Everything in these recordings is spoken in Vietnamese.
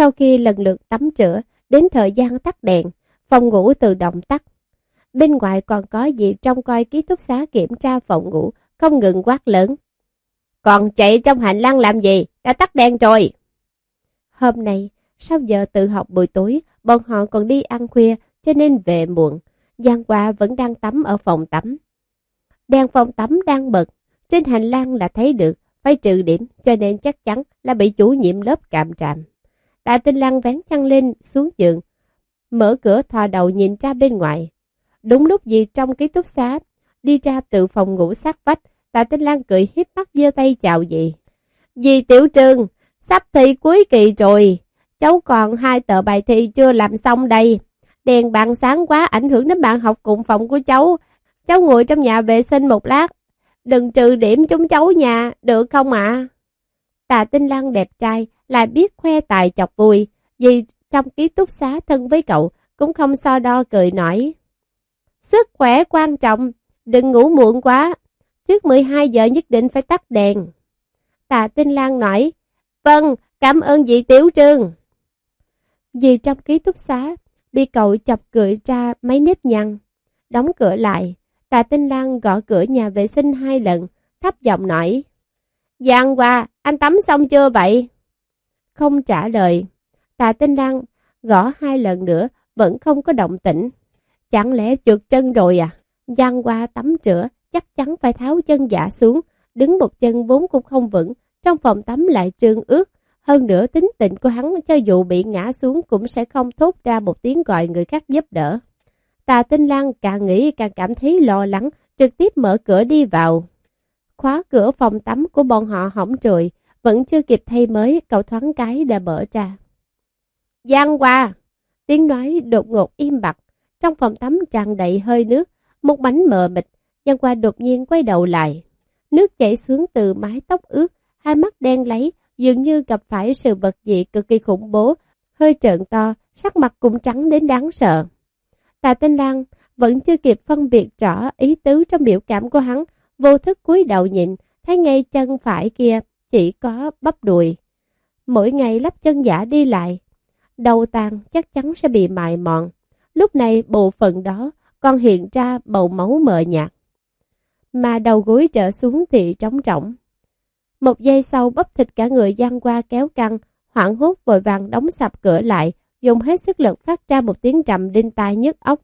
Sau khi lần lượt tắm rửa, đến thời gian tắt đèn, phòng ngủ tự động tắt. Bên ngoài còn có gì trong coi ký túc xá kiểm tra phòng ngủ, không ngừng quát lớn. Còn chạy trong hành lang làm gì? Đã tắt đèn rồi. Hôm nay, sau giờ tự học buổi tối, bọn họ còn đi ăn khuya cho nên về muộn. Giang Hoa vẫn đang tắm ở phòng tắm. Đèn phòng tắm đang bật, trên hành lang là thấy được, phải trừ điểm cho nên chắc chắn là bị chủ nhiệm lớp cạm trạm. Đại Tinh Lăng vén chăn lên xuống giường, mở cửa thò đầu nhìn ra bên ngoài. Đúng lúc gì trong ký túc xá, đi ra từ phòng ngủ sát vách, Đại Tinh Lan cười hiếp mắt giơ tay chào dì. Dì Tiểu trường, sắp thi cuối kỳ rồi, cháu còn hai tờ bài thi chưa làm xong đây. Đèn bàn sáng quá ảnh hưởng đến bạn học cùng phòng của cháu. Cháu ngồi trong nhà vệ sinh một lát, đừng trừ điểm chúng cháu nhà, được không ạ? Tạ Tinh Lan đẹp trai, lại biết khoe tài chọc vui, vì trong ký túc xá thân với cậu cũng không so đo cười nổi. Sức khỏe quan trọng, đừng ngủ muộn quá, trước 12 giờ nhất định phải tắt đèn. Tạ Tinh Lan nói, vâng, cảm ơn vị Tiểu Trương. Vì trong ký túc xá, bị cậu chọc cười ra mấy nếp nhăn, đóng cửa lại. Tạ Tinh Lan gõ cửa nhà vệ sinh hai lần, thấp giọng nói, Giang qua, anh tắm xong chưa vậy? Không trả lời. Tạ Tinh Lan gõ hai lần nữa, vẫn không có động tĩnh. Chẳng lẽ trượt chân rồi à? Giang qua tắm rửa, chắc chắn phải tháo chân giả xuống, đứng một chân vốn cũng không vững, trong phòng tắm lại trương ướt. Hơn nữa tính tình của hắn cho dù bị ngã xuống cũng sẽ không thốt ra một tiếng gọi người khác giúp đỡ. Tà Tinh Lan càng nghĩ càng cảm thấy lo lắng, trực tiếp mở cửa đi vào. Khóa cửa phòng tắm của bọn họ hỏng rồi, vẫn chưa kịp thay mới, cậu thoáng cái đã mở ra. Giang qua! Tiếng nói đột ngột im bặt, trong phòng tắm tràn đầy hơi nước, một bánh mờ mịt, Giang qua đột nhiên quay đầu lại. Nước chảy xuống từ mái tóc ướt, hai mắt đen lấy, dường như gặp phải sự vật gì cực kỳ khủng bố, hơi trợn to, sắc mặt cũng trắng đến đáng sợ. Tạ Tinh Lan vẫn chưa kịp phân biệt rõ ý tứ trong biểu cảm của hắn, vô thức cúi đầu nhìn, thấy ngay chân phải kia chỉ có bắp đùi. Mỗi ngày lắp chân giả đi lại, đầu tàn chắc chắn sẽ bị mài mòn. Lúc này bộ phận đó còn hiện ra bầu máu mờ nhạt. Mà đầu gối trở xuống thì trống trọng. Một giây sau bắp thịt cả người giăng qua kéo căng, hoảng hốt vội vàng đóng sập cửa lại, dùng hết sức lực phát ra một tiếng trầm đinh tai nhức óc.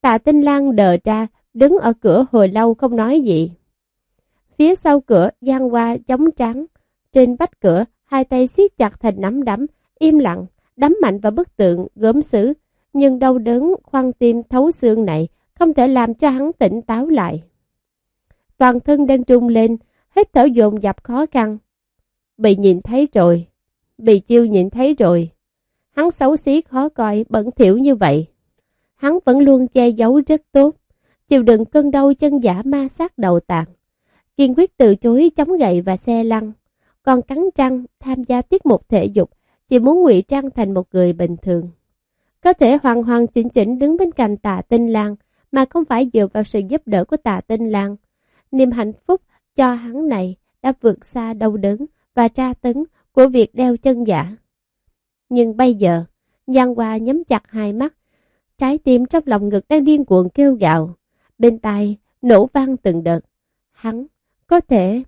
Tạ Tinh Lan đờ ra, đứng ở cửa hồi lâu không nói gì. Phía sau cửa, Giang Hoa chống trắng. Trên vách cửa, hai tay siết chặt thành nắm đấm, im lặng, đấm mạnh vào bức tượng gớm sứ. Nhưng đau đớn khoan tim thấu xương này không thể làm cho hắn tỉnh táo lại. Toàn thân đang trung lên, hết thở dồn dập khó khăn. Bị nhìn thấy rồi, bị chiêu nhìn thấy rồi. Hắn xấu xí khó coi, bẩn thỉu như vậy. Hắn vẫn luôn che giấu rất tốt, chịu đựng cơn đau chân giả ma sát đầu tạng kiên quyết từ chối chống gậy và xe lăn. Còn cắn răng tham gia tiết mục thể dục, chỉ muốn ngụy trang thành một người bình thường. Có thể hoàn hoàn chỉnh chỉnh đứng bên cạnh tạ tinh lang, mà không phải dựa vào sự giúp đỡ của tạ tinh lang. Niềm hạnh phúc cho hắn này đã vượt xa đau đớn và tra tấn của việc đeo chân giả. Nhưng bây giờ, Giang Hoa nhắm chặt hai mắt, trái tim trong lòng ngực đang điên cuồng kêu gạo. Bên tai, nổ vang từng đợt. Hắn có thể,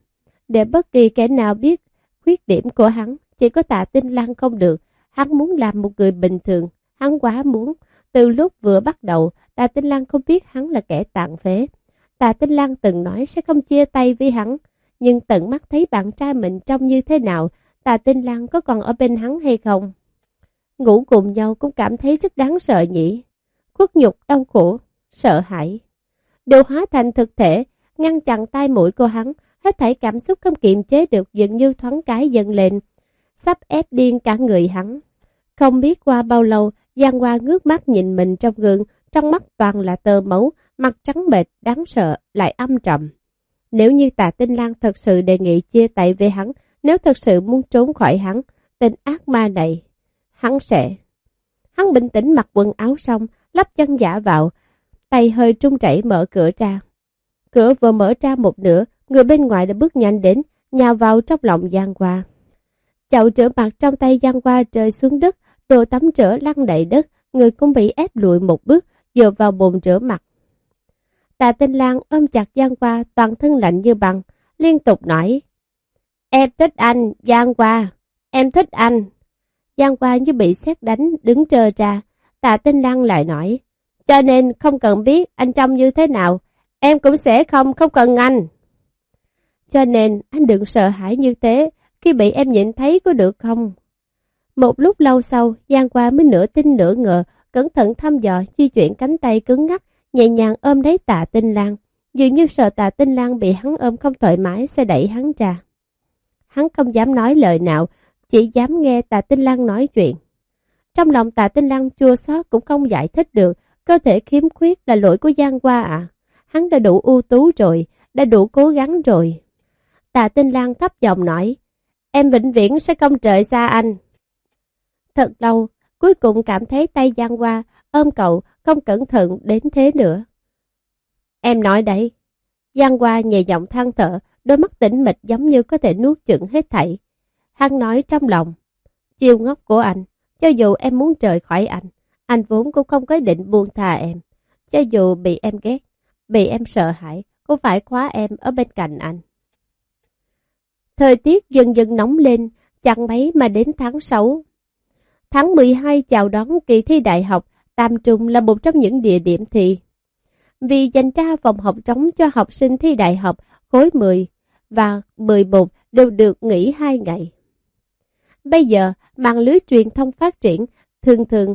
để bất kỳ kẻ nào biết khuyết điểm của hắn, chỉ có tạ tinh lan không được. Hắn muốn làm một người bình thường, hắn quá muốn. Từ lúc vừa bắt đầu, tạ tinh lan không biết hắn là kẻ tàn phế. Tạ tinh lan từng nói sẽ không chia tay với hắn, nhưng tận mắt thấy bạn trai mình trông như thế nào, tạ tinh lan có còn ở bên hắn hay không? Ngủ cùng nhau cũng cảm thấy rất đáng sợ nhỉ. Khuất nhục, đau khổ, sợ hãi. Đều hóa thành thực thể, ngăn chặn tai mũi của hắn, hết thảy cảm xúc không kiềm chế được dường như thoáng cái dâng lên, sắp ép điên cả người hắn. Không biết qua bao lâu, Giang Hoa ngước mắt nhìn mình trong gương, trong mắt toàn là tơ máu, mặt trắng bệch, đáng sợ, lại âm trầm. Nếu như tạ tinh lang thật sự đề nghị chia tay với hắn, nếu thật sự muốn trốn khỏi hắn, tên ác ma này, hắn sẽ... Hắn bình tĩnh mặc quần áo xong, lắp chân giả vào, tay hơi trung chảy mở cửa ra. Cửa vừa mở ra một nửa, người bên ngoài đã bước nhanh đến, nhào vào trong lòng Giang Hoa. Chậu rửa mặt trong tay Giang Hoa rơi xuống đất, đồ tắm rửa lăn đầy đất, người cũng bị ép lùi một bước, dựa vào bồn rửa mặt. Tạ Tinh Lan ôm chặt Giang Hoa, toàn thân lạnh như băng, liên tục nói. Em thích anh, Giang Hoa. em thích anh. Giang Hoa như bị xét đánh, đứng trơ ra. Tạ Tinh Lan lại nói. Cho nên không cần biết anh trông như thế nào, em cũng sẽ không, không cần anh. Cho nên anh đừng sợ hãi như thế, khi bị em nhìn thấy có được không? Một lúc lâu sau, Giang qua mới nửa tin nửa ngờ, cẩn thận thăm dò, di chuyển cánh tay cứng ngắc, nhẹ nhàng ôm lấy tạ tinh lang. Dường như sợ tạ tinh lang bị hắn ôm không thoải mái sẽ đẩy hắn ra. Hắn không dám nói lời nào, chỉ dám nghe tạ tinh lang nói chuyện. Trong lòng tạ tinh lang chua xót cũng không giải thích được, cơ thể khiếm khuyết là lỗi của Giang qua à. Hắn đã đủ ưu tú rồi, đã đủ cố gắng rồi. Tạ tinh lang thấp giọng nói, em vĩnh viễn sẽ không trời xa anh. Thật lâu, cuối cùng cảm thấy tay Giang qua, ôm cậu, không cẩn thận đến thế nữa. Em nói đấy. Giang qua nhẹ giọng than thở, đôi mắt tĩnh mịch giống như có thể nuốt chửng hết thảy. Hắn nói trong lòng, chiêu ngốc của anh, cho dù em muốn rời khỏi anh, anh vốn cũng không có định buông thà em. Cho dù bị em ghét, bị em sợ hãi, cũng phải khóa em ở bên cạnh anh. Thời tiết dần dần nóng lên, chẳng mấy mà đến tháng 6. Tháng 12 chào đón kỳ thi đại học, Tam Trung là một trong những địa điểm thi. Vì dành ra phòng học trống cho học sinh thi đại học khối 10 và 11 đều được nghỉ 2 ngày. Bây giờ, mạng lưới truyền thông phát triển, thường thường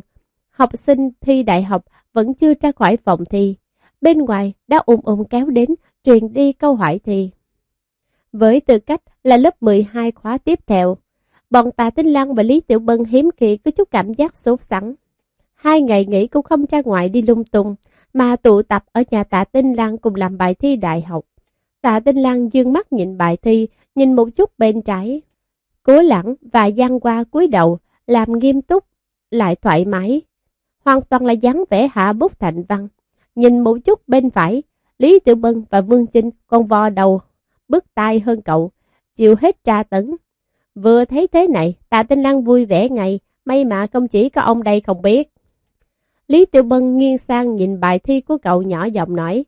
học sinh thi đại học vẫn chưa ra khỏi phòng thi. Bên ngoài đã ùm ùm kéo đến, truyền đi câu hỏi thi. Với tư cách là lớp 12 khóa tiếp theo, bọn Tạ Tinh Lăng và Lý Tiểu Bân hiếm khi có chút cảm giác sốt sẵn. Hai ngày nghỉ cũng không ra ngoài đi lung tung, mà tụ tập ở nhà Tạ Tinh Lăng cùng làm bài thi đại học. Tạ Tinh Lăng dương mắt nhìn bài thi, nhìn một chút bên trái. Cố lẳng và gian qua cúi đầu, làm nghiêm túc, lại thoải mái. Hoàn toàn là dáng vẻ hạ bút thành văn. Nhìn một chút bên phải, Lý Tiểu Bân và Vương Trinh còn vò đầu, bức tai hơn cậu, chịu hết tra tấn. Vừa thấy thế này, Tạ Tinh Lăng vui vẻ ngay, may mà không chỉ có ông đây không biết. Lý Tiểu Bân nghiêng sang nhìn bài thi của cậu nhỏ giọng nói.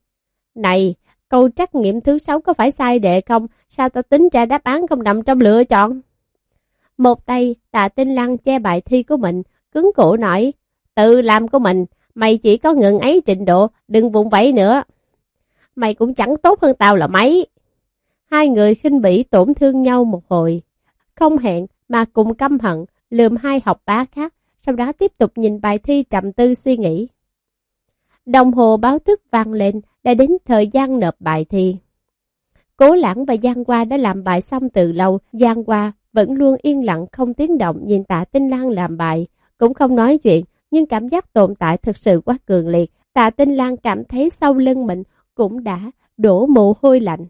Này, câu trắc nghiệm thứ sáu có phải sai đệ không? Sao ta tính ra đáp án không nằm trong lựa chọn? Một tay, tạ tinh lăng che bài thi của mình, cứng cổ nói. Tự làm của mình, mày chỉ có ngừng ấy trình độ, đừng vùng vẫy nữa. Mày cũng chẳng tốt hơn tao là mấy. Hai người khinh bỉ tổn thương nhau một hồi. Không hẹn mà cùng căm hận, lườm hai học bá khác, sau đó tiếp tục nhìn bài thi trầm tư suy nghĩ. Đồng hồ báo thức vang lên, đã đến thời gian nộp bài thi. Cố lãng và Giang Hoa đã làm bài xong từ lâu, Giang Hoa vẫn luôn yên lặng không tiếng động nhìn tạ Tinh Lan làm bài, cũng không nói chuyện, nhưng cảm giác tồn tại thực sự quá cường liệt. Tạ Tinh Lan cảm thấy sau lưng mình cũng đã đổ mồ hôi lạnh.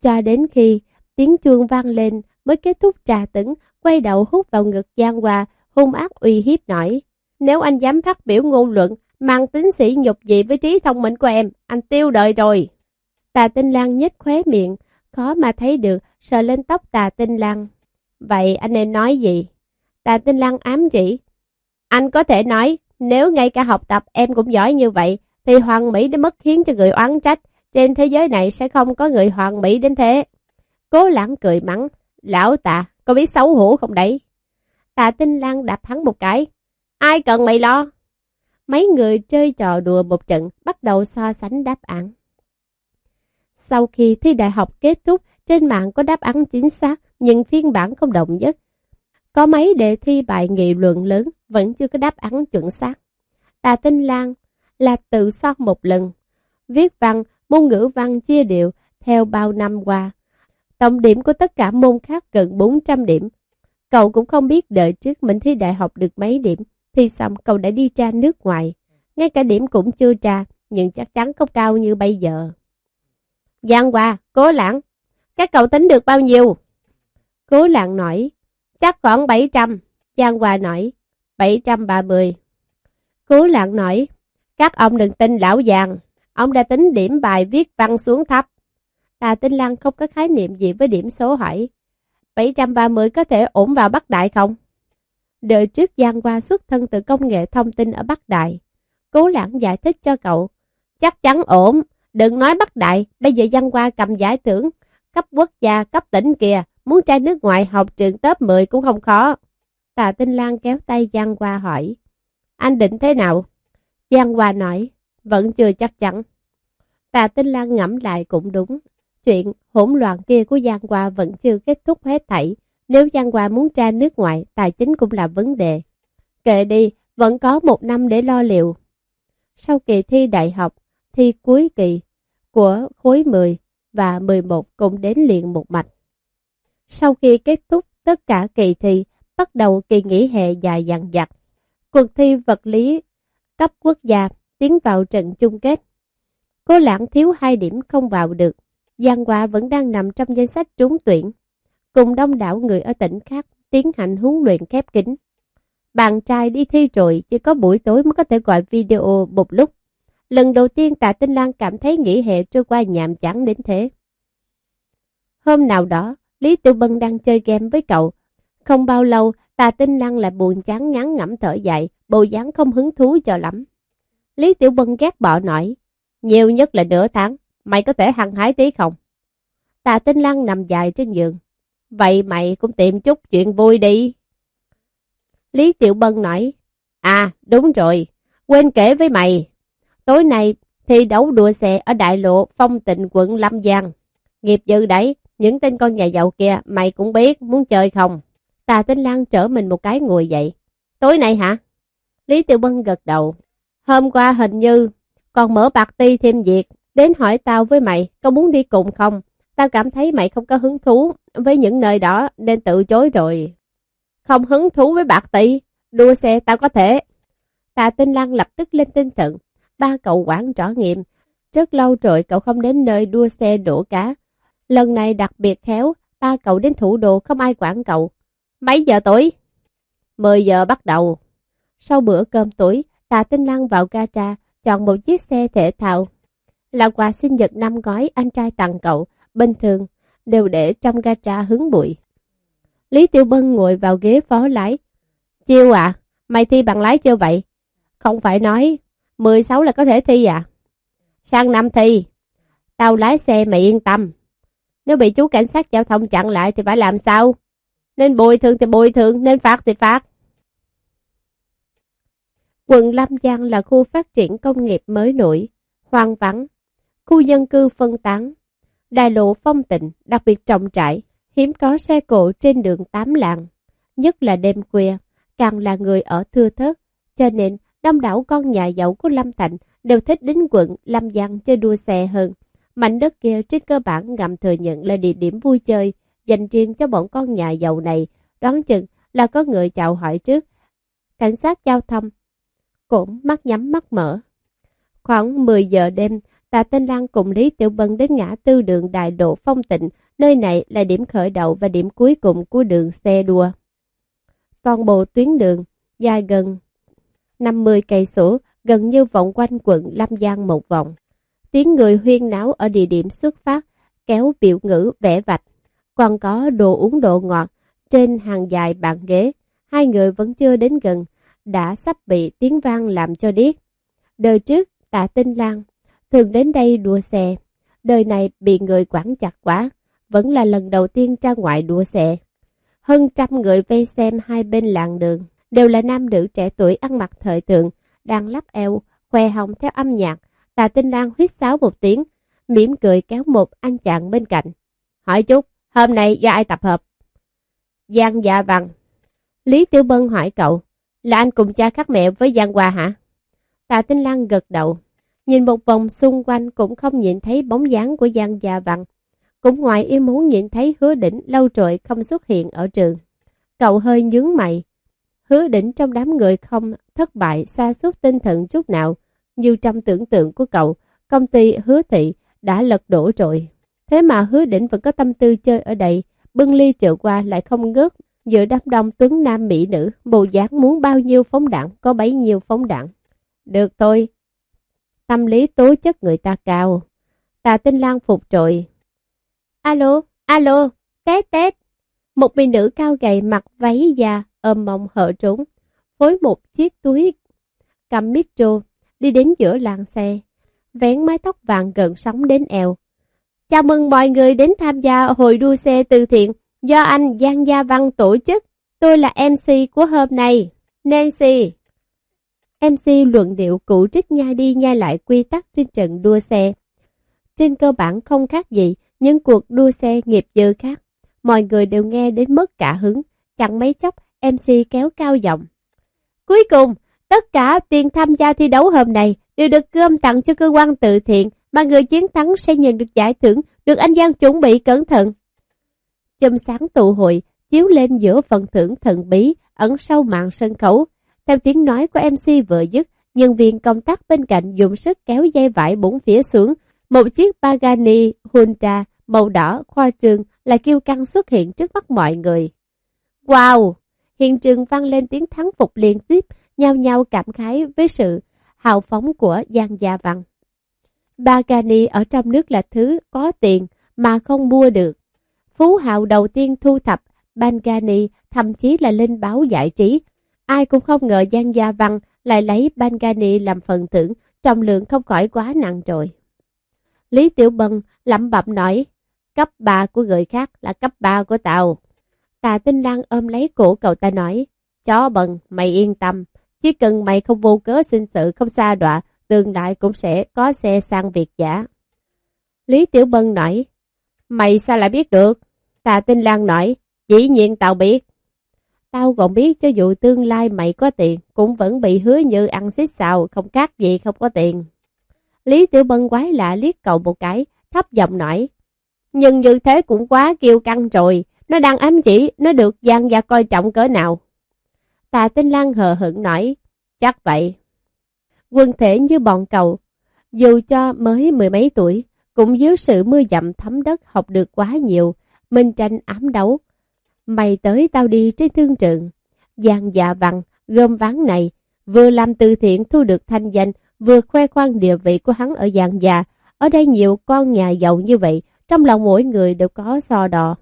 Cho đến khi tiếng chuông vang lên mới kết thúc trà tấn, quay đầu hút vào ngực Giang Hoa, hung ác uy hiếp nổi Nếu anh dám phát biểu ngôn luận, mang tính sĩ nhục gì với trí thông minh của em, anh tiêu đời rồi. Tà tinh lang nhếch khóe miệng, khó mà thấy được, sờ lên tóc tà tinh lang. Vậy anh nên nói gì? Tà tinh lang ám chỉ. Anh có thể nói, nếu ngay cả học tập em cũng giỏi như vậy, thì hoàng mỹ đã mất khiến cho người oán trách. Trên thế giới này sẽ không có người hoàn mỹ đến thế. Cố lãng cười mắng. Lão tà, có biết xấu hổ không đấy? Tạ Tinh Lan đạp hắn một cái. Ai cần mày lo? Mấy người chơi trò đùa một trận, bắt đầu so sánh đáp án. Sau khi thi đại học kết thúc, trên mạng có đáp án chính xác, nhưng phiên bản không đồng nhất. Có mấy đề thi bài nghị luận lớn, vẫn chưa có đáp án chuẩn xác. Tạ Tinh Lan là tự so một lần. Viết văn, môn ngữ văn chia đều theo bao năm qua. Tổng điểm của tất cả môn khác gần 400 điểm, Cậu cũng không biết đợi trước mình thi đại học được mấy điểm, thì xong cậu đã đi tra nước ngoài. Ngay cả điểm cũng chưa tra, nhưng chắc chắn không cao như bây giờ. Giang Hoa, cố lãng, các cậu tính được bao nhiêu? Cố lãng nói, chắc khoảng 700. Giang Hoa nói, 730. Cố lãng nói, các ông đừng tin lão giang, ông đã tính điểm bài viết văn xuống thấp. Tà Tinh Lan không có khái niệm gì với điểm số hỏi. 730 có thể ổn vào Bắc Đại không? Đợi trước Giang qua xuất thân từ công nghệ thông tin ở Bắc Đại. Cố lãng giải thích cho cậu. Chắc chắn ổn, đừng nói Bắc Đại, bây giờ Giang qua cầm giải thưởng, cấp quốc gia, cấp tỉnh kìa, muốn trai nước ngoài học trường top 10 cũng không khó. Tà Tinh Lan kéo tay Giang qua hỏi. Anh định thế nào? Giang Hoa nói, vẫn chưa chắc chắn. Tạ Tinh Lan ngẫm lại cũng đúng. Chuyện hỗn loạn kia của Giang Hoa vẫn chưa kết thúc hết thảy. Nếu Giang Hoa muốn ra nước ngoài, tài chính cũng là vấn đề. Kệ đi, vẫn có một năm để lo liệu. Sau kỳ thi đại học, thi cuối kỳ của khối 10 và 11 cũng đến liền một mạch. Sau khi kết thúc tất cả kỳ thi, bắt đầu kỳ nghỉ hè dài dằng dặc. Cuộc thi vật lý cấp quốc gia tiến vào trận chung kết. Cô lãng thiếu hai điểm không vào được. Giang Hoa vẫn đang nằm trong danh sách trúng tuyển. Cùng đông đảo người ở tỉnh khác tiến hành huấn luyện khép kín. Bạn trai đi thi rồi chỉ có buổi tối mới có thể gọi video một lúc. Lần đầu tiên Tạ Tinh Lan cảm thấy nghỉ hè trôi qua nhàm chán đến thế. Hôm nào đó, Lý Tiểu Bân đang chơi game với cậu. Không bao lâu, Tạ Tinh Lan lại buồn chán ngắn ngẩm thở dài, bộ dáng không hứng thú cho lắm. Lý Tiểu Bân ghét bỏ nói, nhiều nhất là nửa tháng, mày có thể hăng hái tí không? Tạ Tinh Lan nằm dài trên giường. Vậy mày cũng tìm chút chuyện vui đi. Lý Tiểu Bân nói, à đúng rồi, quên kể với mày. Tối nay thi đấu đua xe ở đại lộ phong tịnh quận Lâm Giang. Nghiệp dư đấy, những tên con nhà giàu kia mày cũng biết muốn chơi không? Tà Tinh Lan trở mình một cái ngồi dậy. Tối nay hả? Lý Tiểu Bân gật đầu. Hôm qua hình như còn mở bạc ti thêm việc. Đến hỏi tao với mày, có muốn đi cùng không? Tao cảm thấy mày không có hứng thú với những nơi đó nên tự chối rồi. Không hứng thú với bạc ti, đua xe tao có thể. Tà Tinh Lan lập tức lên tinh thần. Ba cậu quản trỏ nghiệm. Rất lâu rồi cậu không đến nơi đua xe đổ cá. Lần này đặc biệt khéo, ba cậu đến thủ đô không ai quản cậu. Mấy giờ tối? 10 giờ bắt đầu. Sau bữa cơm tối, Tạ Tinh Lăng vào gara chọn một chiếc xe thể thao. Là quà sinh nhật năm gói anh trai tặng cậu, bình thường, đều để trong gara hứng bụi. Lý Tiêu Bân ngồi vào ghế phó lái. Chiêu à, mày thi bằng lái chưa vậy? Không phải nói, 16 là có thể thi à? Sang năm thi, tao lái xe mày yên tâm. Nếu bị chú cảnh sát giao thông chặn lại thì phải làm sao? Nên bồi thường thì bồi thường, nên phạt thì phạt. Quận Lâm Giang là khu phát triển công nghiệp mới nổi, hoang vắng, khu dân cư phân tán. Đài lộ phong tịnh, đặc biệt trọng trải, hiếm có xe cộ trên đường tám làng. Nhất là đêm khuya, càng là người ở thưa thớt, cho nên đông đảo con nhà giàu của Lâm Thành đều thích đến quận Lâm Giang chơi đua xe hơn. Mảnh đất kia trên cơ bản ngầm thừa nhận là địa điểm vui chơi dành riêng cho bọn con nhà giàu này, đoán chừng là có người chào hỏi trước. Cảnh sát giao thông cũng mắt nhắm mắt mở. Khoảng 10 giờ đêm, Tạ Tinh Lan cùng Lý Tiểu Bân đến ngã tư đường đại độ phong tịnh, nơi này là điểm khởi đầu và điểm cuối cùng của đường xe đua. Toàn bộ tuyến đường dài gần 50 cây số, gần như vòng quanh quận Lâm Giang một vòng. Tiếng người huyên náo ở địa điểm xuất phát, kéo biểu ngữ vẽ vạch, còn có đồ uống đồ ngọt trên hàng dài bàn ghế. Hai người vẫn chưa đến gần, đã sắp bị tiếng vang làm cho điếc. Đời trước, tạ tinh lang, thường đến đây đua xe. Đời này bị người quản chặt quá, vẫn là lần đầu tiên ra ngoại đua xe. Hơn trăm người vây xem hai bên làng đường, đều là nam nữ trẻ tuổi ăn mặc thời thượng, đang lắp eo, khoe hồng theo âm nhạc. Tạ tinh lang huyết sáo một tiếng, mỉm cười kéo một anh chàng bên cạnh. Hỏi chút, hôm nay do ai tập hợp? Giang dạ vàng. Lý Tiểu Bân hỏi cậu, là anh cùng cha khác mẹ với Giang Hoa hả? Tạ Tinh Lan gật đầu, nhìn một vòng xung quanh cũng không nhìn thấy bóng dáng của Giang Gia Văn. Cũng ngoài ý muốn nhìn thấy hứa đỉnh lâu rồi không xuất hiện ở trường. Cậu hơi nhướng mày. Hứa đỉnh trong đám người không thất bại xa suốt tinh thần chút nào, như trong tưởng tượng của cậu, công ty hứa thị đã lật đổ rồi. Thế mà hứa đỉnh vẫn có tâm tư chơi ở đây, bưng ly rượu qua lại không ngớt Giữa đám đông tướng nam mỹ nữ, bồ dáng muốn bao nhiêu phóng đạn, có bấy nhiêu phóng đạn. Được thôi. Tâm lý tố chất người ta cao. Tà tinh lang phục trội. Alo, alo, tết tết. Một mỹ nữ cao gầy mặc váy da, ôm mông hở trúng phối một chiếc túi cầm micro, đi đến giữa làng xe, vén mái tóc vàng gần sóng đến eo. Chào mừng mọi người đến tham gia hội đua xe từ thiện do anh Giang Gia Văn tổ chức. Tôi là MC của hôm nay, Nancy. MC luận điệu cũ trích nhai đi nhai lại quy tắc trên trận đua xe. Trên cơ bản không khác gì những cuộc đua xe nghiệp dư khác. Mọi người đều nghe đến mất cả hứng, chẳng mấy chốc MC kéo cao giọng. Cuối cùng, tất cả tiền tham gia thi đấu hôm nay đều được gom tặng cho cơ quan từ thiện mà người chiến thắng sẽ nhận được giải thưởng được anh Giang chuẩn bị cẩn thận. Chùm sáng tụ hội chiếu lên giữa phần thưởng thần bí ẩn sâu mạng sân khấu. Theo tiếng nói của MC vừa dứt, nhân viên công tác bên cạnh dùng sức kéo dây vải bốn phía xuống. Một chiếc Pagani Honda màu đỏ khoa trương là kêu căng xuất hiện trước mắt mọi người. Wow! Hiện trường vang lên tiếng thắng phục liên tiếp, nhau nhau cảm khái với sự hào phóng của Giang Gia Văn. Pagani ở trong nước là thứ có tiền mà không mua được. Phú hào đầu tiên thu thập Bangani thậm chí là linh báo giải trí. Ai cũng không ngờ Giang Gia Văn lại lấy Bangani làm phần thưởng, trọng lượng không khỏi quá nặng rồi. Lý Tiểu Bân lẩm bẩm nói, cấp 3 của người khác là cấp 3 của tao. Tà Tinh Lan ôm lấy cổ cậu ta nói, chó bần, mày yên tâm, chỉ cần mày không vô cớ sinh sự không xa đọa, tương lai cũng sẽ có xe sang việc giả. Lý Tiểu Bân nói, mày sao lại biết được? Tà Tinh Lan nói, dĩ nhiên tao biết. Tao còn biết cho dù tương lai mày có tiền, cũng vẫn bị hứa như ăn xích xào, không khác gì không có tiền. Lý Tiểu Bân quái lạ liếc cậu một cái, thấp giọng nói, nhưng như thế cũng quá kiêu căng rồi, nó đang ám chỉ nó được Giang gia coi trọng cỡ nào. Tà Tinh Lan hờ hững nói, chắc vậy. Quân thể như bọn cậu, dù cho mới mười mấy tuổi, cũng dưới sự mưa dặm thấm đất học được quá nhiều, minh tranh ám đấu. Mày tới tao đi trên thương trường, Giang dạ vặn, gom ván này, vừa làm từ thiện thu được thanh danh, vừa khoe khoang địa vị của hắn ở Giang già. Ở đây nhiều con nhà giàu như vậy, trong lòng mỗi người đều có so đỏ.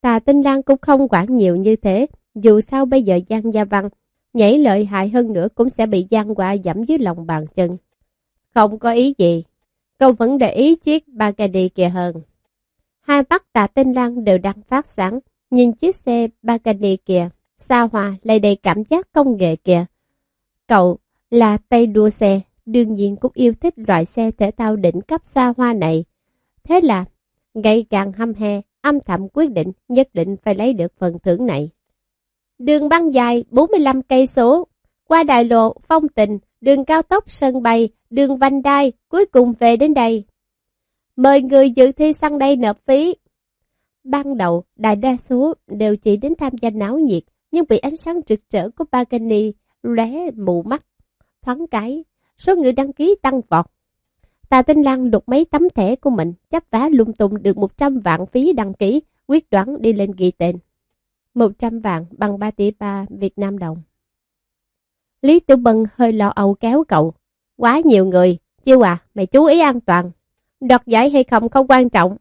Tà Tinh Lan cũng không quản nhiều như thế, dù sao bây giờ Giang Gia Văn nhảy lợi hại hơn nữa cũng sẽ bị Giang qua dẫm dưới lòng bàn chân. Không có ý gì, cậu vẫn để ý chiếc Bacardi kìa hơn. Hai mắt tạ Tinh Lan đều đang phát sáng, nhìn chiếc xe Bagadi kìa, xa hoa lại đầy cảm giác công nghệ kìa. Cậu là tay đua xe, đương nhiên cũng yêu thích loại xe thể thao đỉnh cấp xa hoa này. Thế là, ngày càng hâm he, âm thầm quyết định nhất định phải lấy được phần thưởng này. Đường băng dài 45 cây số, qua đại lộ, phong tình, đường cao tốc, sân bay, đường vành đai, cuối cùng về đến đây. Mời người dự thi sang đây nộp phí. Ban đầu, đại đa số đều chỉ đến tham gia náo nhiệt, nhưng bị ánh sáng rực rỡ của Pagani lóe mù mắt. Thoáng cái, số người đăng ký tăng vọt. Tà Tinh Lan đục mấy tấm thẻ của mình, chấp vá lung tung được 100 vạn phí đăng ký, quyết đoán đi lên ghi tên. 100 vạn bằng 3 tỷ 3 Việt Nam đồng. Lý Tiểu Bân hơi lo âu kéo cậu. Quá nhiều người, chiêu à, mày chú ý an toàn. Đoạt giải hay không không quan trọng.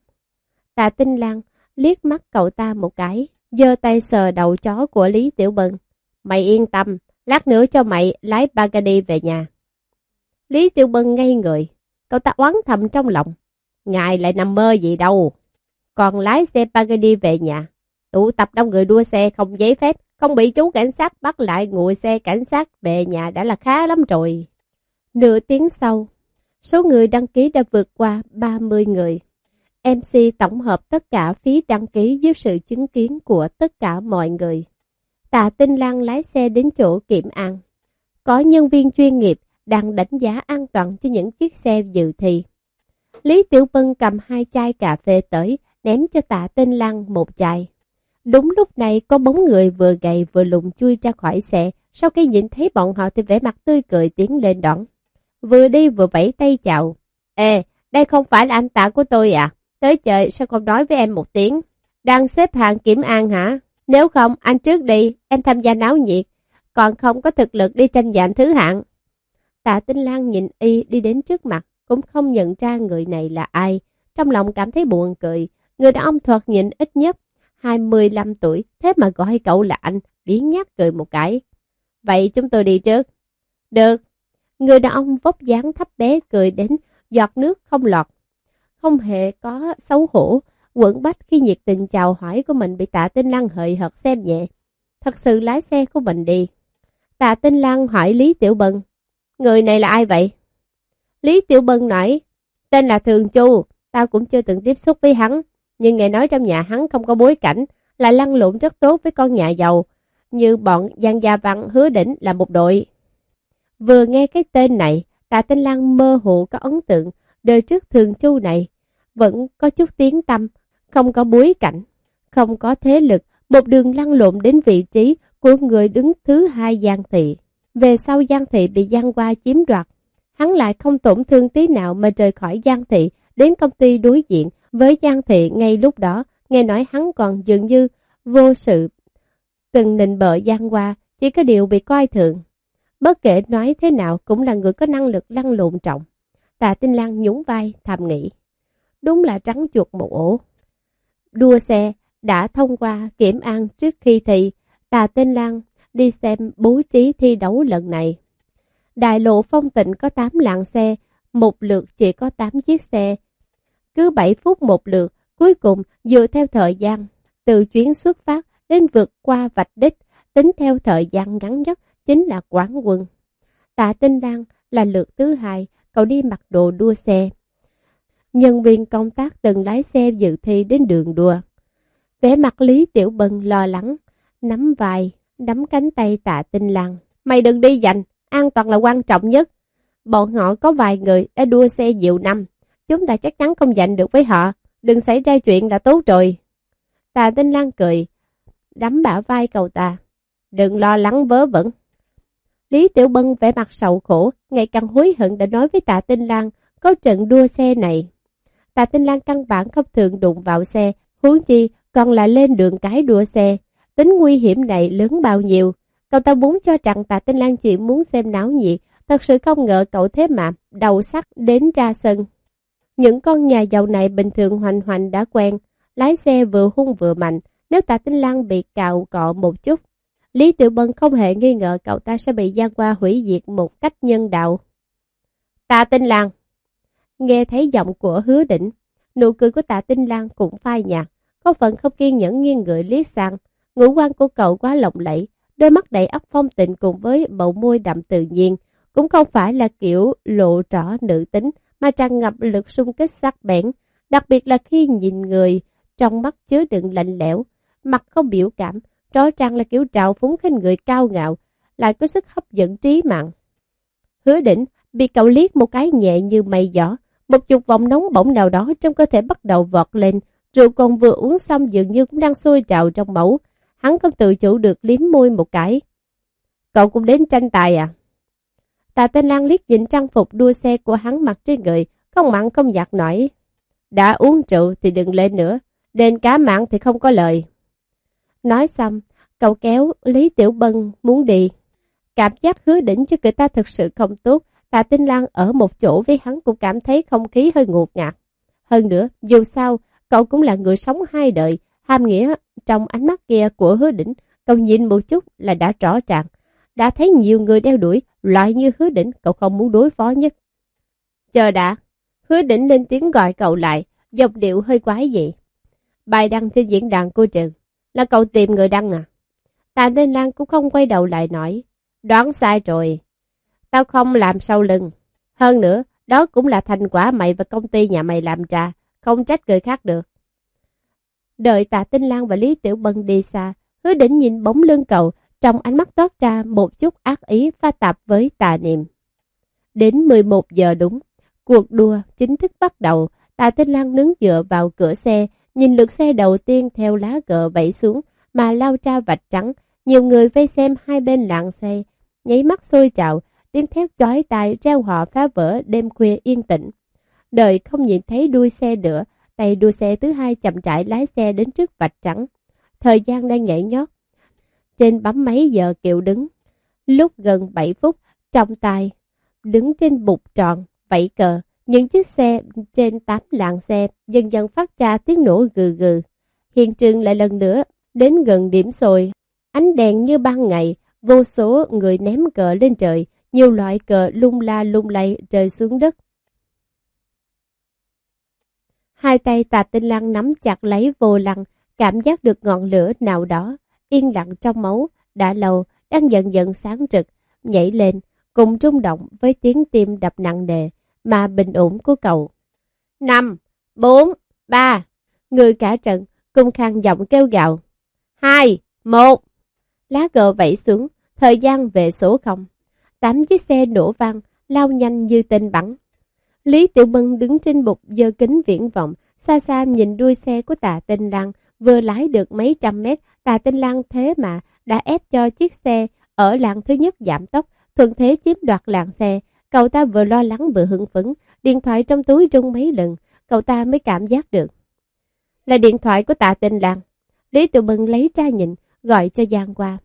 Tà Tinh Lan liếc mắt cậu ta một cái, giơ tay sờ đầu chó của Lý Tiểu Bân. Mày yên tâm, lát nữa cho mày lái Bagani về nhà. Lý Tiểu Bân ngây người, cậu ta oán thầm trong lòng. Ngài lại nằm mơ gì đâu. Còn lái xe Bagani về nhà, tụ tập đông người đua xe không giấy phép, không bị chú cảnh sát bắt lại ngồi xe cảnh sát về nhà đã là khá lắm rồi. Nửa tiếng sau, số người đăng ký đã vượt qua 30 người. MC tổng hợp tất cả phí đăng ký dưới sự chứng kiến của tất cả mọi người. Tạ Tinh Lan lái xe đến chỗ kiểm an. Có nhân viên chuyên nghiệp đang đánh giá an toàn cho những chiếc xe dự thi. Lý Tiểu Vân cầm hai chai cà phê tới, ném cho tạ Tinh Lan một chai. Đúng lúc này có bóng người vừa gầy vừa lùng chui ra khỏi xe, sau khi nhìn thấy bọn họ thì vẻ mặt tươi cười tiến lên đón. Vừa đi vừa vẫy tay chào. Ê, đây không phải là anh tạ của tôi à? Tới trời sao không nói với em một tiếng? Đang xếp hàng kiểm an hả? Nếu không, anh trước đi, em tham gia náo nhiệt. Còn không có thực lực đi tranh giành thứ hạng. Tạ Tinh Lan nhìn y đi đến trước mặt, cũng không nhận ra người này là ai. Trong lòng cảm thấy buồn cười, người đàn ông thoạt nhìn ít nhất 25 tuổi, thế mà gọi cậu là anh, biến nhát cười một cái. Vậy chúng tôi đi trước. Được. Người đàn ông vóc dáng thấp bé cười đến giọt nước không lọt. Không hề có xấu hổ, quẩn bách khi nhiệt tình chào hỏi của mình bị tạ tinh lăng hợi hợt xem nhẹ. Thật sự lái xe của mình đi. Tạ tinh lăng hỏi Lý Tiểu Bân. Người này là ai vậy? Lý Tiểu Bân nói, tên là Thường Chu, tao cũng chưa từng tiếp xúc với hắn, nhưng nghe nói trong nhà hắn không có bối cảnh, lại lăn lộn rất tốt với con nhà giàu, như bọn Giang Gia Văn hứa đỉnh là một đội. Vừa nghe cái tên này, Tạ Tinh Lan mơ hồ có ấn tượng, đời trước Thường Chu này vẫn có chút tiếng tâm, không có bối cảnh, không có thế lực, một đường lăn lộn đến vị trí của người đứng thứ hai Giang Thị. Về sau Giang Thị bị Giang Hoa chiếm đoạt, hắn lại không tổn thương tí nào mà rời khỏi Giang Thị đến công ty đối diện với Giang Thị ngay lúc đó, nghe nói hắn còn dường như vô sự. Từng nịnh bợ Giang Hoa, chỉ có điều bị coi thường. Bất kể nói thế nào cũng là người có năng lực lăn lộn trọng. Tạ Tinh Lan nhún vai, thầm nghĩ. Đúng là trắng chuột một ổ. Đua xe đã thông qua kiểm an trước khi thi. Tạ Tinh Lan đi xem bố trí thi đấu lần này. Đại lộ phong tịnh có 8 làng xe, một lượt chỉ có 8 chiếc xe. Cứ 7 phút một lượt, cuối cùng dựa theo thời gian, từ chuyến xuất phát đến vượt qua vạch đích, tính theo thời gian ngắn nhất chính là quán quân. Tạ Tinh Đăng là lượt thứ hai, cậu đi mặc đồ đua xe. Nhân viên công tác từng lái xe dự thi đến đường đua. Vẻ mặt Lý Tiểu Bân lo lắng, nắm vai, nắm cánh tay tạ tinh lăng. Mày đừng đi giành, an toàn là quan trọng nhất. Bọn họ có vài người đã đua xe nhiều năm, chúng ta chắc chắn không giành được với họ, đừng xảy ra chuyện là tốt rồi. Tạ tinh lăng cười, đắm bả vai cầu ta, đừng lo lắng vớ vẩn. Lý Tiểu Bân vẻ mặt sầu khổ, ngày càng hối hận đã nói với Tạ Tinh Lan có trận đua xe này. Tạ Tinh Lan căn bản không thường đụng vào xe, huống chi còn là lên đường cái đua xe. Tính nguy hiểm này lớn bao nhiêu. Cậu ta muốn cho rằng Tạ Tinh Lan chỉ muốn xem náo nhiệt, thật sự không ngờ cậu thế mà đầu sắt đến ra sân. Những con nhà giàu này bình thường hoành hoành đã quen, lái xe vừa hung vừa mạnh, nếu Tạ Tinh Lan bị cào cọ một chút Lý Tiểu Bân không hề nghi ngờ cậu ta sẽ bị Giang Hoa hủy diệt một cách nhân đạo. Tạ Tinh Lan Nghe thấy giọng của hứa đỉnh, nụ cười của tạ Tinh Lan cũng phai nhạt, có phần không kiên nhẫn nghiêng người liếc sang. Ngũ quan của cậu quá lộng lẫy, đôi mắt đầy ấp phong tình cùng với bầu môi đậm tự nhiên, cũng không phải là kiểu lộ rõ nữ tính mà tràn ngập lực xung kích sắc bén, đặc biệt là khi nhìn người, trong mắt chứa đựng lạnh lẽo, mặt không biểu cảm, rõ ràng là kiểu trào phúng khinh người cao ngạo, lại có sức hấp dẫn trí mạng. Hứa đỉnh bị cậu liếc một cái nhẹ như mây gió, một chục vòng nóng bỏng nào đó trong cơ thể bắt đầu vọt lên, rượu còn vừa uống xong dường như cũng đang sôi trào trong mẫu, hắn không tự chủ được liếm môi một cái. Cậu cũng đến tranh tài à? Tà Tên Lan liếc nhìn trang phục đua xe của hắn mặc trên người, không mặn không giặt nổi. Đã uống rượu thì đừng lên nữa, đền cá mặn thì không có lời. Nói xong, cậu kéo Lý Tiểu Bân muốn đi. Cảm giác hứa đỉnh cho người ta thực sự không tốt, Tạ Tinh Lan ở một chỗ với hắn cũng cảm thấy không khí hơi ngột ngạt. Hơn nữa, dù sao, cậu cũng là người sống hai đời, hàm nghĩa trong ánh mắt kia của hứa đỉnh, cậu nhìn một chút là đã rõ ràng. Đã thấy nhiều người đeo đuổi, loại như hứa đỉnh cậu không muốn đối phó nhất. Chờ đã, hứa đỉnh lên tiếng gọi cậu lại, dọc điệu hơi quái dị. Bài đăng trên diễn đàn cô trường. Là cậu tìm người đăng à? Tạ Tinh Lan cũng không quay đầu lại nói. Đoán sai rồi. Tao không làm sau lưng. Hơn nữa, đó cũng là thành quả mày và công ty nhà mày làm ra. Không trách người khác được. Đợi Tạ Tinh Lan và Lý Tiểu Bân đi xa, hứa đỉnh nhìn bóng lưng cậu, trong ánh mắt toát ra một chút ác ý pha tạp với tà niệm. Đến 11 giờ đúng, cuộc đua chính thức bắt đầu, Tạ Tinh Lan đứng dựa vào cửa xe, Nhìn lượt xe đầu tiên theo lá cờ bẫy xuống mà lao ra vạch trắng, nhiều người vây xem hai bên lạng xe, nháy mắt sôi trào, tiếng thét chói tai reo họ phá vỡ đêm khuya yên tĩnh. Đời không nhìn thấy đuôi xe nữa, tay đua xe thứ hai chậm rãi lái xe đến trước vạch trắng. Thời gian đang nhảy nhót. Trên bấm mấy giờ kiệu đứng. Lúc gần 7 phút, trong tay, đứng trên bục tròn, vẫy cờ, những chiếc xe trên tám làng xe dần dần phát ra tiếng nổ gừ gừ. Hiện trường lại lần nữa đến gần điểm sồi. Ánh đèn như ban ngày, vô số người ném cờ lên trời, nhiều loại cờ lung la lung lay rơi xuống đất. Hai tay tà tinh lăng nắm chặt lấy vô lăng, cảm giác được ngọn lửa nào đó, yên lặng trong máu, đã lâu, đang dần dần sáng trực, nhảy lên, cùng rung động với tiếng tim đập nặng nề, mà bình ổn của cậu. Năm, bốn, ba, người cả trận, cùng khang giọng kêu gạo. Hai, một, lá cờ vẫy xuống, thời gian về số không. Tám chiếc xe nổ vang, lao nhanh như tên bắn. Lý Tiểu Bân đứng trên bục dơ kính viễn vọng, xa xa nhìn đuôi xe của tà tinh lang, vừa lái được mấy trăm mét, tà tinh lang thế mà đã ép cho chiếc xe ở làng thứ nhất giảm tốc, thuận thế chiếm đoạt làng xe. Cậu ta vừa lo lắng vừa hưng phấn, điện thoại trong túi rung mấy lần, cậu ta mới cảm giác được. Là điện thoại của tạ tinh lang. Lý Tiểu Bân lấy ra nhìn, gọi cho Giang qua.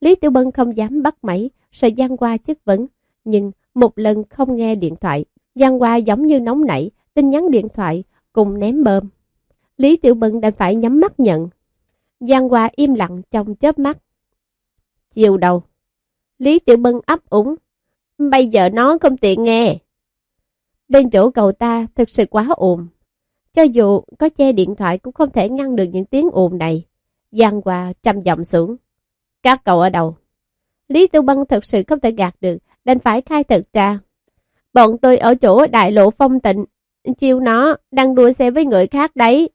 Lý Tiểu Bân không dám bắt máy, sợ Giang qua chất vấn, nhưng một lần không nghe điện thoại. Giang qua giống như nóng nảy, tin nhắn điện thoại, cùng ném bơm. Lý Tiểu Bân đành phải nhắm mắt nhận. Giang qua im lặng trong chớp mắt. Chiều đầu, Lý Tiểu Bân ấp úng. Bây giờ nó không tiện nghe. Bên chỗ cầu ta thực sự quá ồn. Cho dù có che điện thoại cũng không thể ngăn được những tiếng ồn này. Giang qua trầm giọng xuống. Các cậu ở đâu? Lý Tư Bân thực sự không thể gạt được, đành phải khai thật ra. Bọn tôi ở chỗ đại lộ phong tịnh, chiêu nó đang đua xe với người khác đấy.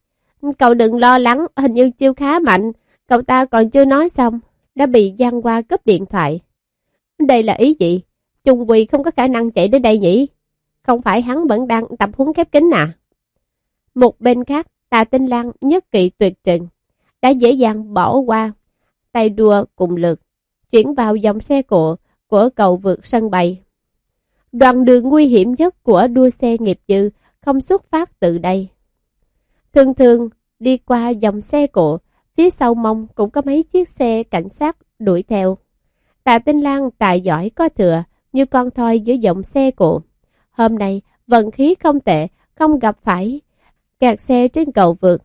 Cậu đừng lo lắng, hình như chiêu khá mạnh, cậu ta còn chưa nói xong, đã bị Giang qua cướp điện thoại. Đây là ý gì? Trung Quỳ không có khả năng chạy đến đây nhỉ? Không phải hắn vẫn đang tập huấn khép kính à? Một bên khác, Tà Tinh Lan nhất kỵ tuyệt trần đã dễ dàng bỏ qua tay đua cùng lực, chuyển vào dòng xe cộ của cầu vượt sân bay. Đoạn đường nguy hiểm nhất của đua xe nghiệp dư không xuất phát từ đây. Thường thường, đi qua dòng xe cộ, phía sau mông cũng có mấy chiếc xe cảnh sát đuổi theo. Tạ Tinh Lan tài giỏi có thừa, như con thoi giữa dòng xe cộ. Hôm nay, vận khí không tệ, không gặp phải kẹt xe trên cầu vượt.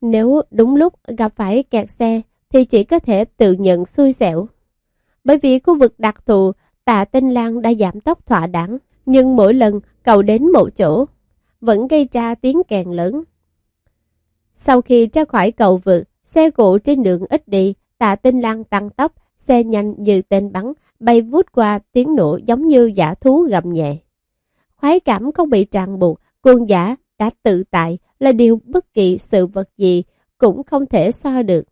Nếu đúng lúc gặp phải kẹt xe, thì chỉ có thể tự nhận xui xẻo. Bởi vì khu vực đặc thù, tạ tinh Lan đã giảm tốc thỏa đáng, nhưng mỗi lần cầu đến một chỗ, vẫn gây ra tiếng kèn lớn. Sau khi ra khỏi cầu vượt, xe cộ trên đường ít đi, tạ tinh Lan tăng tốc, xe nhanh như tên bắn, bay vút qua tiếng nổ giống như giả thú gầm nhẹ. Khoái cảm không bị tràn buộc, cuồng giả đã tự tại là điều bất kỳ sự vật gì cũng không thể so được.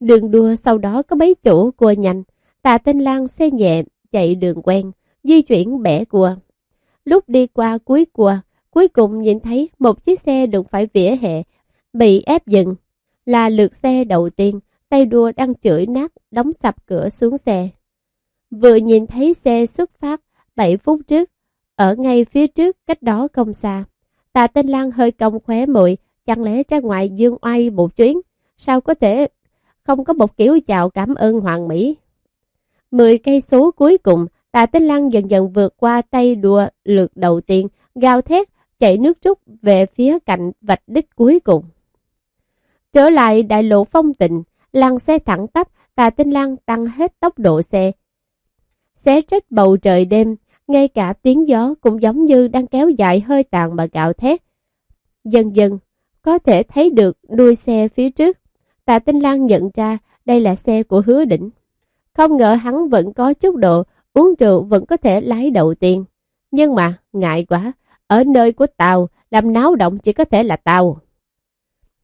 Đường đua sau đó có mấy chỗ cua nhanh, tà tinh lang xe nhẹ, chạy đường quen, di chuyển bẻ cua. Lúc đi qua cuối cua, cuối cùng nhìn thấy một chiếc xe đụng phải vỉa hè, bị ép dừng. Là lượt xe đầu tiên, tay đua đang chửi nát, đóng sập cửa xuống xe. Vừa nhìn thấy xe xuất phát 7 phút trước, ở ngay phía trước cách đó không xa. Tạ Tinh Lan hơi cong khóe mùi, chẳng lẽ ra ngoài dương oai một chuyến, sao có thể không có một kiểu chào cảm ơn Hoàng Mỹ. Mười cây số cuối cùng, Tạ Tinh Lan dần dần vượt qua tay đua lượt đầu tiên, gào thét, chạy nước rút về phía cạnh vạch đích cuối cùng. Trở lại đại lộ phong tịnh, lăn xe thẳng tắp, Tạ Tinh Lan tăng hết tốc độ xe. Xé rách bầu trời đêm, ngay cả tiếng gió cũng giống như đang kéo dài hơi tàn mà gạo thét. Dần dần, có thể thấy được đuôi xe phía trước, Tạ Tinh Lan nhận ra đây là xe của hứa đỉnh. Không ngờ hắn vẫn có chút độ, uống rượu vẫn có thể lái đầu tiên. Nhưng mà, ngại quá, ở nơi của tàu, làm náo động chỉ có thể là tàu.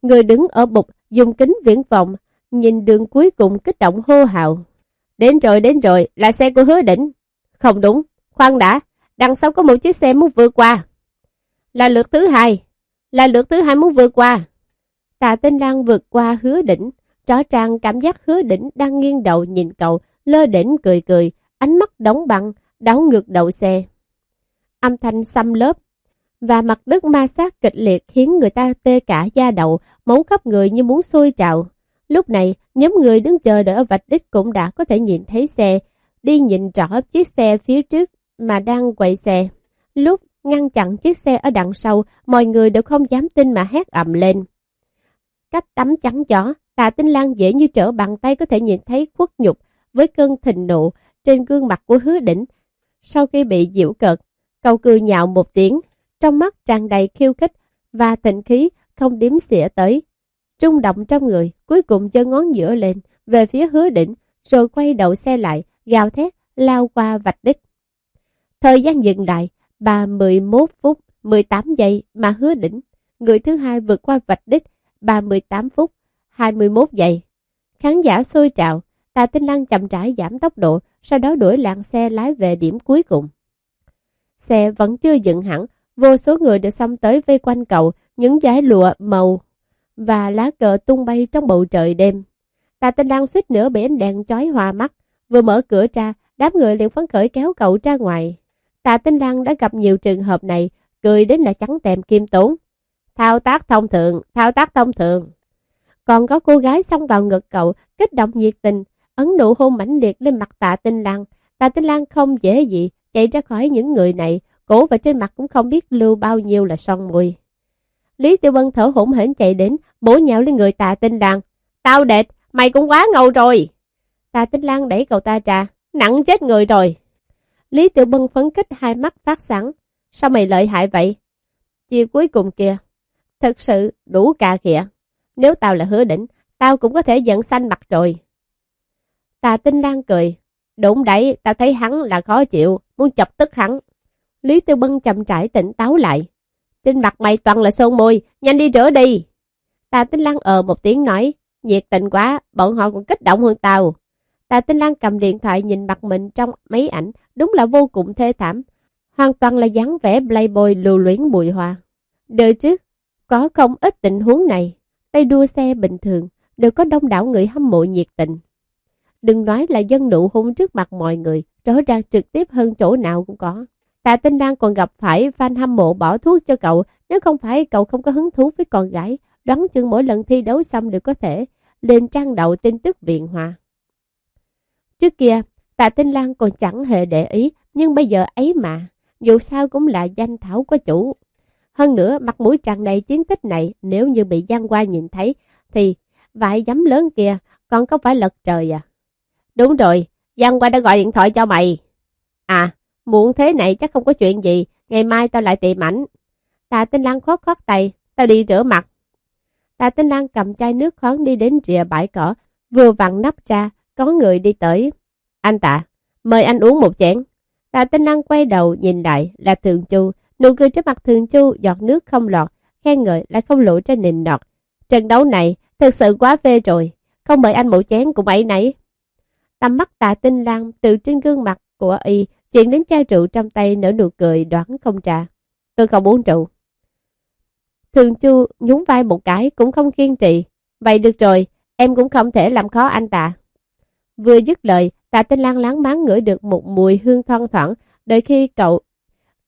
Người đứng ở bục, dùng kính viễn vọng, nhìn đường cuối cùng kích động hô hào. Đến rồi, đến rồi, là xe của hứa đỉnh. Không đúng, khoan đã, đằng sau có một chiếc xe muốn vượt qua. Là lượt thứ hai, là lượt thứ hai muốn vượt qua. Tạ Tinh Lan vượt qua hứa đỉnh, rõ ràng cảm giác hứa đỉnh đang nghiêng đầu nhìn cậu, lơ đỉnh cười cười, ánh mắt đóng băng, đảo ngược đầu xe. Âm thanh xăm lớp và mặt đất ma sát kịch liệt khiến người ta tê cả da đầu, máu khắp người như muốn sôi trào. Lúc này, nhóm người đứng chờ đợi ở vạch đích cũng đã có thể nhìn thấy xe, đi nhìn rõ chiếc xe phía trước mà đang quậy xe. Lúc ngăn chặn chiếc xe ở đằng sau, mọi người đều không dám tin mà hét ầm lên. cách tắm trắng chó, tạ tinh lang dễ như trở bàn tay có thể nhìn thấy khuất nhục với cơn thịnh nộ trên gương mặt của hứa đỉnh. Sau khi bị diễu cợt, cậu cười nhạo một tiếng, trong mắt tràn đầy khiêu khích và thịnh khí không điếm xỉa tới. Trung động trong người, cuối cùng giơ ngón giữa lên, về phía hứa đỉnh, rồi quay đầu xe lại, gào thét, lao qua vạch đích. Thời gian dừng lại, bà 11 phút 18 giây mà hứa đỉnh. Người thứ hai vượt qua vạch đích 38 phút 21 giây. Khán giả sôi trào, Tà Tinh Lăng chậm rãi giảm tốc độ, sau đó đuổi làng xe lái về điểm cuối cùng. Xe vẫn chưa dừng hẳn, vô số người đều xông tới vây quanh cậu, những giải lụa màu và lá cờ tung bay trong bầu trời đêm. Tà Tinh Lan suýt nữa bị ánh đèn chói hòa mắt, vừa mở cửa ra, đám người liền phấn khởi kéo cậu ra ngoài. Tạ Tinh Lan đã gặp nhiều trường hợp này, cười đến là trắng tèm kim tốn. Thao tác thông thường, thao tác thông thường. Còn có cô gái xông vào ngực cậu, kích động nhiệt tình, ấn nụ hôn mãnh liệt lên mặt tạ tinh lang. Tạ tinh lang không dễ gì, chạy ra khỏi những người này, cổ và trên mặt cũng không biết lưu bao nhiêu là son môi. Lý Tiêu Bân thở hổn hển chạy đến, bổ nhạo lên người tạ tinh lang. Tao đệt, mày cũng quá ngầu rồi. Tạ tinh lang đẩy cậu ta ra, nặng chết người rồi. Lý Tiểu Bân phấn kích hai mắt phát sáng. Sao mày lợi hại vậy? Chiều cuối cùng kìa. Thật sự đủ cà kìa. Nếu tao là hứa đỉnh, tao cũng có thể giận xanh mặt rồi. Tà tinh lan cười. Đúng đấy, tao thấy hắn là khó chịu, muốn chọc tức hắn. Lý Tiêu Bân chậm trải tỉnh táo lại. Trên mặt mày toàn là sơn môi, nhanh đi rửa đi. Tà tinh lan ờ một tiếng nói, nhiệt tình quá, bọn họ còn kích động hơn tao. Tà tinh lan cầm điện thoại nhìn mặt mình trong mấy ảnh, đúng là vô cùng thê thảm. Hoàn toàn là dáng vẻ playboy lưu luyến bụi hoa. Đời trước, có không ít tình huống này, tay đua xe bình thường, đều có đông đảo người hâm mộ nhiệt tình. Đừng nói là dân nụ hôn trước mặt mọi người, rõ ràng trực tiếp hơn chỗ nào cũng có. Tạ Tinh Lan còn gặp phải fan hâm mộ bỏ thuốc cho cậu, nếu không phải cậu không có hứng thú với con gái, đoán chừng mỗi lần thi đấu xong đều có thể lên trang đầu tin tức viện hòa. Trước kia, Tạ Tinh Lan còn chẳng hề để ý, nhưng bây giờ ấy mà, dù sao cũng là danh thảo của chủ. Hơn nữa, mặt mũi chàng đầy chiến tích này, nếu như bị Giang Hoa nhìn thấy, thì vải giấm lớn kia còn có phải lật trời à? Đúng rồi, Giang Hoa đã gọi điện thoại cho mày. À, muộn thế này chắc không có chuyện gì, ngày mai tao lại tìm ảnh. Tạ Tinh Lan khoát khoát tay, tao đi rửa mặt. Tạ Tinh Lan cầm chai nước khoáng đi đến rìa bãi cỏ, vừa vặn nắp ra, có người đi tới. Anh tạ, mời anh uống một chén. Tạ Tinh Lan quay đầu nhìn lại là Thường Chu, nụ cười trên mặt Thường Chu giọt nước không lọt, khen ngợi lại không lộ trên nền nọt. Trận đấu này thật sự quá phê rồi, không mời anh một chén cũng ấy nấy. Tầm mắt Tạ Tinh Lan từ trên gương mặt của y chuyện đến chai rượu trong tay nở nụ cười đoán không trả. Tôi không uống rượu. Thường Chu nhún vai một cái cũng không kiên trì. Vậy được rồi, em cũng không thể làm khó anh tạ. Vừa dứt lời, tạ tinh lang láng máng ngửi được một mùi hương thoang thoảng, đợi khi cậu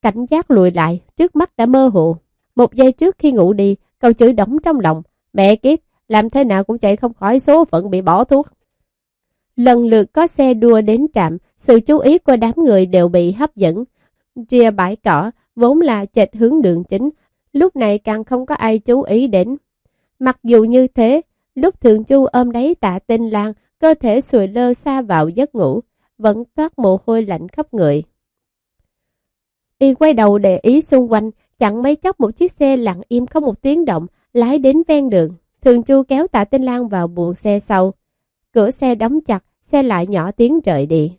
cảnh giác lùi lại, trước mắt đã mơ hồ. Một giây trước khi ngủ đi, cậu chữ đóng trong lòng, mẹ kiếp, làm thế nào cũng chạy không khỏi số phận bị bỏ thuốc. Lần lượt có xe đua đến trạm, sự chú ý của đám người đều bị hấp dẫn. Rìa bãi cỏ, vốn là chệch hướng đường chính, lúc này càng không có ai chú ý đến. Mặc dù như thế, lúc thường chu ôm đáy tạ tinh lang, cơ thể sùi lơ xa vào giấc ngủ, vẫn toát mồ hôi lạnh khắp người. Y quay đầu để ý xung quanh, chẳng mấy chốc một chiếc xe lặng im không một tiếng động, lái đến ven đường. Thường Chu kéo tạ tinh lang vào buồng xe sau. Cửa xe đóng chặt, xe lại nhỏ tiếng rời đi.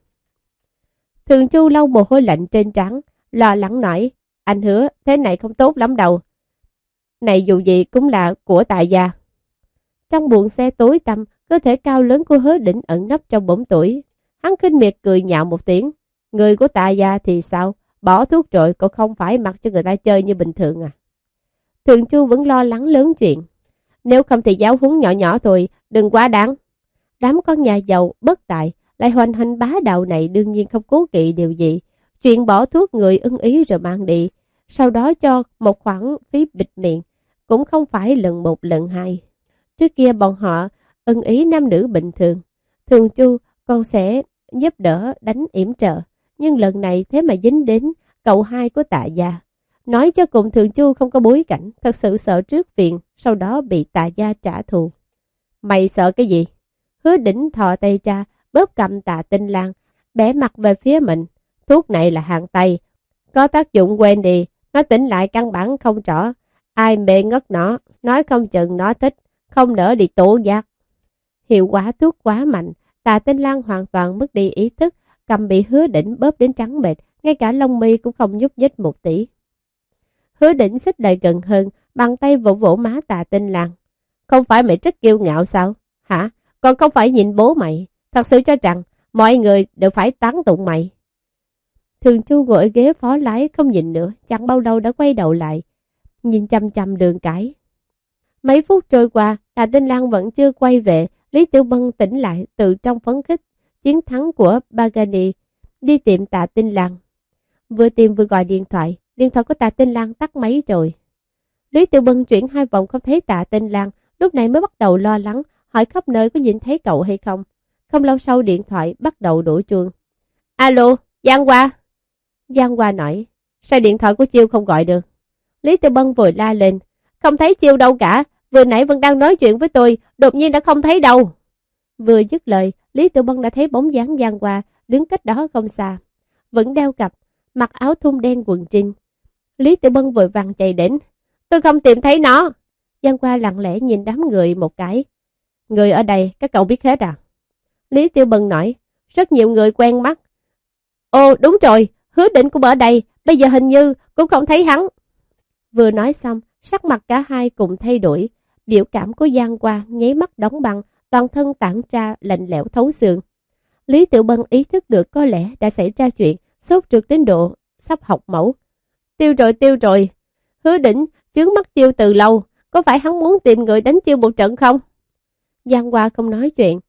Thường Chu lau mồ hôi lạnh trên trắng, lo lắng nói, anh hứa thế này không tốt lắm đâu. Này dù gì cũng là của tại gia. Trong buồng xe tối tăm, cơ thể cao lớn của hứa đỉnh ẩn nấp trong bóng tuổi. Hắn khinh miệt cười nhạo một tiếng. Người của tại gia thì sao? Bỏ thuốc rồi cũng không phải mặc cho người ta chơi như bình thường à? Thường Chu vẫn lo lắng lớn chuyện. Nếu không thì giáo huấn nhỏ nhỏ thôi, đừng quá đáng. Đám con nhà giàu, bất tài, lại hoành hành bá đạo này đương nhiên không cố kỵ điều gì. Chuyện bỏ thuốc người ưng ý rồi mang đi, sau đó cho một khoản phí bịt miệng, cũng không phải lần một lần hai. Trước kia bọn họ ưng ý nam nữ bình thường, thường chu con sẽ giúp đỡ đánh yểm trợ, nhưng lần này thế mà dính đến cậu hai của tạ gia. Nói cho cùng Thường Chu không có bối cảnh, thật sự sợ trước viện, sau đó bị tạ gia trả thù. Mày sợ cái gì? Hứa đỉnh thò tay cha bóp cầm tà tinh lang, bẻ mặt về phía mình. Thuốc này là hàng Tây, có tác dụng quên đi, nó tỉnh lại căn bản không rõ. Ai mê ngất nó, nói không chừng nó thích, không nỡ đi tố giác. Hiệu quả thuốc quá mạnh, tà tinh lang hoàn toàn mất đi ý thức, cầm bị hứa đỉnh bóp đến trắng bệt, ngay cả lông mi cũng không nhúc nhích một tỷ. Hứa đỉnh xích lại gần hơn, bằng tay vỗ vỗ má tà tinh lang. Không phải mày rất kiêu ngạo sao? Hả? Còn không phải nhìn bố mày. Thật sự cho rằng mọi người đều phải tán tụng mày. Thường Chu ngồi ghế phó lái không nhìn nữa, chẳng bao lâu đã quay đầu lại, nhìn chăm chăm đường cái. Mấy phút trôi qua, Đà Tinh Lan vẫn chưa quay về, Lý Tiểu Bân tỉnh lại từ trong phấn khích, chiến thắng của Bagani, đi tìm Tạ Tinh Lan. Vừa tìm vừa gọi điện thoại, điện thoại của Tạ Tinh Lan tắt máy rồi. Lý Tiểu Bân chuyển hai vòng không thấy Tạ Tinh Lan, lúc này mới bắt đầu lo lắng, hỏi khắp nơi có nhìn thấy cậu hay không. Không lâu sau điện thoại bắt đầu đổ chuông. Alo, Giang Hoa. Giang Hoa nói, sao điện thoại của Chiêu không gọi được? Lý Tư Bân vội la lên, không thấy Chiêu đâu cả, vừa nãy vẫn đang nói chuyện với tôi, đột nhiên đã không thấy đâu. Vừa dứt lời, Lý Tư Bân đã thấy bóng dáng Giang Hoa đứng cách đó không xa, vẫn đeo cặp, mặc áo thun đen quần trinh. Lý Tư Bân vội vàng chạy đến, tôi không tìm thấy nó. Giang Hoa lặng lẽ nhìn đám người một cái. Người ở đây, các cậu biết hết à? Lý Tiêu Bân nói, rất nhiều người quen mắt. Ồ, đúng rồi, hứa định cũng ở đây, bây giờ hình như cũng không thấy hắn. Vừa nói xong, sắc mặt cả hai cùng thay đổi, biểu cảm của Giang Qua nháy mắt đóng băng, toàn thân tản ra lạnh lẽo thấu xương. Lý Tiểu Bân ý thức được có lẽ đã xảy ra chuyện, sốt trượt đến độ, sắp học mẫu. Tiêu rồi, tiêu rồi. Hứa đỉnh, chướng mắt chiêu từ lâu, có phải hắn muốn tìm người đánh chiêu một trận không? Giang Hoa không nói chuyện.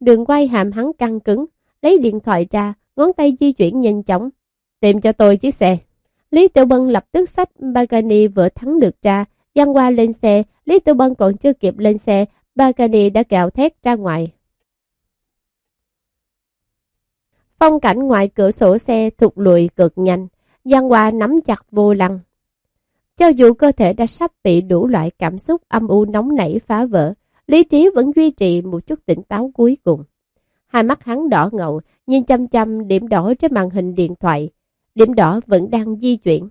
Đường quay hàm hắn căng cứng, lấy điện thoại ra, ngón tay di chuyển nhanh chóng. Tìm cho tôi chiếc xe. Lý Tiểu Bân lập tức sách Bagani vừa thắng được ra, giăng Hoa lên xe, Lý Tiểu Bân còn chưa kịp lên xe, Bagani đã gạo thét ra ngoài. Phong cảnh ngoài cửa sổ xe thụt lùi cực nhanh, Giang Hoa nắm chặt vô lăng. Cho dù cơ thể đã sắp bị đủ loại cảm xúc âm u nóng nảy phá vỡ, lý trí vẫn duy trì một chút tỉnh táo cuối cùng. Hai mắt hắn đỏ ngầu, nhìn chăm chăm điểm đỏ trên màn hình điện thoại. Điểm đỏ vẫn đang di chuyển.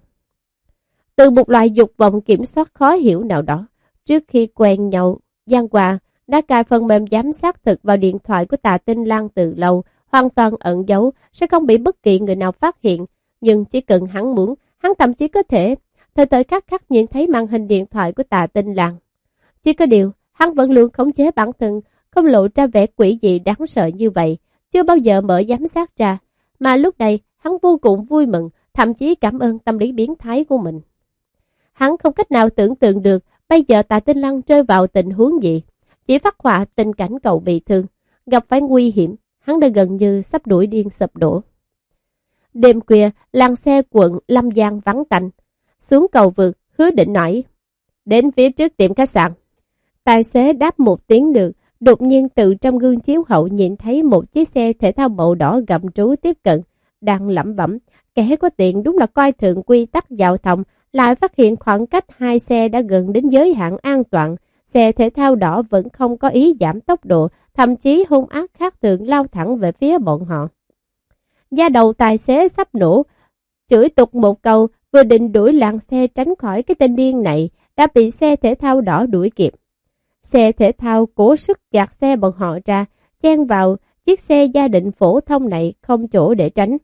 Từ một loại dục vọng kiểm soát khó hiểu nào đó, trước khi quen nhau, Giang qua, đã cài phần mềm giám sát thực vào điện thoại của tà tinh Lan từ lâu, hoàn toàn ẩn giấu, sẽ không bị bất kỳ người nào phát hiện. Nhưng chỉ cần hắn muốn, hắn thậm chí có thể thời thời khắc khắc nhìn thấy màn hình điện thoại của tà tinh Lan. Chỉ có điều, hắn vẫn luôn khống chế bản thân, không lộ ra vẻ quỷ dị đáng sợ như vậy, chưa bao giờ mở giám sát ra. Mà lúc này, hắn vô cùng vui mừng, thậm chí cảm ơn tâm lý biến thái của mình. Hắn không cách nào tưởng tượng được bây giờ Tạ Tinh Lăng rơi vào tình huống gì. Chỉ phát họa tình cảnh cậu bị thương, gặp phải nguy hiểm, hắn đã gần như sắp đuổi điên sập đổ. Đêm khuya, làng xe quận Lâm Giang vắng tạnh. Xuống cầu vượt, hứa định nói. Đến phía trước tiệm khách sạn. Tài xế đáp một tiếng được, đột nhiên từ trong gương chiếu hậu nhìn thấy một chiếc xe thể thao màu đỏ gầm trú tiếp cận, đang lẩm bẩm. Kẻ có tiền đúng là coi thường quy tắc giao thông, lại phát hiện khoảng cách hai xe đã gần đến giới hạn an toàn. Xe thể thao đỏ vẫn không có ý giảm tốc độ, thậm chí hung ác khác thường lao thẳng về phía bọn họ. Da đầu tài xế sắp nổ, chửi tục một câu, vừa định đuổi làng xe tránh khỏi cái tên điên này, đã bị xe thể thao đỏ đuổi kịp. Xe thể thao cố sức gạt xe bọn họ ra, chen vào chiếc xe gia đình phổ thông này không chỗ để tránh.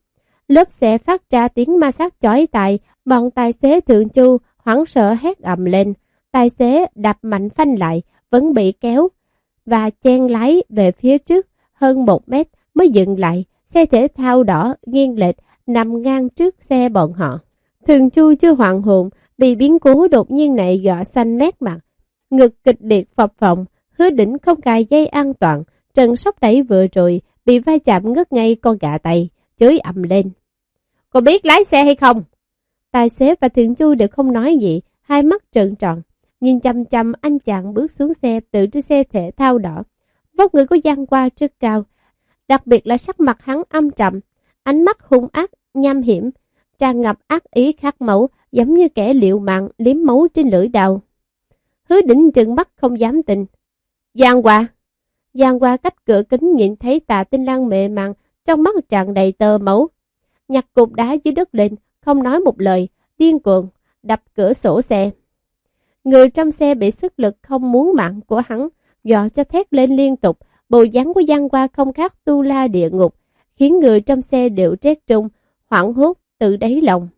Lớp xe phát ra tiếng ma sát chói tai, bọn tài xế thượng chu hoảng sợ hét ầm lên. Tài xế đạp mạnh phanh lại, vẫn bị kéo và chen lái về phía trước hơn một mét mới dừng lại. Xe thể thao đỏ nghiêng lệch nằm ngang trước xe bọn họ. Thường chu chưa hoàn hồn, bị biến cố đột nhiên này dọa xanh mét mặt. Ngực kịch liệt phập phồng, hứa đỉnh không cài dây an toàn, trần sóc đẩy vừa rồi, bị vai chạm ngất ngay con gà tay, chới ầm lên. Cô biết lái xe hay không? Tài xế và thượng chu đều không nói gì, hai mắt trợn tròn, nhìn chăm chăm anh chàng bước xuống xe tự trên xe thể thao đỏ. Vóc người của Giang qua rất cao, đặc biệt là sắc mặt hắn âm trầm, ánh mắt hung ác, nham hiểm, tràn ngập ác ý khát máu, giống như kẻ liệu mạng liếm máu trên lưỡi đào. Hứa đỉnh trừng mắt không dám tin. Giang qua! Giang qua cách cửa kính nhìn thấy tà tinh lang mệ màng, trong mắt tràn đầy tơ máu. Nhặt cục đá dưới đất lên, không nói một lời, điên cuồng, đập cửa sổ xe. Người trong xe bị sức lực không muốn mạng của hắn, dọa cho thét lên liên tục, bộ dáng của Giang qua không khác tu la địa ngục, khiến người trong xe đều rét trung, hoảng hốt từ đáy lòng.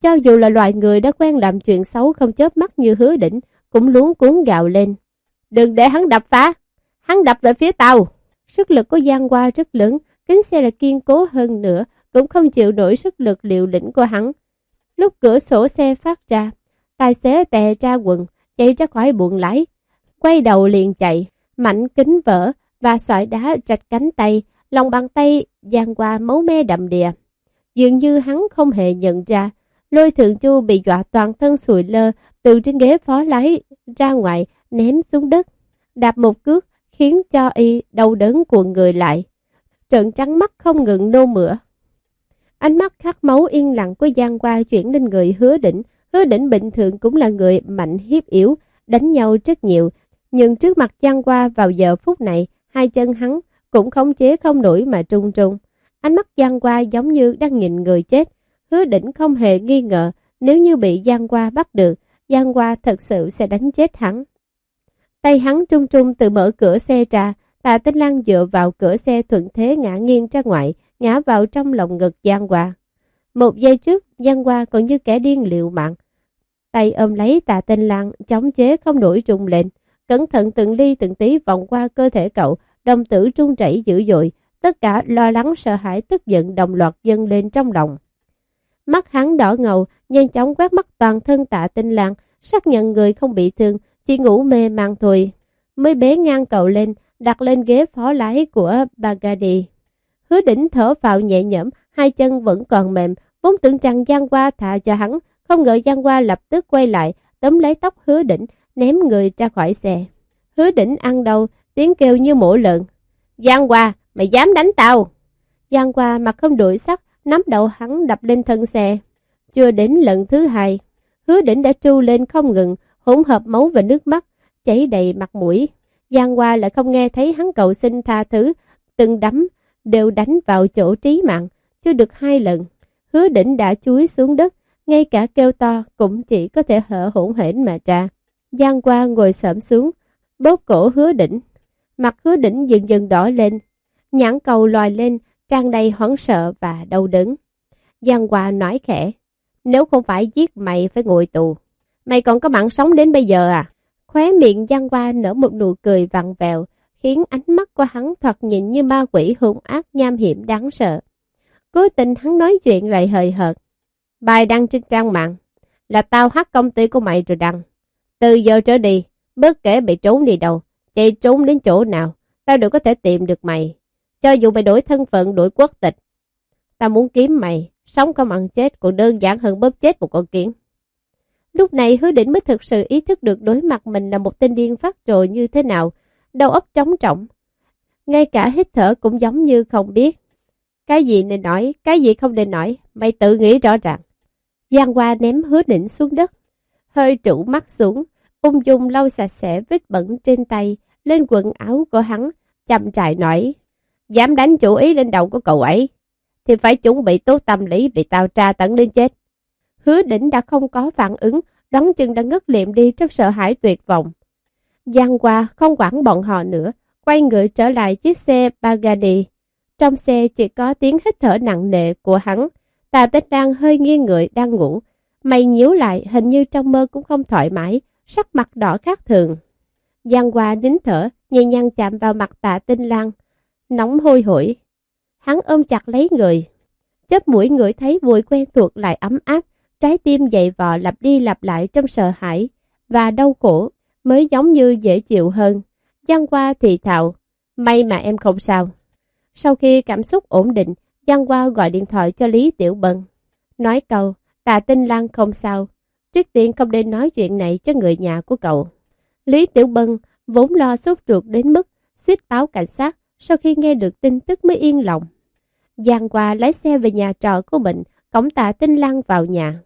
Cho dù là loại người đã quen làm chuyện xấu không chớp mắt như hứa đỉnh, cũng luống cuốn gạo lên. Đừng để hắn đập phá, hắn đập về phía tàu. Sức lực của Giang Hoa rất lớn, kính xe là kiên cố hơn nữa, cũng không chịu nổi sức lực liều lĩnh của hắn. Lúc cửa sổ xe phát ra, tài xế tè ra quần, chạy ra khỏi buồng lái, quay đầu liền chạy, mảnh kính vỡ và sỏi đá rạch cánh tay, lòng bàn tay giang qua máu me đậm đìa. Dường như hắn không hề nhận ra, lôi thượng chu bị dọa toàn thân sùi lơ từ trên ghế phó lái ra ngoài ném xuống đất. Đạp một cước khiến cho y đau đớn cuộn người lại. Trợn trắng mắt không ngừng nô mửa. Ánh mắt khát máu yên lặng của Giang qua chuyển lên người hứa đỉnh. Hứa đỉnh bình thường cũng là người mạnh hiếp yếu, đánh nhau rất nhiều. Nhưng trước mặt Giang qua vào giờ phút này, hai chân hắn cũng khống chế không nổi mà trung trung. Ánh mắt Giang qua giống như đang nhìn người chết. Hứa đỉnh không hề nghi ngờ nếu như bị Giang qua bắt được, Giang qua thật sự sẽ đánh chết hắn. Tay hắn trung trung từ mở cửa xe ra, tạ tinh Lan dựa vào cửa xe thuận thế ngã nghiêng ra ngoài, ngã vào trong lòng ngực Giang Hoa. Một giây trước, Giang Hoa còn như kẻ điên liệu mạng. Tay ôm lấy tạ tinh Lan, chống chế không nổi trùng lên. Cẩn thận từng ly từng tí vòng qua cơ thể cậu, đồng tử trung chảy dữ dội, tất cả lo lắng sợ hãi tức giận đồng loạt dâng lên trong lòng. Mắt hắn đỏ ngầu, nhanh chóng quét mắt toàn thân tạ tinh lang, xác nhận người không bị thương, chỉ ngủ mê man thôi. Mới bế ngang cậu lên, đặt lên ghế phó lái của Bagadi. Hứa đỉnh thở phào nhẹ nhõm, hai chân vẫn còn mềm, vốn tưởng rằng Giang Hoa thả cho hắn, không ngờ Giang Hoa lập tức quay lại, tóm lấy tóc hứa đỉnh, ném người ra khỏi xe. Hứa đỉnh ăn đầu, tiếng kêu như mổ lợn. Giang Hoa, mày dám đánh tao? Giang Hoa mặt không đổi sắc, nắm đầu hắn đập lên thân xe. Chưa đến lần thứ hai, hứa đỉnh đã tru lên không ngừng, hỗn hợp máu và nước mắt, chảy đầy mặt mũi. Giang Hoa lại không nghe thấy hắn cầu xin tha thứ, từng đấm đều đánh vào chỗ trí mạng, chưa được hai lần. Hứa đỉnh đã chuối xuống đất, ngay cả kêu to cũng chỉ có thể hở hỗn hển mà ra. Giang Hoa ngồi sợm xuống, bóp cổ hứa đỉnh. Mặt hứa đỉnh dần dần đỏ lên, nhãn cầu lòi lên, trang đầy hoảng sợ và đau đớn. Giang Hoa nói khẽ, nếu không phải giết mày phải ngồi tù. Mày còn có mạng sống đến bây giờ à? Khóe miệng Giang Hoa nở một nụ cười vặn vẹo, khiến ánh mắt của hắn thoạt nhìn như ma quỷ hung ác nham hiểm đáng sợ. Cố tình hắn nói chuyện lại hời hợt. Bài đăng trên trang mạng là tao hát công ty của mày rồi đăng. Từ giờ trở đi, bất kể bị trốn đi đâu, chạy trốn đến chỗ nào, tao đều có thể tìm được mày. Cho dù mày đổi thân phận, đổi quốc tịch. Tao muốn kiếm mày, sống không ăn chết còn đơn giản hơn bóp chết một con kiến. Lúc này hứa đỉnh mới thực sự ý thức được đối mặt mình là một tên điên phát trồi như thế nào, đầu óc trống trọng. Ngay cả hít thở cũng giống như không biết. Cái gì nên nói, cái gì không nên nói, mày tự nghĩ rõ ràng. Giang Hoa ném hứa đỉnh xuống đất, hơi trụ mắt xuống, ung dung lau sạch sẽ vết bẩn trên tay, lên quần áo của hắn, chậm trại nói. Dám đánh chủ ý lên đầu của cậu ấy, thì phải chuẩn bị tốt tâm lý bị tao tra tấn đến chết. Hứa đỉnh đã không có phản ứng, đón chừng đã ngất liệm đi trong sợ hãi tuyệt vọng. Giang qua không quản bọn họ nữa, quay người trở lại chiếc xe Bagadi. Trong xe chỉ có tiếng hít thở nặng nề của hắn. Tà tích đang hơi nghiêng người đang ngủ. Mày nhíu lại hình như trong mơ cũng không thoải mái, sắc mặt đỏ khác thường. Giang qua nín thở, nhẹ nhàng chạm vào mặt tạ tinh lang, nóng hôi hổi. Hắn ôm chặt lấy người. Chớp mũi người thấy mùi quen thuộc lại ấm áp, trái tim dậy vò lặp đi lặp lại trong sợ hãi và đau khổ mới giống như dễ chịu hơn. Giang qua thì thạo, may mà em không sao. Sau khi cảm xúc ổn định, Giang qua gọi điện thoại cho Lý Tiểu Bân. Nói câu, tạ tinh lan không sao, trước tiên không nên nói chuyện này cho người nhà của cậu. Lý Tiểu Bân vốn lo sốt ruột đến mức suýt báo cảnh sát sau khi nghe được tin tức mới yên lòng. Giang qua lái xe về nhà trọ của mình, cổng tạ tinh lang vào nhà.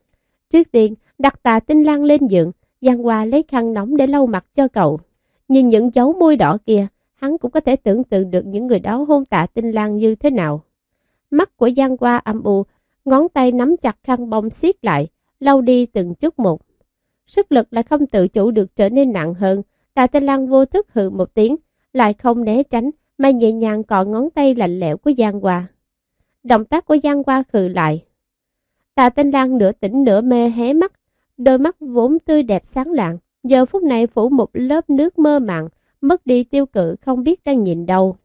Trước tiên, đặt tạ tinh lang lên giường, Giang Hoa lấy khăn nóng để lau mặt cho cậu. Nhìn những dấu môi đỏ kia, hắn cũng có thể tưởng tượng được những người đó hôn tạ tinh lang như thế nào. Mắt của Giang Hoa âm u, ngón tay nắm chặt khăn bông siết lại, lau đi từng chút một. Sức lực lại không tự chủ được trở nên nặng hơn, tạ tinh lang vô thức hừ một tiếng, lại không né tránh, mà nhẹ nhàng cọ ngón tay lạnh lẽo của Giang Hoa. Động tác của Giang Hoa khừ lại. Tạ Tinh Lan nửa tỉnh nửa mê hé mắt, đôi mắt vốn tươi đẹp sáng lạng, giờ phút này phủ một lớp nước mơ màng, mất đi tiêu cự không biết đang nhìn đâu.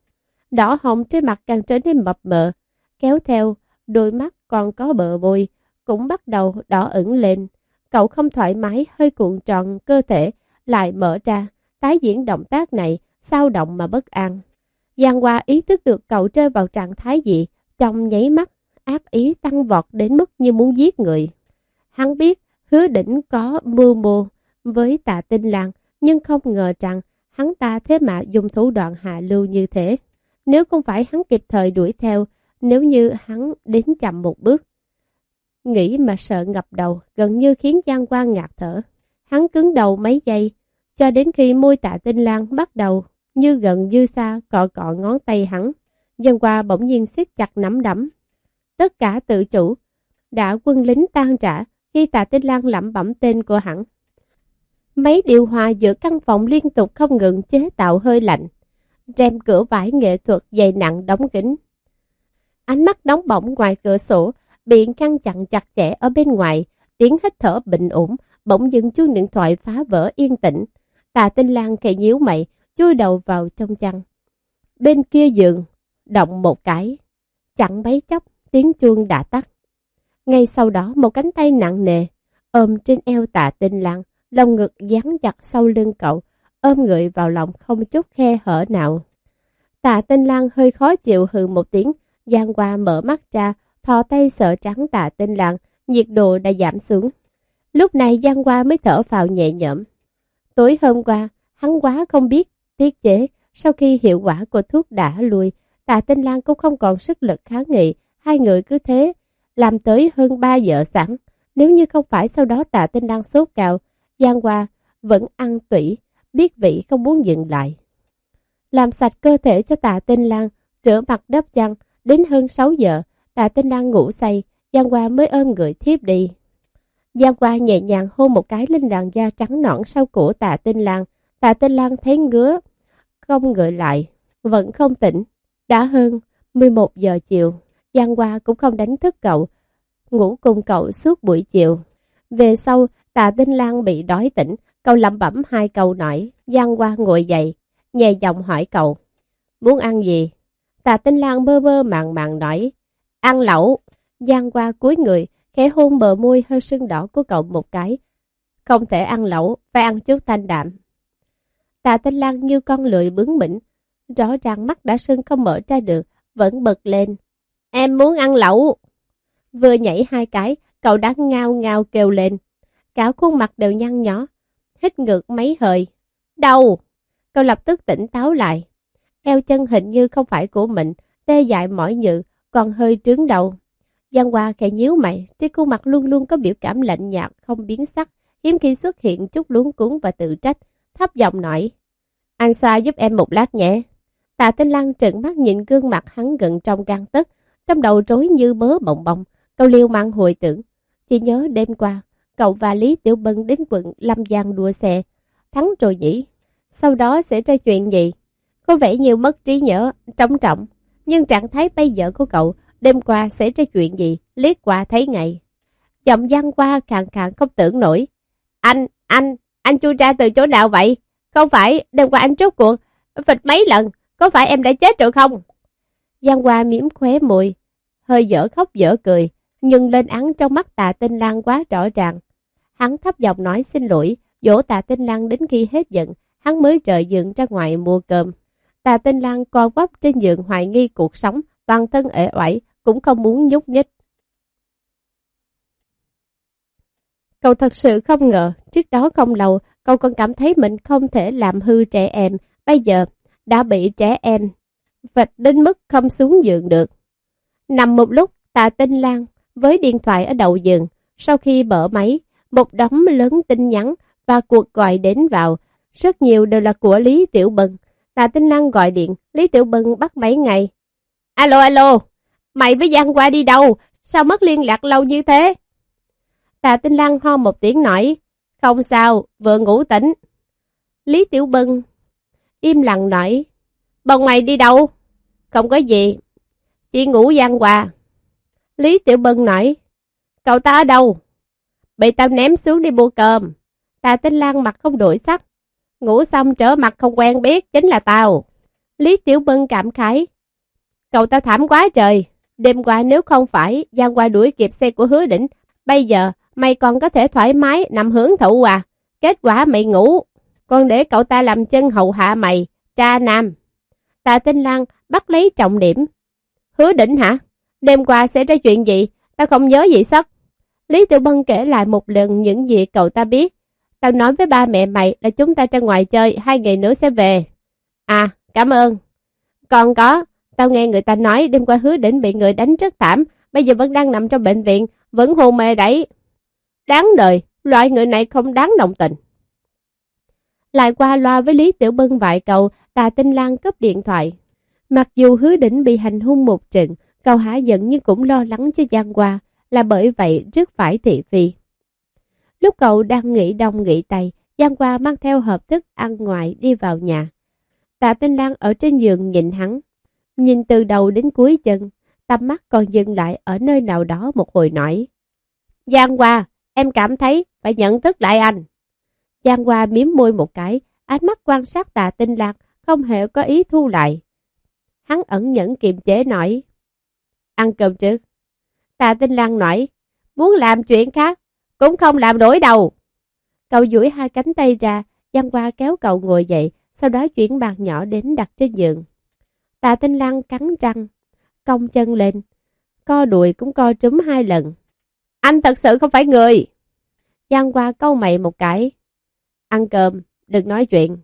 Đỏ hồng trên mặt càng trở nên mập mờ, kéo theo, đôi mắt còn có bờ bôi, cũng bắt đầu đỏ ửng lên. Cậu không thoải mái, hơi cuộn tròn cơ thể, lại mở ra, tái diễn động tác này, sao động mà bất an. Giang Hoa ý thức được cậu rơi vào trạng thái gì, trong nháy mắt, ác ý tăng vọt đến mức như muốn giết người. Hắn biết hứa đỉnh có mưu mô với tạ tinh làng, nhưng không ngờ rằng hắn ta thế mà dùng thủ đoạn hạ lưu như thế. Nếu không phải hắn kịp thời đuổi theo, nếu như hắn đến chậm một bước. Nghĩ mà sợ ngập đầu, gần như khiến Giang Quang ngạt thở. Hắn cứng đầu mấy giây, cho đến khi môi tạ tinh lang bắt đầu, như gần như xa, cọ cọ ngón tay hắn. Dân qua bỗng nhiên siết chặt nắm đấm. Tất cả tự chủ, đã quân lính tan trả khi tạ tinh lang lẩm bẩm tên của hắn. Mấy điều hòa giữa căn phòng liên tục không ngừng chế tạo hơi lạnh. Rèm cửa vải nghệ thuật dày nặng đóng kính. Ánh mắt nóng bỏng ngoài cửa sổ, bị ngăn chặn chặt chẽ ở bên ngoài, tiếng hít thở bình ổn, bỗng dưng chuông điện thoại phá vỡ yên tĩnh. Tạ tinh lang khẽ nhíu mày, chui đầu vào trong chăn. Bên kia giường, động một cái, chẳng mấy chốc tiếng chuông đã tắt. Ngay sau đó một cánh tay nặng nề, ôm trên eo tạ tinh lang, lồng ngực dán chặt sau lưng cậu, ôm người vào lòng không chút khe hở nào. Tạ tinh lăng hơi khó chịu hừ một tiếng, Giang qua mở mắt ra, thò tay sợ trắng tạ tinh lang, nhiệt độ đã giảm xuống. Lúc này Giang qua mới thở vào nhẹ nhõm. Tối hôm qua, hắn quá không biết tiết chế, sau khi hiệu quả của thuốc đã lùi, tạ tinh lang cũng không còn sức lực kháng nghị, hai người cứ thế, làm tới hơn 3 giờ sẵn. Nếu như không phải sau đó tạ tinh lang sốt cao, Giang Hoa vẫn ăn tủy, biết vị không muốn dừng lại. Làm sạch cơ thể cho tạ tinh lang, rửa mặt đắp chăn, đến hơn 6 giờ, tạ tinh lang ngủ say, Giang Hoa mới ôm người thiếp đi. Giang Hoa nhẹ nhàng hôn một cái lên làn da trắng nõn sau cổ tạ tinh lang, tạ tinh lang thấy ngứa, không ngợi lại, vẫn không tỉnh. Đã hơn 11 giờ chiều, Giang Hoa cũng không đánh thức cậu, ngủ cùng cậu suốt buổi chiều. Về sau, tạ Tinh Lan bị đói tỉnh, cậu lẩm bẩm hai câu nói, Giang Hoa ngồi dậy, nhẹ giọng hỏi cậu, muốn ăn gì? Tạ Tinh Lan bơ bơ màng màng nói, ăn lẩu. Giang Hoa cúi người, khẽ hôn bờ môi hơi sưng đỏ của cậu một cái. Không thể ăn lẩu, phải ăn chút thanh đạm. Tạ Tinh Lan như con lười bướng bỉnh, rõ ràng mắt đã sưng không mở ra được, vẫn bật lên. Em muốn ăn lẩu. Vừa nhảy hai cái, cậu đã ngao ngao kêu lên. Cả khuôn mặt đều nhăn nhó, hít ngược mấy hơi. đau Cậu lập tức tỉnh táo lại. Eo chân hình như không phải của mình, tê dại mỏi nhự, còn hơi trướng đầu. Giang Hoa khẽ nhíu mày, trên khuôn mặt luôn luôn có biểu cảm lạnh nhạt, không biến sắc, hiếm khi xuất hiện chút luống cuốn và tự trách, thấp giọng nói. Anh xa giúp em một lát nhé. Tạ Tinh Lăng trợn mắt nhìn gương mặt hắn gần trong gan tức, trong đầu rối như bớ bồng bồng, cậu liêu mang hồi tưởng. Chỉ nhớ đêm qua, cậu và Lý Tiểu Bân đến quận Lâm Giang đua xe, thắng rồi nhỉ. Sau đó sẽ ra chuyện gì? Có vẻ nhiều mất trí nhớ, trống trọng. Nhưng trạng thái bây giờ của cậu, đêm qua sẽ ra chuyện gì, liếc qua thấy ngày. Giọng văn qua càng càng không tưởng nổi. Anh, anh, anh chui ra từ chỗ nào vậy? Không phải, đêm qua anh trốt cuộc, phịch mấy lần, có phải em đã chết rồi không? Giang Hoa mỉm khóe mùi, hơi dở khóc dở cười, nhưng lên án trong mắt tạ tinh lang quá rõ ràng. Hắn thấp giọng nói xin lỗi, dỗ tạ tinh lang đến khi hết giận, hắn mới trời dựng ra ngoài mua cơm. Tạ tinh lang co quắp trên giường hoài nghi cuộc sống, toàn thân ệ oải, cũng không muốn nhúc nhích. Cậu thật sự không ngờ, trước đó không lâu, cậu còn cảm thấy mình không thể làm hư trẻ em, bây giờ đã bị trẻ em vạch đến mức không xuống giường được. Nằm một lúc, tạ tinh Lan với điện thoại ở đầu giường. Sau khi mở máy, một đống lớn tin nhắn và cuộc gọi đến vào, rất nhiều đều là của Lý Tiểu Bân. Tạ Tinh Lan gọi điện, Lý Tiểu Bân bắt máy ngay. Alo alo, mày với Giang qua đi đâu? Sao mất liên lạc lâu như thế? Tạ Tinh Lan ho một tiếng nói, không sao, vừa ngủ tỉnh. Lý Tiểu Bân im lặng nói, bọn mày đi đâu? Không có gì, chỉ ngủ Giang qua. Lý Tiểu Bân nói, cậu ta ở đâu? Bị tao ném xuống đi mua cơm. Ta Tinh Lan mặt không đổi sắc. Ngủ xong trở mặt không quen biết, chính là tao. Lý Tiểu Bân cảm khái. Cậu ta thảm quá trời. Đêm qua nếu không phải Giang qua đuổi kịp xe của hứa đỉnh, bây giờ mày còn có thể thoải mái nằm hưởng thụ à. Kết quả mày ngủ, còn để cậu ta làm chân hậu hạ mày, cha nam. Tạ Tinh Lan bắt lấy trọng điểm. Hứa đỉnh hả? Đêm qua xảy ra chuyện gì? Tao không nhớ gì sắp. Lý Tiểu Bân kể lại một lần những gì cậu ta biết. Tao nói với ba mẹ mày là chúng ta ra ngoài chơi, hai ngày nữa sẽ về. À, cảm ơn. Còn có, tao nghe người ta nói đêm qua hứa đỉnh bị người đánh rất thảm, bây giờ vẫn đang nằm trong bệnh viện, vẫn hôn mê đấy. Đáng đời, loại người này không đáng đồng tình. Lại qua loa với Lý Tiểu Bân vài câu, Tà Tinh Lan cấp điện thoại. Mặc dù hứa đỉnh bị hành hung một trận, cầu hả giận nhưng cũng lo lắng cho Giang Hoa, là bởi vậy rất phải thị phi. Lúc cậu đang nghĩ đông nghĩ tay Giang Hoa mang theo hộp thức ăn ngoài đi vào nhà. Tạ Tinh Lan ở trên giường nhìn hắn, nhìn từ đầu đến cuối chân, tầm mắt còn dừng lại ở nơi nào đó một hồi nổi. Giang Hoa, em cảm thấy phải nhận thức lại anh. Giang Hoa miếm môi một cái, ánh mắt quan sát Tạ Tinh Lan không hề có ý thu lại. Hắn ẩn nhẫn kiềm chế nói. Ăn cơm trước. Tạ Tinh Lan nói, muốn làm chuyện khác, cũng không làm nổi đầu. Cậu duỗi hai cánh tay ra, Giang Hoa kéo cậu ngồi dậy, sau đó chuyển bàn nhỏ đến đặt trên giường. Tạ Tinh Lan cắn răng, cong chân lên, co đùi cũng co trúm hai lần. Anh thật sự không phải người. Giang Hoa câu mày một cái. Ăn cơm, đừng nói chuyện.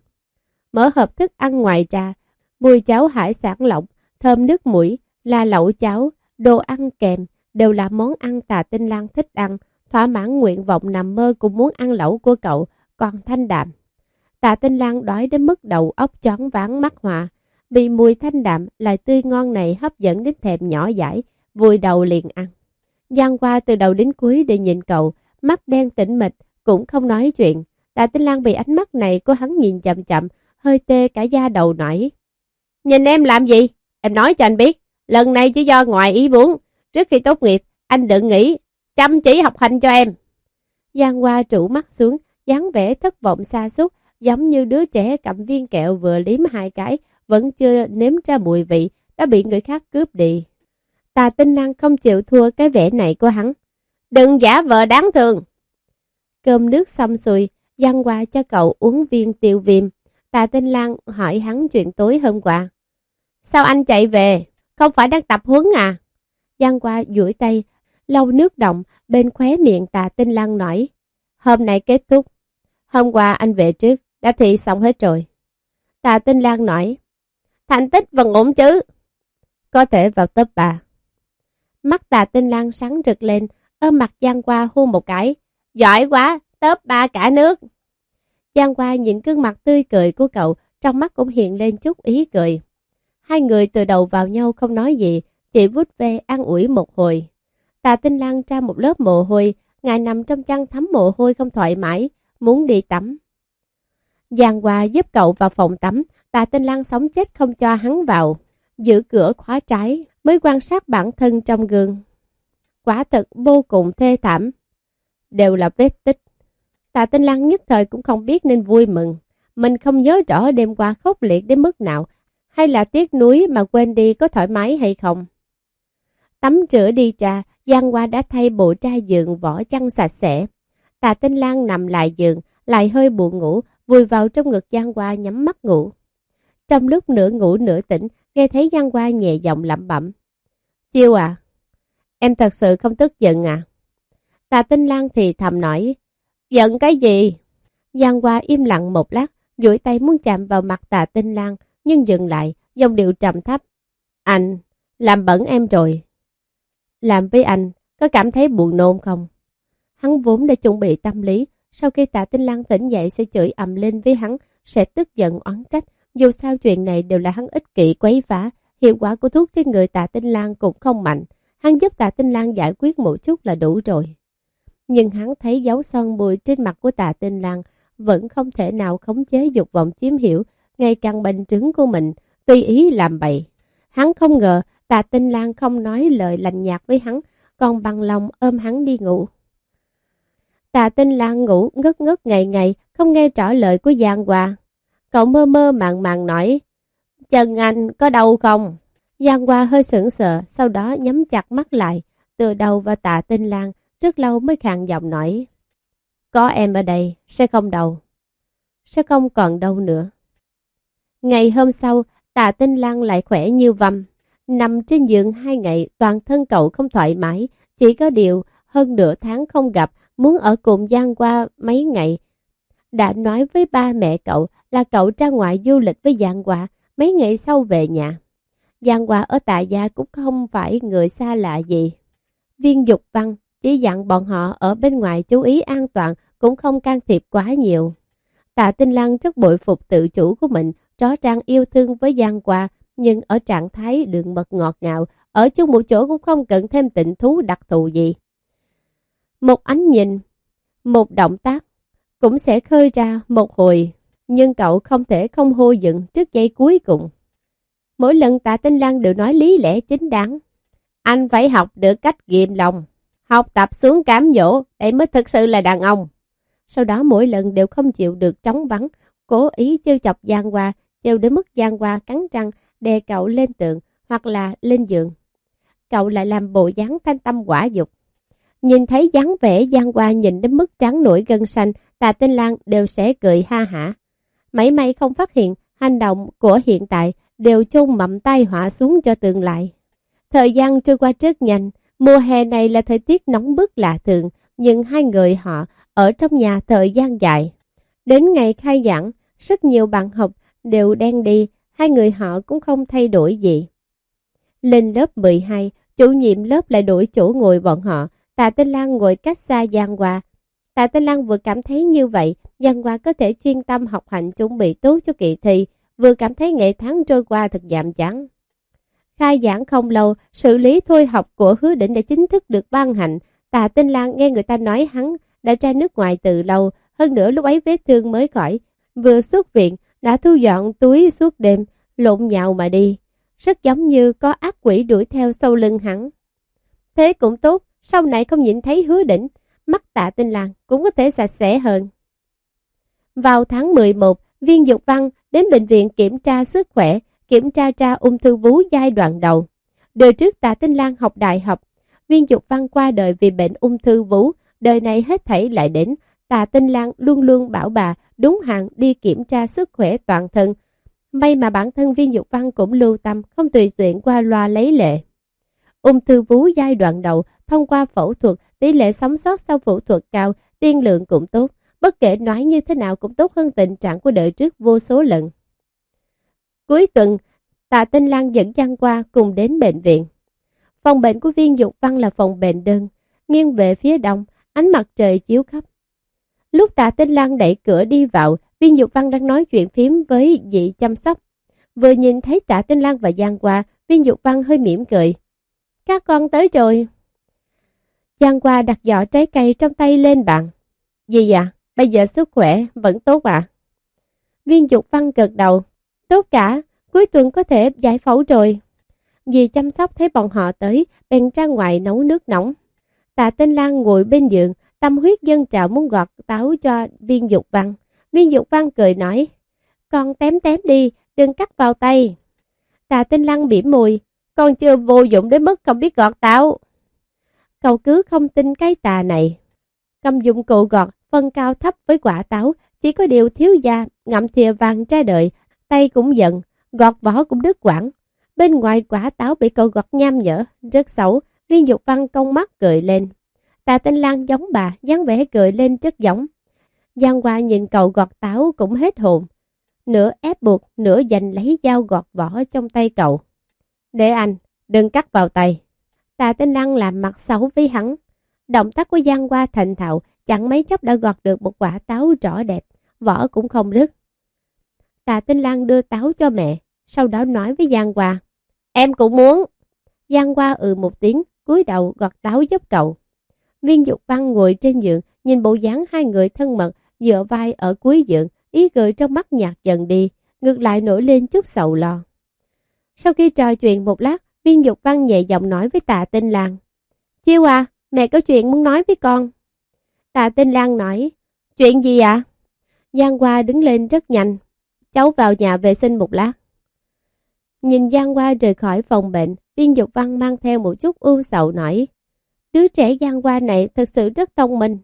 Mở hộp thức ăn ngoài trà, mùi cháo hải sản lỏng, thơm nước mũi, là lẩu cháo, đồ ăn kèm, đều là món ăn tà tinh lang thích ăn, thỏa mãn nguyện vọng nằm mơ cũng muốn ăn lẩu của cậu, còn thanh đạm. Tạ tinh lang đói đến mức đầu óc chóng váng mắt họa, bị mùi thanh đạm lại tươi ngon này hấp dẫn đến thèm nhỏ dãi, vùi đầu liền ăn. Giang qua từ đầu đến cuối để nhìn cậu, mắt đen tĩnh mịch, cũng không nói chuyện. Tạ tinh lang bị ánh mắt này của hắn nhìn chậm chậm, hơi tê cả da đầu nổi. Nhìn em làm gì? Em nói cho anh biết, lần này chỉ do ngoài ý muốn, Trước khi tốt nghiệp, anh đừng nghĩ, chăm chỉ học hành cho em. Giang Hoa trụ mắt xuống, dáng vẻ thất vọng xa xúc, giống như đứa trẻ cầm viên kẹo vừa liếm hai cái, vẫn chưa nếm ra mùi vị, đã bị người khác cướp đi. Tà tinh năng không chịu thua cái vẻ này của hắn. Đừng giả vờ đáng thương. Cơm nước xong xuôi, Giang qua cho cậu uống viên tiêu viêm. Tà tinh lang hỏi hắn chuyện tối hôm qua. Sao anh chạy về? Không phải đang tập huấn à? Giang qua duỗi tay, lau nước động bên khóe miệng tà tinh Lan nói. Hôm nay kết thúc. Hôm qua anh về trước, đã thi xong hết rồi. Tà tinh lan nói. Thành tích vẫn ổn chứ. Có thể vào top 3. Mắt tà tinh lan sáng rực lên, ôm mặt Giang qua hôn một cái. Giỏi quá, top 3 cả nước. Giang qua nhìn gương mặt tươi cười của cậu, trong mắt cũng hiện lên chút ý cười. Hai người từ đầu vào nhau không nói gì, chỉ vút ve an ủi một hồi. Tà tinh Lan tra một lớp mồ hôi, ngài nằm trong chăn thấm mồ hôi không thoải mái, muốn đi tắm. Giang Hoa giúp cậu vào phòng tắm, tà tinh Lan sống chết không cho hắn vào. Giữ cửa khóa trái, mới quan sát bản thân trong gương. Quả thật vô cùng thê thảm. Đều là vết tích. Tà tinh lang nhất thời cũng không biết nên vui mừng. Mình không nhớ rõ đêm qua khốc liệt đến mức nào, hay là tiếc núi mà quên đi có thoải mái hay không. Tắm rửa đi trà, Giang Hoa đã thay bộ trai giường vỏ chăn sạch sẽ. Tà Tinh Lan nằm lại giường, lại hơi buồn ngủ, vùi vào trong ngực Giang Hoa nhắm mắt ngủ. Trong lúc nửa ngủ nửa tỉnh, nghe thấy Giang Hoa nhẹ giọng lẩm bẩm. Chiêu à, em thật sự không tức giận à? Tà Tinh Lan thì thầm nói, giận cái gì? Giang Hoa im lặng một lát, duỗi tay muốn chạm vào mặt Tà Tinh Lan, nhưng dừng lại, dòng điệu trầm thấp. Anh, làm bẩn em rồi. Làm với anh có cảm thấy buồn nôn không? Hắn vốn đã chuẩn bị tâm lý, sau khi tạ tinh lang tỉnh dậy sẽ chửi ầm lên với hắn, sẽ tức giận oán trách. Dù sao chuyện này đều là hắn ích kỷ quấy phá, hiệu quả của thuốc trên người tạ tinh lang cũng không mạnh. Hắn giúp tạ tinh lang giải quyết một chút là đủ rồi. Nhưng hắn thấy dấu son bụi trên mặt của tạ tinh lang vẫn không thể nào khống chế dục vọng chiếm hiểu, ngày càng bệnh trứng của mình, tùy ý làm bậy. Hắn không ngờ tạ tinh lang không nói lời lành nhạt với hắn, còn bằng lòng ôm hắn đi ngủ. Tạ tinh lang ngủ ngất ngất ngày ngày, không nghe trả lời của Giang Hoa. Cậu mơ mơ màng màng nói, chân anh có đau không? Giang Hoa hơi sững sờ, sau đó nhắm chặt mắt lại, từ đầu vào tạ tinh lang, rất lâu mới khàn giọng nói. Có em ở đây, sẽ không đâu Sẽ không còn đâu nữa. Ngày hôm sau, tạ tinh lang lại khỏe như vâm. Nằm trên giường hai ngày, toàn thân cậu không thoải mái, chỉ có điều hơn nửa tháng không gặp, muốn ở cùng Giang qua mấy ngày. Đã nói với ba mẹ cậu là cậu ra ngoài du lịch với Giang Hoa, mấy ngày sau về nhà. Giang Hoa ở tại gia cũng không phải người xa lạ gì. Viên dục văn chỉ dặn bọn họ ở bên ngoài chú ý an toàn, cũng không can thiệp quá nhiều. Tạ Tinh Lăng rất bội phục tự chủ của mình, rõ ràng yêu thương với Giang Hoa, nhưng ở trạng thái đường mật ngọt ngào, ở chung một chỗ cũng không cần thêm tịnh thú đặc thù gì. Một ánh nhìn, một động tác, cũng sẽ khơi ra một hồi, nhưng cậu không thể không hô dựng trước giây cuối cùng. Mỗi lần tạ tinh lăng đều nói lý lẽ chính đáng. Anh phải học được cách ghim lòng, học tập xuống cám dỗ, để mới thực sự là đàn ông. Sau đó mỗi lần đều không chịu được trống vắng, cố ý trêu chọc Giang Hoa, trêu đến mức Giang Hoa cắn răng, đè cậu lên tượng hoặc là lên giường. Cậu lại làm bộ dáng thanh tâm quả dục. Nhìn thấy dáng vẻ Giang Hoa nhìn đến mức trắng nổi gân xanh, Tạ Tinh Lan đều sẽ cười ha hả. Mấy may không phát hiện hành động của hiện tại đều chung mậm tai họa xuống cho tương lai. Thời gian trôi qua rất nhanh, mùa hè này là thời tiết nóng bức lạ thường, nhưng hai người họ ở trong nhà thời gian dài. Đến ngày khai giảng, rất nhiều bạn học đều đang đi, hai người họ cũng không thay đổi gì. Lên lớp 12, chủ nhiệm lớp lại đổi chỗ ngồi bọn họ, Tạ Tinh Lan ngồi cách xa Giang Hoa. Tạ Tinh Lan vừa cảm thấy như vậy, Giang Hoa có thể chuyên tâm học hành chuẩn bị tốt cho kỳ thi, vừa cảm thấy ngày tháng trôi qua thật giảm chán. Khai giảng không lâu, xử lý thôi học của hứa định đã chính thức được ban hành. Tạ Tinh Lan nghe người ta nói hắn đã ra nước ngoài từ lâu, hơn nữa lúc ấy vết thương mới khỏi. Vừa xuất viện, đã thu dọn túi suốt đêm, lộn nhạo mà đi. Rất giống như có ác quỷ đuổi theo sau lưng hắn. Thế cũng tốt, sau này không nhìn thấy hứa đỉnh, mắt tạ tinh làng cũng có thể sạch sẽ hơn. Vào tháng 11, viên dục văn đến bệnh viện kiểm tra sức khỏe, kiểm tra tra ung thư vú giai đoạn đầu. Đời trước tạ tinh Lan học đại học, viên dục văn qua đời vì bệnh ung thư vú, đời này hết thảy lại đến. Tạ tinh Lan luôn luôn bảo bà đúng hạn đi kiểm tra sức khỏe toàn thân. May mà bản thân viên dục văn cũng lưu tâm, không tùy tiện qua loa lấy lệ. Ung thư vú giai đoạn đầu, thông qua phẫu thuật, tỷ lệ sống sót sau phẫu thuật cao, tiên lượng cũng tốt. Bất kể nói như thế nào cũng tốt hơn tình trạng của đời trước vô số lần. Cuối tuần, Tạ Tinh Lan dẫn Giang qua cùng đến bệnh viện. Phòng bệnh của viên dục văn là phòng bệnh đơn, nghiêng về phía đông, ánh mặt trời chiếu khắp. Lúc Tạ Tinh Lan đẩy cửa đi vào, viên dục văn đang nói chuyện phím với dị chăm sóc. Vừa nhìn thấy Tạ Tinh Lan và Giang qua, viên dục văn hơi mỉm cười. Các con tới rồi. Giang qua đặt giỏ trái cây trong tay lên bàn. Gì à? Bây giờ sức khỏe vẫn tốt à? Viên dục văn gật đầu. Tốt cả, cuối tuần có thể giải phẫu rồi. Dì chăm sóc thấy bọn họ tới, bèn ra ngoài nấu nước nóng. Tạ Tinh Lan ngồi bên giường, tâm huyết dân trào muốn gọt táo cho viên dục văn. Viên dục văn cười nói, con tém tém đi, đừng cắt vào tay. Tạ Tinh Lan bỉm mùi, con chưa vô dụng đến mức không biết gọt táo. Cậu cứ không tin cái tà này. Cầm dụng cụ gọt, phân cao thấp với quả táo, chỉ có điều thiếu da, ngậm thìa vàng ra đợi tay cũng giận, gọt vỏ cũng đứt quãng. Bên ngoài quả táo bị cậu gọt nham nhở, rất xấu, viên dục văn công mắt cười lên. Tà Tinh Lan giống bà, dáng vẻ cười lên rất giống. Giang Hoa nhìn cậu gọt táo cũng hết hồn. Nửa ép buộc, nửa giành lấy dao gọt vỏ trong tay cậu. Để anh, đừng cắt vào tay. Tạ Tinh Lan làm mặt xấu với hắn. Động tác của Giang Hoa thành thạo, chẳng mấy chốc đã gọt được một quả táo rõ đẹp, vỏ cũng không đứt. Tạ Tinh Lan đưa táo cho mẹ, sau đó nói với Giang Hoa. Em cũng muốn. Giang Hoa ừ một tiếng, cúi đầu gọt táo giúp cậu. Viên Dục Văn ngồi trên giường, nhìn bộ dáng hai người thân mật, dựa vai ở cuối giường, ý cười trong mắt nhạt dần đi, ngược lại nổi lên chút sầu lo. Sau khi trò chuyện một lát, viên Dục Văn nhẹ giọng nói với tạ tinh Lan: Chiêu à, mẹ có chuyện muốn nói với con. Tạ tinh Lan nói, chuyện gì ạ? À? Giang Hoa đứng lên rất nhanh, cháu vào nhà vệ sinh một lát. Nhìn Giang Hoa rời khỏi phòng bệnh, viên Dục Văn mang theo một chút ưu sầu nói, đứa trẻ Giang Hoa này thật sự rất thông minh.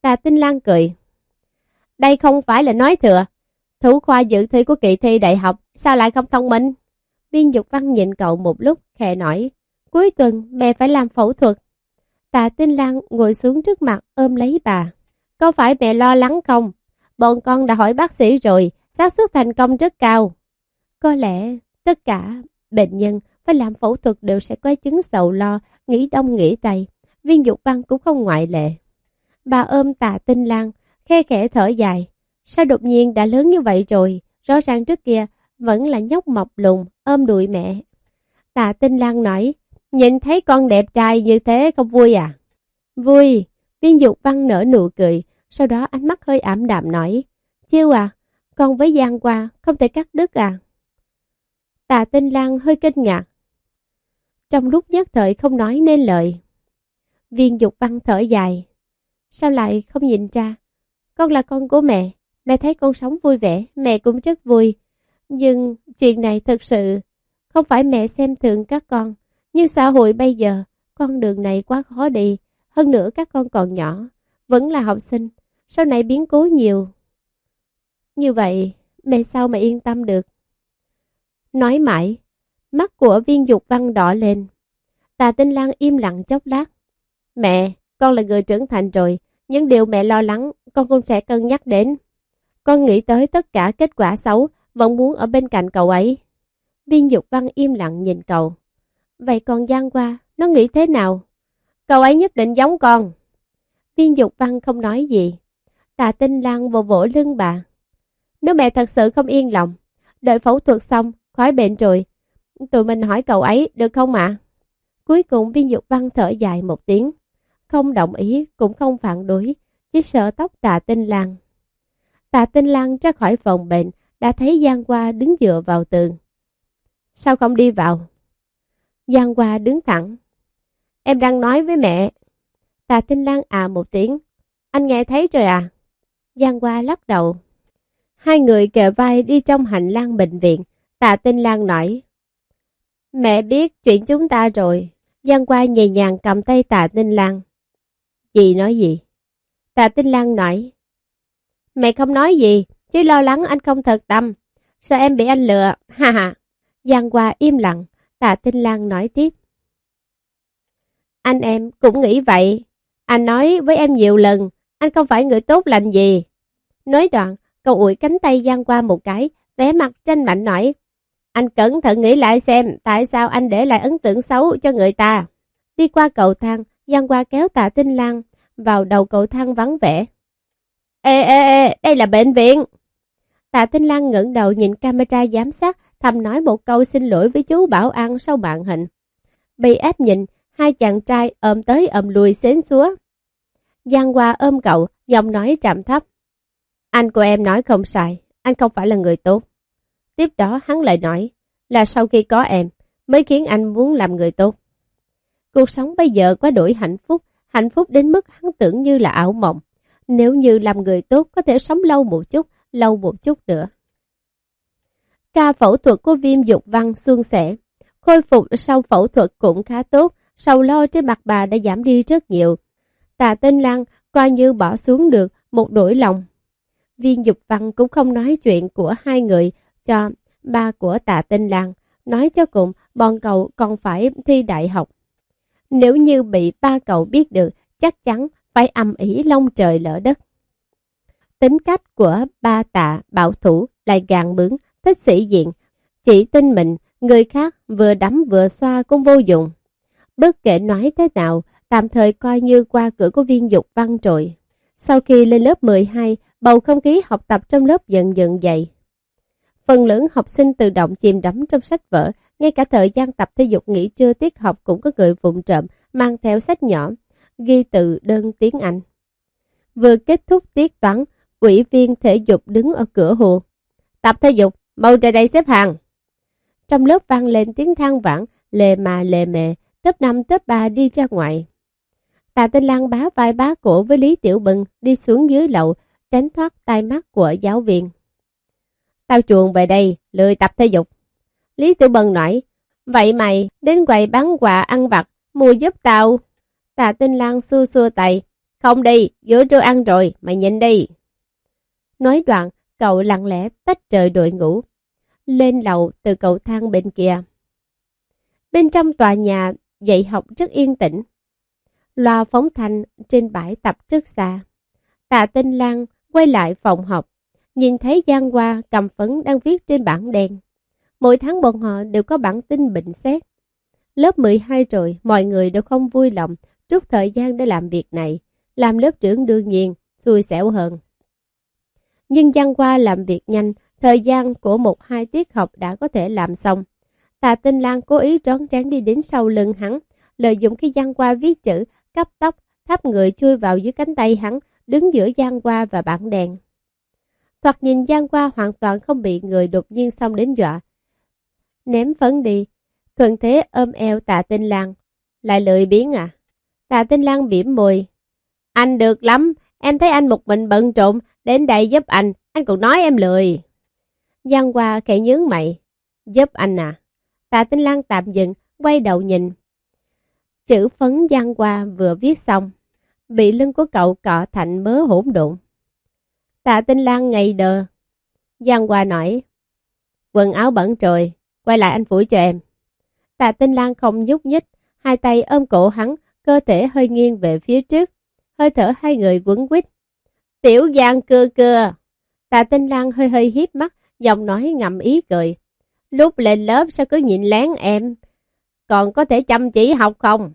Tạ Tinh Lan cười. Đây không phải là nói thừa. Thủ khoa dự thi của kỳ thi đại học, sao lại không thông minh? Viên Dục Văn nhìn cậu một lúc, khẽ nói. Cuối tuần, mẹ phải làm phẫu thuật. Tạ Tinh Lan ngồi xuống trước mặt ôm lấy bà. Có phải mẹ lo lắng không? Bọn con đã hỏi bác sĩ rồi, xác suất thành công rất cao. Có lẽ tất cả bệnh nhân phải làm phẫu thuật đều sẽ có chứng sầu lo, nghĩ đông nghĩ tây. Viên Dục Văn cũng không ngoại lệ. Bà ôm tạ tinh lang, khe khẽ thở dài. Sao đột nhiên đã lớn như vậy rồi, rõ ràng trước kia vẫn là nhóc mọc lùn, ôm đùi mẹ. Tạ tinh lang nói, nhìn thấy con đẹp trai như thế không vui à? Vui, viên dục văn nở nụ cười, sau đó ánh mắt hơi ảm đạm nói, chiêu à, con với Giang qua không thể cắt đứt à? Tạ tinh lang hơi kinh ngạc. Trong lúc nhất thời không nói nên lời. Viên dục băng thở dài, Sao lại không nhìn ra? Con là con của mẹ, mẹ thấy con sống vui vẻ, mẹ cũng rất vui. Nhưng chuyện này thật sự không phải mẹ xem thường các con. Nhưng xã hội bây giờ, con đường này quá khó đi. Hơn nữa các con còn nhỏ, vẫn là học sinh. Sau này biến cố nhiều. Như vậy, mẹ sao mà yên tâm được? Nói mãi, mắt của viên dục văn đỏ lên. Tà tinh lang im lặng chốc lát. Mẹ, con là người trưởng thành rồi, những điều mẹ lo lắng, con cũng sẽ cân nhắc đến. Con nghĩ tới tất cả kết quả xấu, vẫn muốn ở bên cạnh cậu ấy. Viên Dục Văn im lặng nhìn cậu. Vậy còn Giang qua, nó nghĩ thế nào? Cậu ấy nhất định giống con. Viên Dục Văn không nói gì. Tà tinh Lan vỗ vỗ lưng bà. Nếu mẹ thật sự không yên lòng, đợi phẫu thuật xong, khỏi bệnh rồi. Tụi mình hỏi cậu ấy được không ạ? Cuối cùng viên Dục Văn thở dài một tiếng không đồng ý cũng không phản đối, chỉ sợ tóc tạ tinh lang. Tạ tinh lang ra khỏi phòng bệnh, đã thấy Giang Hoa đứng dựa vào tường. Sao không đi vào? Giang Hoa đứng thẳng. Em đang nói với mẹ. Tạ tinh lang à một tiếng. Anh nghe thấy rồi à? Giang Hoa lắc đầu. Hai người kề vai đi trong hành lang bệnh viện. Tạ tinh Lan nói. Mẹ biết chuyện chúng ta rồi. Giang Qua nhẹ nhàng cầm tay tạ tinh Lan. Dì nói gì? Tạ Tinh Lan nói. Mẹ không nói gì, chỉ lo lắng anh không thật tâm. Sợ em bị anh lừa, ha ha. Giang Qua im lặng, Tạ Tinh Lan nói tiếp. Anh em cũng nghĩ vậy. Anh nói với em nhiều lần, anh không phải người tốt lành gì. Nói đoạn, cậu ủi cánh tay Giang qua một cái, vẻ mặt tranh mạnh nói. Anh cẩn thận nghĩ lại xem tại sao anh để lại ấn tượng xấu cho người ta. Đi qua cầu thang, Giang qua kéo tạ tinh lang vào đầu cầu thang vắng vẻ. Ê ê ê, đây là bệnh viện. Tạ Tinh Lan ngẩng đầu nhìn camera giám sát, thầm nói một câu xin lỗi với chú bảo an sau màn hình. Bị ép nhìn, hai chàng trai ôm tới ôm lùi xến xúa. Giang Hoa ôm cậu, giọng nói chạm thấp. Anh của em nói không sai, anh không phải là người tốt. Tiếp đó hắn lại nói, là sau khi có em, mới khiến anh muốn làm người tốt. Cuộc sống bây giờ quá đổi hạnh phúc, hạnh phúc đến mức hắn tưởng như là ảo mộng. Nếu như làm người tốt có thể sống lâu một chút, lâu một chút nữa. Ca phẫu thuật của viêm dục văn xuân sẻ. Khôi phục sau phẫu thuật cũng khá tốt, sầu lo trên mặt bà đã giảm đi rất nhiều. Tà tinh lăng coi như bỏ xuống được một đổi lòng. Viên dục văn cũng không nói chuyện của hai người cho ba của tạ tinh làng Nói cho cùng, bọn cậu còn phải thi đại học. Nếu như bị ba cậu biết được, chắc chắn phải âm ỉ long trời lỡ đất. Tính cách của ba tạ bảo thủ lại gàn bướng, thích sĩ diện, chỉ tin mình, người khác vừa đấm vừa xoa cũng vô dụng. Bất kể nói thế nào, tạm thời coi như qua cửa của viên dục văn trội. Sau khi lên lớp 12, bầu không khí học tập trong lớp dần dần dậy. Phần lớn học sinh tự động chìm đắm trong sách vở, ngay cả thời gian tập thể dục nghỉ trưa tiết học cũng có người vụng trộm mang theo sách nhỏ, ghi từ đơn tiếng Anh. Vừa kết thúc tiết toán, ủy viên thể dục đứng ở cửa hồ. Tập thể dục, mau ra đây xếp hàng. Trong lớp vang lên tiếng than vãn, lề mà lề mề, top 5 top 3 đi ra ngoài. Tạ Tinh Lan bá vai bá cổ với Lý Tiểu Bừng đi xuống dưới lầu, tránh thoát tai mắt của giáo viên. Tao chuồn về đây, lười tập thể dục. Lý Tử Bân nói, vậy mày đến quầy bán quà ăn vặt, mua giúp tao. Tạ Tinh Lan xua xua tay, không đi, giữa trưa ăn rồi, mày nhìn đi. Nói đoạn, cậu lặng lẽ tách trời đội ngũ, lên lầu từ cầu thang bên kia. Bên trong tòa nhà, dạy học rất yên tĩnh. Loa phóng thanh trên bãi tập trước xa. Tạ Tinh Lan quay lại phòng học, nhìn thấy Giang Hoa cầm phấn đang viết trên bảng đen. Mỗi tháng bọn họ đều có bản tin bệnh xét. Lớp 12 rồi, mọi người đều không vui lòng, trút thời gian để làm việc này. Làm lớp trưởng đương nhiên, xui xẻo hơn. Nhưng Giang Hoa làm việc nhanh, thời gian của một hai tiết học đã có thể làm xong. Tà Tinh Lan cố ý trốn tránh đi đến sau lưng hắn, lợi dụng khi Giang Hoa viết chữ, cấp tóc, thắp người chui vào dưới cánh tay hắn, đứng giữa Giang Hoa và bảng đèn. Thoạt nhìn Giang Hoa hoàn toàn không bị người đột nhiên xông đến dọa. Ném phấn đi, thuận thế ôm eo tạ tinh lang. Lại lười biến à? Tạ tinh lang bỉm môi. Anh được lắm, em thấy anh một mình bận trộn, đến đây giúp anh, anh còn nói em lười. Giang Hoa khẽ nhướng mày. Giúp anh à? Tạ tinh lang tạm dừng, quay đầu nhìn. Chữ phấn Giang Hoa vừa viết xong, bị lưng của cậu cọ thành mớ hỗn độn. Tạ Tinh Lan ngày đờ. Giang Hoa nói, quần áo bẩn rồi, quay lại anh phủi cho em. Tạ Tinh Lan không nhúc nhích, hai tay ôm cổ hắn, cơ thể hơi nghiêng về phía trước, hơi thở hai người quấn quýt. Tiểu Giang cưa cưa. Tạ Tinh Lan hơi hơi hiếp mắt, giọng nói ngậm ý cười. Lúc lên lớp sao cứ nhìn lén em? Còn có thể chăm chỉ học không?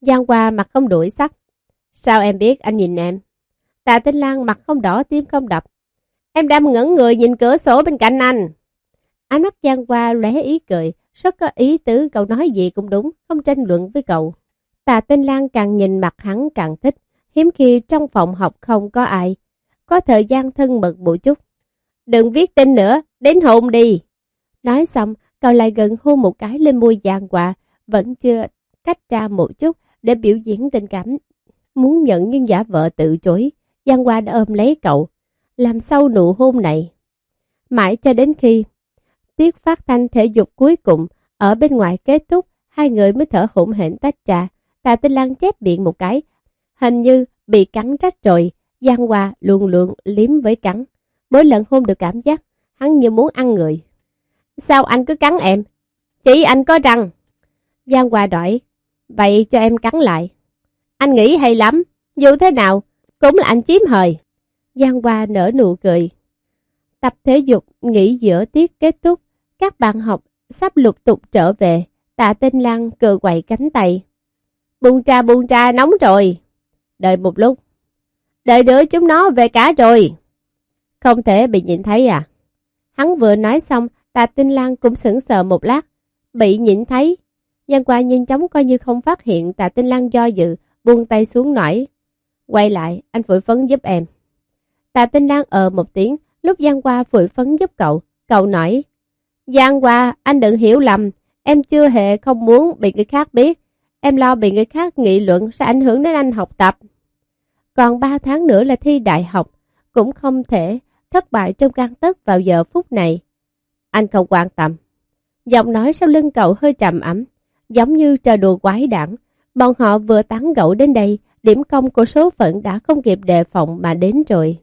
Giang Hoa mặt không đuổi sắc. Sao em biết anh nhìn em? Tạ Tinh Lan mặt không đỏ tim không đập. Em đang ngẩn người nhìn cửa sổ bên cạnh anh. Ánh mắt Giang Hoa lóe ý cười, rất có ý tứ cậu nói gì cũng đúng, không tranh luận với cậu. Tạ Tinh Lan càng nhìn mặt hắn càng thích, hiếm khi trong phòng học không có ai, có thời gian thân mật một chút. Đừng viết tin nữa, đến hôn đi. Nói xong, cậu lại gần hôn một cái lên môi Giang Hoa, vẫn chưa cách ra một chút để biểu diễn tình cảm. Muốn nhận nhưng giả vợ tự chối, Giang Hoa đã ôm lấy cậu, làm sau nụ hôn này. Mãi cho đến khi tiết phát thanh thể dục cuối cùng ở bên ngoài kết thúc, hai người mới thở hổn hển tách trà. Tạ Tinh Lan chép miệng một cái, hình như bị cắn rách rồi. Giang Hoa luồn luôn liếm với cắn. Mỗi lần hôn được cảm giác, hắn như muốn ăn người. Sao anh cứ cắn em? Chỉ anh có răng. Giang Hoa đòi, vậy cho em cắn lại. Anh nghĩ hay lắm, dù thế nào, cũng là anh chiếm hời. Giang Hoa nở nụ cười. Tập thể dục nghỉ giữa tiết kết thúc, các bạn học sắp lục tục trở về. Tạ Tinh lăng cờ quậy cánh tay. Buông trà buông trà nóng rồi. Đợi một lúc. Đợi đứa chúng nó về cả rồi. Không thể bị nhìn thấy à? Hắn vừa nói xong, Tạ Tinh lăng cũng sững sờ một lát. Bị nhìn thấy. Giang Hoa nhanh chóng coi như không phát hiện Tạ Tinh lăng do dự, buông tay xuống nói. Quay lại, anh phủi phấn giúp em. Tạ Tinh đang ờ một tiếng, lúc Giang Hoa phủi phấn giúp cậu, cậu nói. Giang Hoa, anh đừng hiểu lầm, em chưa hề không muốn bị người khác biết. Em lo bị người khác nghị luận sẽ ảnh hưởng đến anh học tập. Còn 3 tháng nữa là thi đại học, cũng không thể thất bại trong căng tất vào giờ phút này. Anh không quan tâm. Giọng nói sau lưng cậu hơi trầm ấm, giống như trò đùa quái đản. Bọn họ vừa tán gẫu đến đây, điểm công của số phận đã không kịp đề phòng mà đến rồi.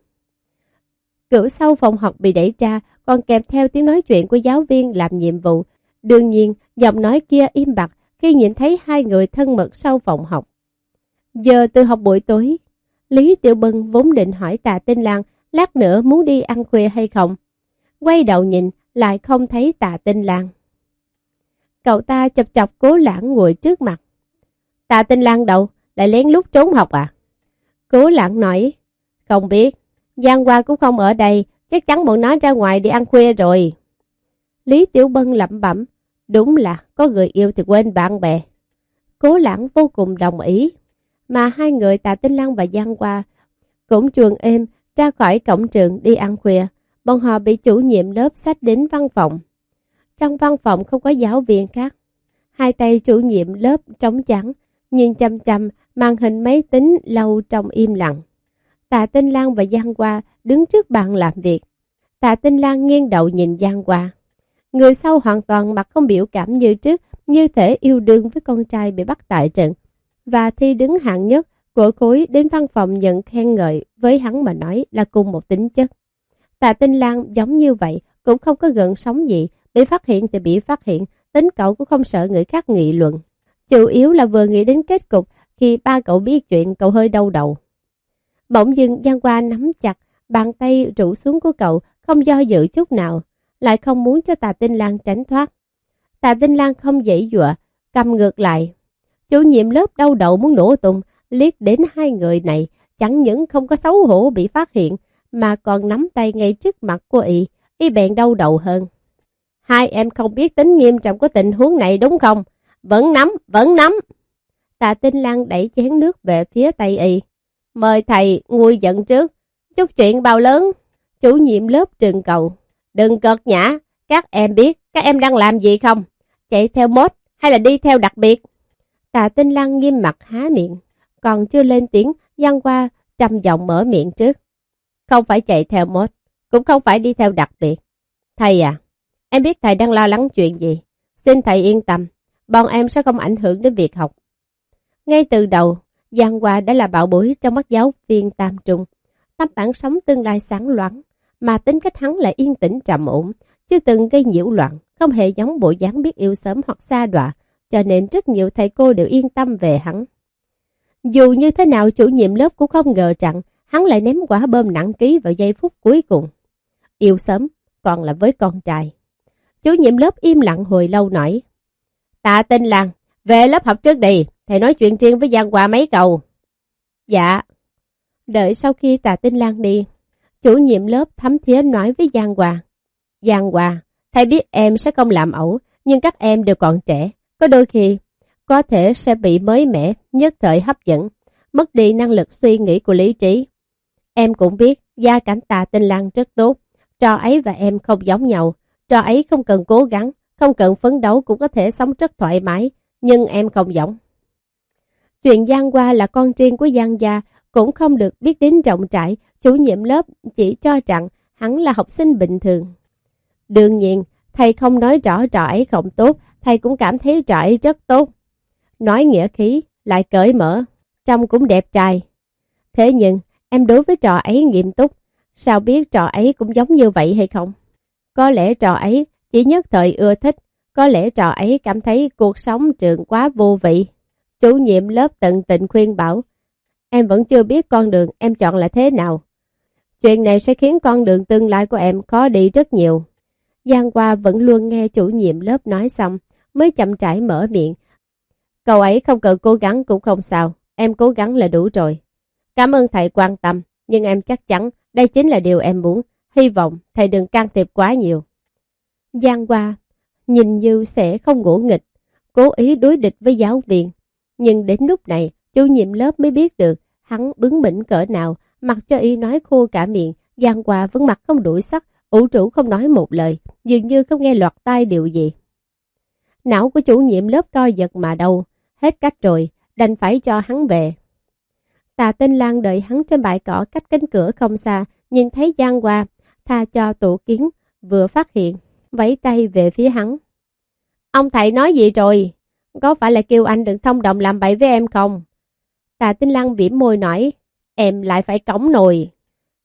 Cửa sau phòng học bị đẩy ra, còn kèm theo tiếng nói chuyện của giáo viên làm nhiệm vụ. Đương nhiên, giọng nói kia im bặt khi nhìn thấy hai người thân mật sau phòng học. Giờ từ học buổi tối, Lý Tiểu Bân vốn định hỏi Tạ Tinh Lan lát nữa muốn đi ăn khuya hay không. Quay đầu nhìn, lại không thấy Tạ Tinh Lan. Cậu ta chập chọc cố lãng ngồi trước mặt. Tạ Tinh Lan đâu? Lại lén lút trốn học à? Cố lãng nói, không biết, Giang Hoa cũng không ở đây, chắc chắn bọn nó ra ngoài đi ăn khuya rồi. Lý Tiểu Bân lẩm bẩm, đúng là có người yêu thì quên bạn bè. Cố lãng vô cùng đồng ý, mà hai người Tạ Tinh Lan và Giang Hoa cũng chuồn êm ra khỏi cổng trường đi ăn khuya. Bọn họ bị chủ nhiệm lớp sách đến văn phòng. Trong văn phòng không có giáo viên khác. Hai tay chủ nhiệm lớp trống trắng, nhìn chăm chăm màn hình máy tính lâu trong im lặng. Tạ Tinh Lan và Giang Hoa đứng trước bàn làm việc. Tạ Tinh Lan nghiêng đầu nhìn Giang Hoa. Người sau hoàn toàn mặt không biểu cảm như trước, như thể yêu đương với con trai bị bắt tại trận. Và thi đứng hạng nhất của khối đến văn phòng nhận khen ngợi với hắn mà nói là cùng một tính chất. Tạ Tinh Lan giống như vậy, cũng không có gần sống gì, bị phát hiện thì bị phát hiện, tính cậu cũng không sợ người khác nghị luận. Chủ yếu là vừa nghĩ đến kết cục khi ba cậu biết chuyện cậu hơi đau đầu. Bỗng dưng Giang Qua nắm chặt, bàn tay rủ xuống của cậu, không do dự chút nào, lại không muốn cho Tà Tinh Lan tránh thoát. Tà Tinh Lan không dễ dụa, cầm ngược lại. Chủ nhiệm lớp đau đầu muốn nổ tung, liếc đến hai người này, chẳng những không có xấu hổ bị phát hiện, mà còn nắm tay ngay trước mặt của y, y bèn đau đầu hơn. Hai em không biết tính nghiêm trọng của tình huống này đúng không? Vẫn nắm, vẫn nắm. Tạ Tinh Lan đẩy chén nước về phía tay y. Mời thầy nguôi giận trước. Chút chuyện bao lớn. Chủ nhiệm lớp trường cầu. Đừng cợt nhã. Các em biết các em đang làm gì không? Chạy theo mốt hay là đi theo đặc biệt? Tạ Tinh Lan nghiêm mặt há miệng. Còn chưa lên tiếng, Giang qua trầm giọng mở miệng trước. Không phải chạy theo mốt, cũng không phải đi theo đặc biệt. Thầy à, em biết thầy đang lo lắng chuyện gì. Xin thầy yên tâm, bọn em sẽ không ảnh hưởng đến việc học. Ngay từ đầu, Giang Hoa đã là bạo bối trong mắt giáo viên Tam Trung. Tâm bản sống tương lai sáng loáng, mà tính cách hắn lại yên tĩnh trầm ổn, chưa từng gây nhiễu loạn, không hề giống bộ dáng biết yêu sớm hoặc xa đọa, cho nên rất nhiều thầy cô đều yên tâm về hắn. Dù như thế nào chủ nhiệm lớp cũng không ngờ rằng hắn lại ném quả bơm nặng ký vào giây phút cuối cùng. Yêu sớm, còn là với con trai. Chủ nhiệm lớp im lặng hồi lâu nói. Tạ tinh làng, về lớp học trước đi, thầy nói chuyện riêng với Giang Hòa mấy cầu. Dạ. Đợi sau khi tạ tinh lan đi, chủ nhiệm lớp thấm thía nói với Giang Hòa. Giang Hòa, thầy biết em sẽ không làm ẩu, nhưng các em đều còn trẻ. Có đôi khi, có thể sẽ bị mới mẻ, nhất thời hấp dẫn, mất đi năng lực suy nghĩ của lý trí. Em cũng biết, gia cảnh tạ tinh lan rất tốt. Trò ấy và em không giống nhau. Trò ấy không cần cố gắng, không cần phấn đấu cũng có thể sống rất thoải mái, nhưng em không giống. Chuyện Giang Hoa là con riêng của Giang Gia cũng không được biết đến rộng trải, chủ nhiệm lớp chỉ cho rằng hắn là học sinh bình thường. Đương nhiên, thầy không nói rõ trò ấy không tốt, thầy cũng cảm thấy trò ấy rất tốt. Nói nghĩa khí, lại cởi mở, trông cũng đẹp trai. Thế nhưng, em đối với trò ấy nghiêm túc, sao biết trò ấy cũng giống như vậy hay không? Có lẽ trò ấy chỉ nhất thời ưa thích, có lẽ trò ấy cảm thấy cuộc sống trường quá vô vị. Chủ nhiệm lớp tận tình khuyên bảo, em vẫn chưa biết con đường em chọn là thế nào. Chuyện này sẽ khiến con đường tương lai của em khó đi rất nhiều. Giang Hoa vẫn luôn nghe chủ nhiệm lớp nói xong, mới chậm rãi mở miệng. Cậu ấy không cần cố gắng cũng không sao, em cố gắng là đủ rồi. Cảm ơn thầy quan tâm, nhưng em chắc chắn đây chính là điều em muốn. Hy vọng thầy đừng can thiệp quá nhiều. Giang Hoa nhìn như sẽ không ngủ nghịch, cố ý đối địch với giáo viên. Nhưng đến lúc này, chủ nhiệm lớp mới biết được hắn bướng bỉnh cỡ nào, mặc cho y nói khô cả miệng, Giang Hoa vẫn mặt không đuổi sắc, ủ trụ không nói một lời, dường như không nghe lọt tai điều gì. Não của chủ nhiệm lớp coi giật mà đâu, hết cách rồi, đành phải cho hắn về. Tà Tinh Lan đợi hắn trên bãi cỏ cách cánh cửa không xa, nhìn thấy Giang Hoa, tha cho tổ kiến, vừa phát hiện, vẫy tay về phía hắn. Ông thầy nói gì rồi? Có phải là kêu anh đừng thông đồng làm bậy với em không? Tà Tinh Lan bỉm môi nói, em lại phải cống nồi.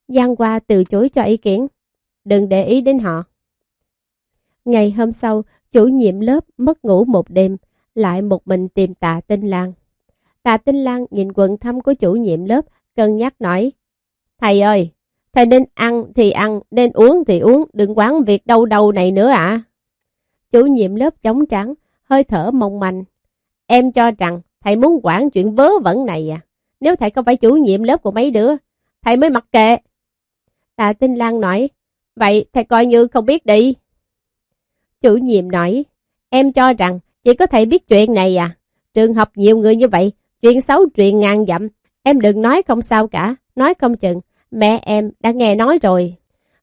Giang Hoa từ chối cho ý kiến, đừng để ý đến họ. Ngày hôm sau, chủ nhiệm lớp mất ngủ một đêm, lại một mình tìm tạ Tinh Lan. Tạ Tinh Lan nhìn quần thăm của chủ nhiệm lớp, cân nhắc nói, Thầy ơi, thầy nên ăn thì ăn, nên uống thì uống, đừng quán việc đâu đâu này nữa ạ. Chủ nhiệm lớp chống trắng, hơi thở mong manh. Em cho rằng thầy muốn quản chuyện vớ vẩn này à? Nếu thầy không phải chủ nhiệm lớp của mấy đứa, thầy mới mặc kệ. Tạ Tinh Lan nói, vậy thầy coi như không biết đi. Chủ nhiệm nói, em cho rằng chỉ có thầy biết chuyện này à? Trường học nhiều người như vậy, chuyện xấu chuyện ngàn dặm. Em đừng nói không sao cả, nói không chừng. Mẹ em đã nghe nói rồi.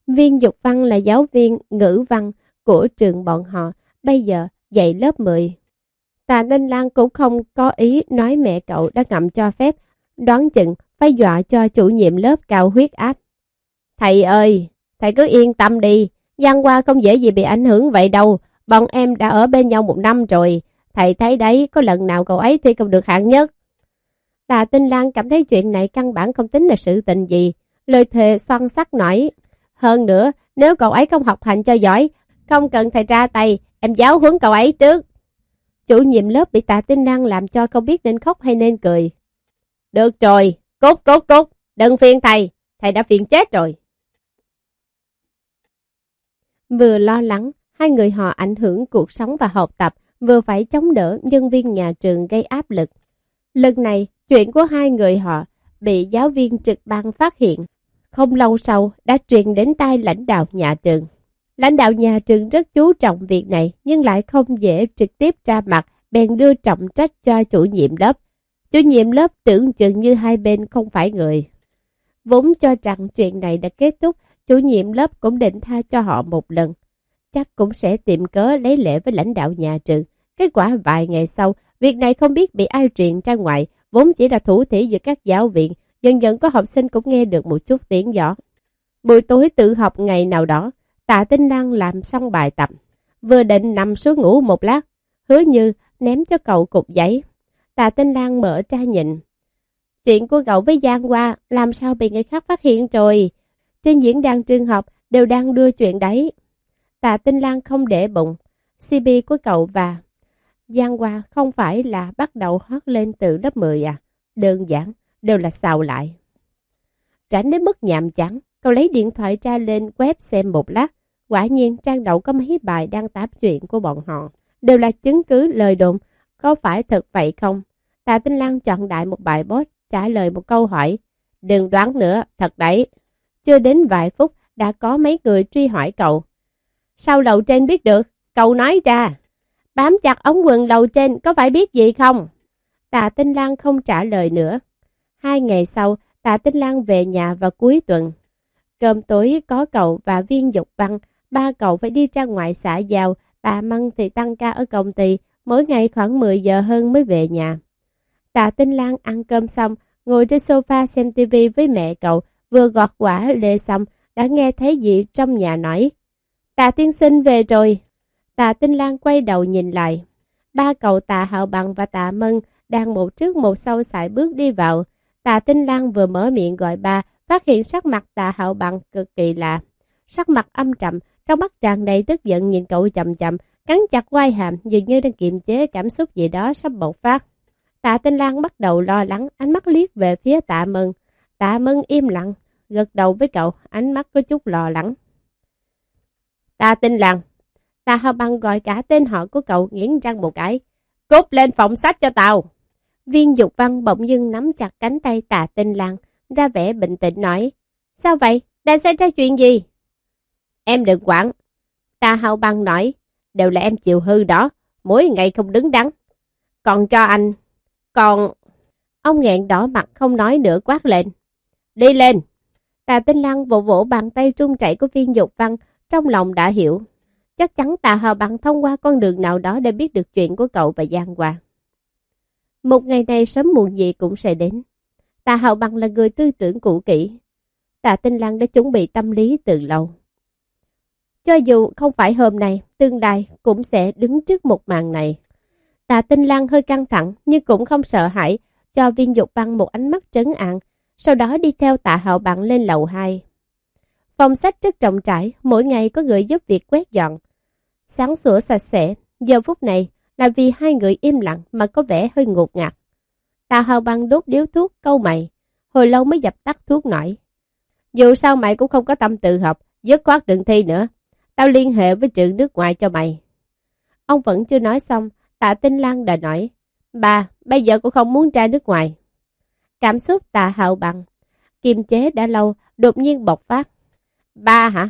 Viên Dục Văn là giáo viên ngữ văn của trường bọn họ, bây giờ dạy lớp 10. tà Tinh Lan cũng không có ý nói mẹ cậu đã ngậm cho phép, đoán chừng phải dọa cho chủ nhiệm lớp cao huyết áp. Thầy ơi, thầy cứ yên tâm đi, gian qua không dễ gì bị ảnh hưởng vậy đâu, bọn em đã ở bên nhau một năm rồi, thầy thấy đấy có lần nào cậu ấy thi không được hạng nhất. tà Tinh Lan cảm thấy chuyện này căn bản không tính là sự tình gì, lời thề son sắc nói. Hơn nữa, nếu cậu ấy không học hành cho giỏi, không cần thầy ra tay, em giáo huấn cậu ấy trước. Chủ nhiệm lớp bị tạ tinh năng làm cho không biết nên khóc hay nên cười. Được rồi, cút cút cút, đừng phiền thầy, thầy đã phiền chết rồi. Vừa lo lắng, hai người họ ảnh hưởng cuộc sống và học tập, vừa phải chống đỡ nhân viên nhà trường gây áp lực. Lần này, chuyện của hai người họ bị giáo viên trực ban phát hiện. Không lâu sau đã truyền đến tai lãnh đạo nhà trường. Lãnh đạo nhà trường rất chú trọng việc này nhưng lại không dễ trực tiếp ra mặt bèn đưa trọng trách cho chủ nhiệm lớp. Chủ nhiệm lớp tưởng chừng như hai bên không phải người. Vốn cho rằng chuyện này đã kết thúc, chủ nhiệm lớp cũng định tha cho họ một lần. Chắc cũng sẽ tìm cớ lấy lễ với lãnh đạo nhà trường. Kết quả vài ngày sau, việc này không biết bị ai truyền ra ngoài, vốn chỉ là thủ thể giữa các giáo viện, dần dần có học sinh cũng nghe được một chút tiếng gió. Buổi tối tự học ngày nào đó, tạ tinh năng làm xong bài tập. Vừa định nằm xuống ngủ một lát, hứa như ném cho cậu cục giấy. Tạ tinh lang mở ra nhìn. Chuyện của cậu với Giang Hoa làm sao bị người khác phát hiện rồi. Trên diễn đàn trường học đều đang đưa chuyện đấy. Tạ tinh Lan không để bụng. CP của cậu và Giang Hoa không phải là bắt đầu hót lên từ lớp 10 à. Đơn giản, đều là xào lại. Tránh đến mức nhàm chán, cậu lấy điện thoại ra lên web xem một lát. Quả nhiên trang đầu có mấy bài đang táp chuyện của bọn họ. Đều là chứng cứ lời đồn, có phải thật vậy không? Tạ Tinh Lan chọn đại một bài post trả lời một câu hỏi. Đừng đoán nữa, thật đấy. Chưa đến vài phút đã có mấy người truy hỏi cậu. Sao lầu trên biết được? Cậu nói ra. Bám chặt ống quần lầu trên có phải biết gì không? Tạ Tinh Lan không trả lời nữa. Hai ngày sau, Tạ Tinh Lan về nhà vào cuối tuần. Cơm tối có cậu và viên dục văn, ba cậu phải đi ra ngoài xã giao, Tạ Măng thì tăng ca ở công ty, mỗi ngày khoảng 10 giờ hơn mới về nhà. Tạ Tinh Lan ăn cơm xong, ngồi trên sofa xem tivi với mẹ cậu, vừa gọt quả lê xong, đã nghe thấy gì trong nhà nói. Tạ Tiên Sinh về rồi. Tạ Tinh Lan quay đầu nhìn lại. Ba cậu Tạ Hạo Bằng và Tạ Mân đang một trước một sau sải bước đi vào. Tạ Tinh Lan vừa mở miệng gọi ba, phát hiện sắc mặt Tạ Hạo Bằng cực kỳ lạ. Sắc mặt âm trầm, trong mắt tràn đầy tức giận nhìn cậu chậm chậm, cắn chặt quai hàm dường như đang kiềm chế cảm xúc gì đó sắp bộc phát. Tạ Tinh Lan bắt đầu lo lắng, ánh mắt liếc về phía Tạ Mân. Tạ Mân im lặng, gật đầu với cậu, ánh mắt có chút lo lắng. Tạ Tinh Lan, Tạ Hạo Bằng gọi cả tên họ của cậu nghiến răng một cái. Cút lên phòng sách cho tao. Viên Dục Văn bỗng dưng nắm chặt cánh tay Tạ Tinh Lan, ra vẻ bình tĩnh nói. Sao vậy? Đã xảy ra chuyện gì? Em đừng quản. Ta hao băng nói, đều là em chịu hư đó, mỗi ngày không đứng đắn. Còn cho anh, còn... Ông nghẹn đỏ mặt không nói nữa quát lên. Đi lên! Tà Tinh Lăng vỗ vỗ bàn tay trung chảy của viên dục văn, trong lòng đã hiểu. Chắc chắn tà hào bằng thông qua con đường nào đó để biết được chuyện của cậu và Giang Hoa. Một ngày này sớm muộn gì cũng sẽ đến. Tạ Hạo bằng là người tư tưởng cũ kỹ. Tạ Tinh Lăng đã chuẩn bị tâm lý từ lâu. Cho dù không phải hôm nay, tương lai cũng sẽ đứng trước một màn này. Tạ Tinh Lan hơi căng thẳng nhưng cũng không sợ hãi, cho viên dục băng một ánh mắt trấn an, sau đó đi theo tạ hạo bằng lên lầu 2. Phòng sách rất rộng trải, mỗi ngày có người giúp việc quét dọn. Sáng sủa sạch sẽ, giờ phút này là vì hai người im lặng mà có vẻ hơi ngột ngạt. Tà Hào bằng đốt điếu thuốc câu mày, hồi lâu mới dập tắt thuốc nổi. Dù sao mày cũng không có tâm tự học, dứt khoát đừng thi nữa. Tao liên hệ với trường nước ngoài cho mày. Ông vẫn chưa nói xong, tạ tinh Lan đã nói. Bà, bây giờ cũng không muốn ra nước ngoài. Cảm xúc tà hào bằng, kiềm chế đã lâu, đột nhiên bộc phát. Ba hả?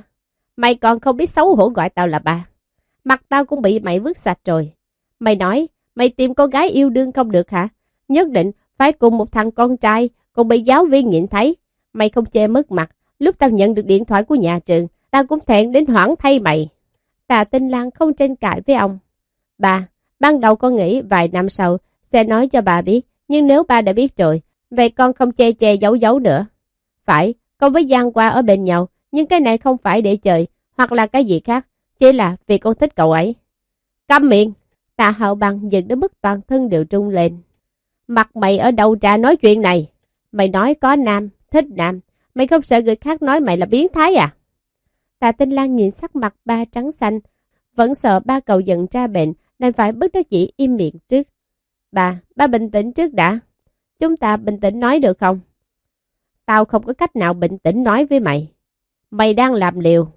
Mày còn không biết xấu hổ gọi tao là ba. Mặt tao cũng bị mày vứt sạch rồi. Mày nói, mày tìm con gái yêu đương không được hả? Nhất định phải cùng một thằng con trai, còn bị giáo viên nhìn thấy. Mày không che mất mặt. Lúc tao nhận được điện thoại của nhà trường, tao cũng thẹn đến hoảng thay mày. Tà tinh lang không tranh cãi với ông. Bà, ban đầu con nghĩ vài năm sau sẽ nói cho bà biết, nhưng nếu ba đã biết rồi, vậy con không che che giấu giấu nữa. Phải, con với Giang qua ở bên nhau, nhưng cái này không phải để chơi, hoặc là cái gì khác, chỉ là vì con thích cậu ấy. Câm miệng! Tạ hậu bằng giật đến mức toàn thân đều trung lên. Mặt mày ở đâu ra nói chuyện này? Mày nói có nam, thích nam, mày không sợ người khác nói mày là biến thái à? Tạ Tinh Lan nhìn sắc mặt ba trắng xanh, vẫn sợ ba cậu giận ra bệnh nên phải bất đắc dĩ im miệng trước. Bà, ba bình tĩnh trước đã. Chúng ta bình tĩnh nói được không? Tao không có cách nào bình tĩnh nói với mày. Mày đang làm liều.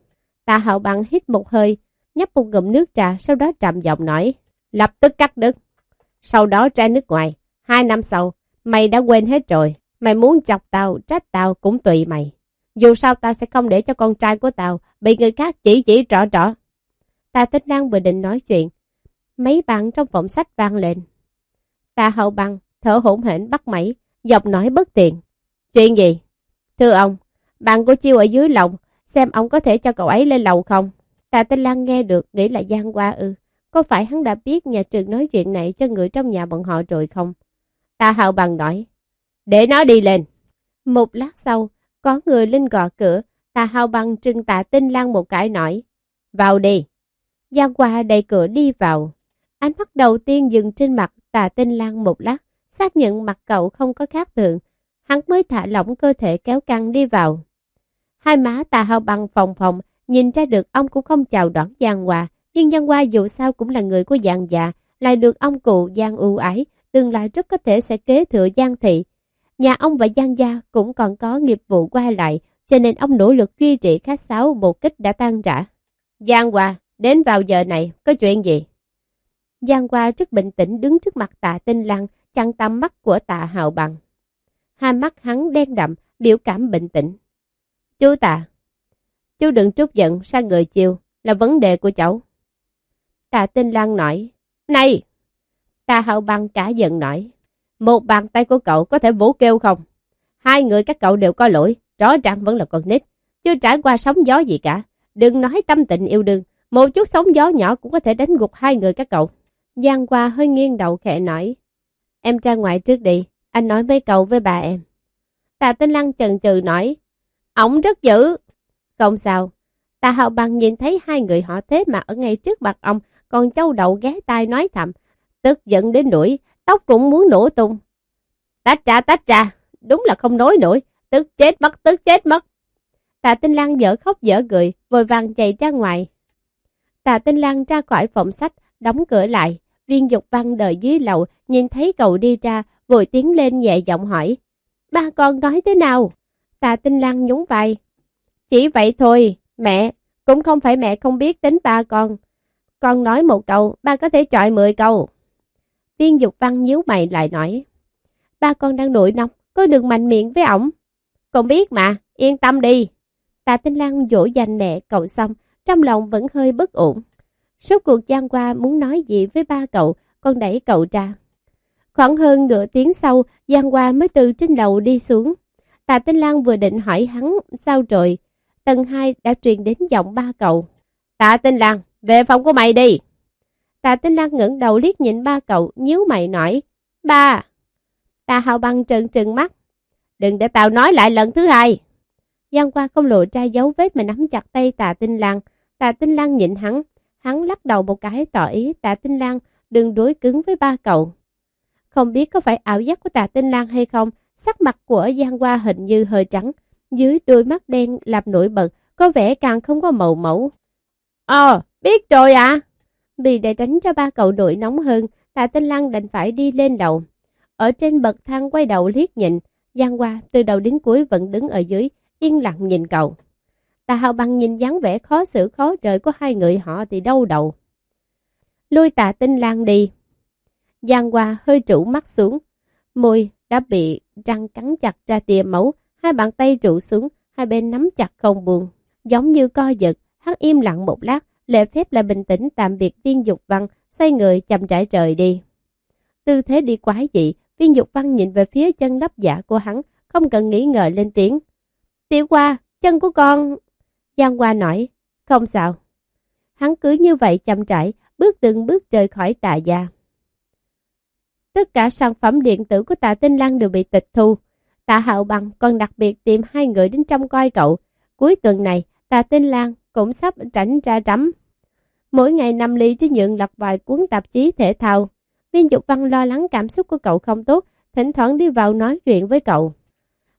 Tạ hậu bằng hít một hơi, nhấp một ngụm nước trà, sau đó trầm giọng nói. Lập tức cắt đứt. Sau đó ra nước ngoài. Hai năm sau, mày đã quên hết rồi. Mày muốn chọc tao, trách tao cũng tùy mày. Dù sao tao sẽ không để cho con trai của tao bị người khác chỉ chỉ rõ rõ. Tạ Tích Lan vừa định nói chuyện. Mấy bạn trong phòng sách vang lên. Tạ hậu bằng, thở hổn hển bắt máy, giọng nói bất tiện. Chuyện gì? Thưa ông, bạn của Chiêu ở dưới lầu, xem ông có thể cho cậu ấy lên lầu không? Tạ Tinh Lan nghe được, nghĩ là Giang qua ư. Có phải hắn đã biết nhà trường nói chuyện này cho người trong nhà bọn họ rồi không? Tạ hậu bằng nói. Để nó đi lên. Một lát sau, có người lên gõ cửa, Tạ hậu bằng trừng tạ Tinh Lan một cái nói. Vào đi. Giang qua đẩy cửa đi vào. Ánh mắt đầu tiên dừng trên mặt Tà Tinh Lan một lát, xác nhận mặt cậu không có khác thường, hắn mới thả lỏng cơ thể kéo căng đi vào. Hai má tà hao bằng phòng phòng, nhìn ra được ông cũng không chào đón Giang Hoa, nhưng Giang Hoa dù sao cũng là người của Giang già, dạ, lại được ông cụ Giang ưu ái, tương lai rất có thể sẽ kế thừa Giang thị. Nhà ông và Giang gia cũng còn có nghiệp vụ qua lại, cho nên ông nỗ lực duy trì khách sáo một kích đã tan rã. Giang Hoa, đến vào giờ này, có chuyện gì? Giang Hoa rất bình tĩnh đứng trước mặt tạ tinh lăng, chặn tầm mắt của tạ hào bằng. Hai mắt hắn đen đậm, biểu cảm bình tĩnh. Chú tạ, chú đừng trút giận sang người chiều, là vấn đề của cháu. Tạ tinh Lan nói, này! Tạ hậu bằng cả giận nói, một bàn tay của cậu có thể vỗ kêu không? Hai người các cậu đều có lỗi, rõ ràng vẫn là con nít, chưa trải qua sóng gió gì cả. Đừng nói tâm tình yêu đương, một chút sóng gió nhỏ cũng có thể đánh gục hai người các cậu. Giang qua hơi nghiêng đầu khẽ nói, em ra ngoài trước đi, anh nói mấy câu với bà em. Tạ Tinh Lăng chần chừ nói, ổng rất dữ. Không sao, Tạ hậu Bằng nhìn thấy hai người họ thế mà ở ngay trước mặt ông, còn châu đậu ghé tai nói thầm, tức giận đến nỗi, tóc cũng muốn nổ tung. Tách ra, tách ra, đúng là không nói nổi, tức chết mất, tức chết mất. Tạ Tinh Lan dở khóc dở cười, vội vàng chạy ra ngoài. Tạ Tinh Lan ra khỏi phòng sách, đóng cửa lại. Viên dục văn đợi dưới lầu, nhìn thấy cậu đi ra, vội tiến lên nhẹ giọng hỏi. Ba con nói thế nào? Tạ Tinh Lan nhún vai. Chỉ vậy thôi, mẹ, cũng không phải mẹ không biết tính ba con. Con nói một câu, ba có thể chọi mười câu. Viên dục văn nhíu mày lại nói. Ba con đang nổi nóng, có đừng mạnh miệng với ổng. Con biết mà, yên tâm đi. Tạ Tinh Lan dỗ dành mẹ cậu xong, trong lòng vẫn hơi bất ổn. Suốt cuộc gian qua muốn nói gì với ba cậu, con đẩy cậu ra. Khoảng hơn nửa tiếng sau, Giang Hoa mới từ trên lầu đi xuống. Tạ Tinh Lan vừa định hỏi hắn sao rồi. Tầng 2 đã truyền đến giọng ba cậu. Tạ Tinh Lan, về phòng của mày đi. Tạ Tinh Lan ngẩng đầu liếc nhìn ba cậu, nhíu mày nói. Ba! Tạ Hào Băng trừng trừng mắt. Đừng để tao nói lại lần thứ hai. Giang Qua không lộ ra dấu vết mà nắm chặt tay Tạ Tinh Lan. Tạ Tinh Lan nhịn hắn. Hắn lắc đầu một cái tỏ ý Tạ Tinh Lan đừng đối cứng với ba cậu. Không biết có phải ảo giác của Tạ Tinh Lan hay không, sắc mặt của Giang Hoa hình như hơi trắng, dưới đôi mắt đen làm nổi bật, có vẻ càng không có màu mẫu. Ờ, biết rồi ạ. À? Vì để tránh cho ba cậu nội nóng hơn, Tạ Tinh Lăng đành phải đi lên đầu. Ở trên bậc thang quay đầu liếc nhìn, Giang Hoa từ đầu đến cuối vẫn đứng ở dưới, yên lặng nhìn cậu. Tạ Hào Bằng nhìn dáng vẻ khó xử khó trời của hai người họ thì đau đầu. Lui Tạ Tinh Lan đi, Giang Hoa hơi trụ mắt xuống, môi đã bị răng cắn chặt ra tia máu, hai bàn tay trụ xuống, hai bên nắm chặt không buồn, giống như co giật, hắn im lặng một lát, lệ phép là bình tĩnh tạm biệt viên dục văn, xoay người chậm rãi rời đi. Tư thế đi quái dị, viên dục văn nhìn về phía chân lấp giả của hắn, không cần nghĩ ngợi lên tiếng. Tiểu qua, chân của con... Giang qua nói, không sao. Hắn cứ như vậy chậm rãi, bước từng bước rời khỏi tạ gia. Tất cả sản phẩm điện tử của tạ Tinh lan đều bị tịch thu. Tạ Hạo Bằng còn đặc biệt tìm hai người đến trong coi cậu. Cuối tuần này, tạ Tinh Lan cũng sắp tránh ra rắm Mỗi ngày nằm ly trên nhượng lật vài cuốn tạp chí thể thao. Viên Dục Văn lo lắng cảm xúc của cậu không tốt, thỉnh thoảng đi vào nói chuyện với cậu.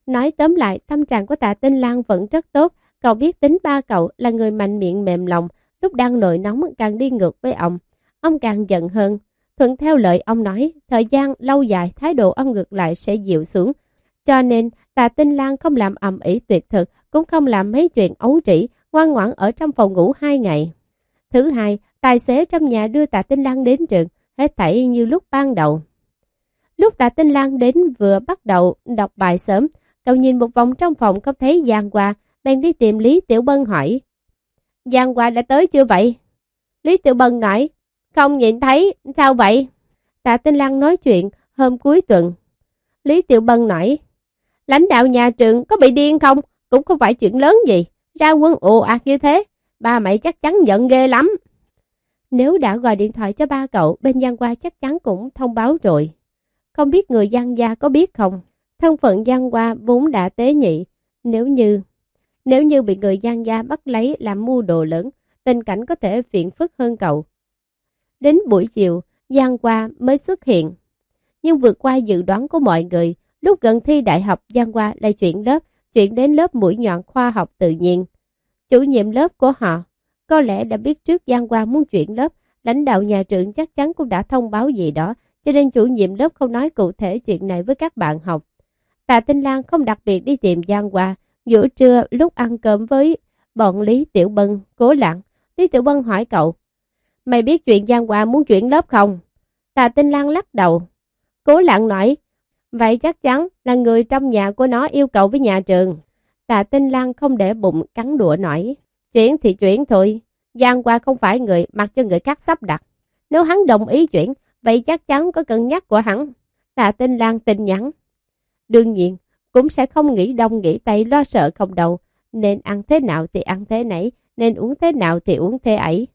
Nói tóm lại, tâm trạng của tạ Tinh Lan vẫn rất tốt. Cậu biết tính ba cậu là người mạnh miệng mềm lòng, lúc đang nổi nóng càng đi ngược với ông. Ông càng giận hơn. Thuận theo lời ông nói, thời gian lâu dài thái độ ông ngược lại sẽ dịu xuống. Cho nên, tạ Tinh Lan không làm ầm ĩ tuyệt thực, cũng không làm mấy chuyện ấu trĩ, ngoan ngoãn ở trong phòng ngủ hai ngày. Thứ hai, tài xế trong nhà đưa tạ Tinh Lan đến trường, hết thảy như lúc ban đầu. Lúc tạ Tinh Lan đến vừa bắt đầu đọc bài sớm, cậu nhìn một vòng trong phòng không thấy Giang Hoa, bèn đi tìm Lý Tiểu Bân hỏi. Giang Hoa đã tới chưa vậy? Lý Tiểu Bân nói, không nhìn thấy, sao vậy? Tạ Tinh Lan nói chuyện hôm cuối tuần. Lý Tiểu Bân nói, lãnh đạo nhà trường có bị điên không? Cũng không phải chuyện lớn gì. Ra quân ồ ạt như thế, ba mày chắc chắn giận ghê lắm. Nếu đã gọi điện thoại cho ba cậu, bên Giang Hoa chắc chắn cũng thông báo rồi. Không biết người Giang gia có biết không? Thân phận Giang Hoa vốn đã tế nhị. Nếu như nếu như bị người Giang gia bắt lấy làm mua đồ lớn, tình cảnh có thể phiền phức hơn cậu. Đến buổi chiều, Giang Hoa mới xuất hiện. Nhưng vượt qua dự đoán của mọi người, lúc gần thi đại học Giang Hoa lại chuyển lớp, chuyển đến lớp mũi nhọn khoa học tự nhiên. Chủ nhiệm lớp của họ có lẽ đã biết trước Giang Hoa muốn chuyển lớp, lãnh đạo nhà trường chắc chắn cũng đã thông báo gì đó, cho nên chủ nhiệm lớp không nói cụ thể chuyện này với các bạn học. Tạ Tinh Lan không đặc biệt đi tìm Giang Hoa, giữa trưa lúc ăn cơm với bọn Lý Tiểu Bân, cố lặng, Lý Tiểu Bân hỏi cậu, mày biết chuyện Giang Hoa muốn chuyển lớp không? Tạ Tinh Lan lắc đầu, cố lặng nói, vậy chắc chắn là người trong nhà của nó yêu cầu với nhà trường. Tạ Tinh Lan không để bụng cắn đũa nổi. Chuyển thì chuyển thôi. Giang qua không phải người mặc cho người khác sắp đặt. Nếu hắn đồng ý chuyển, vậy chắc chắn có cân nhắc của hắn. Tạ Tinh Lan tin nhắn. Đương nhiên, cũng sẽ không nghĩ đông nghĩ tây lo sợ không đầu, Nên ăn thế nào thì ăn thế nấy, nên uống thế nào thì uống thế ấy.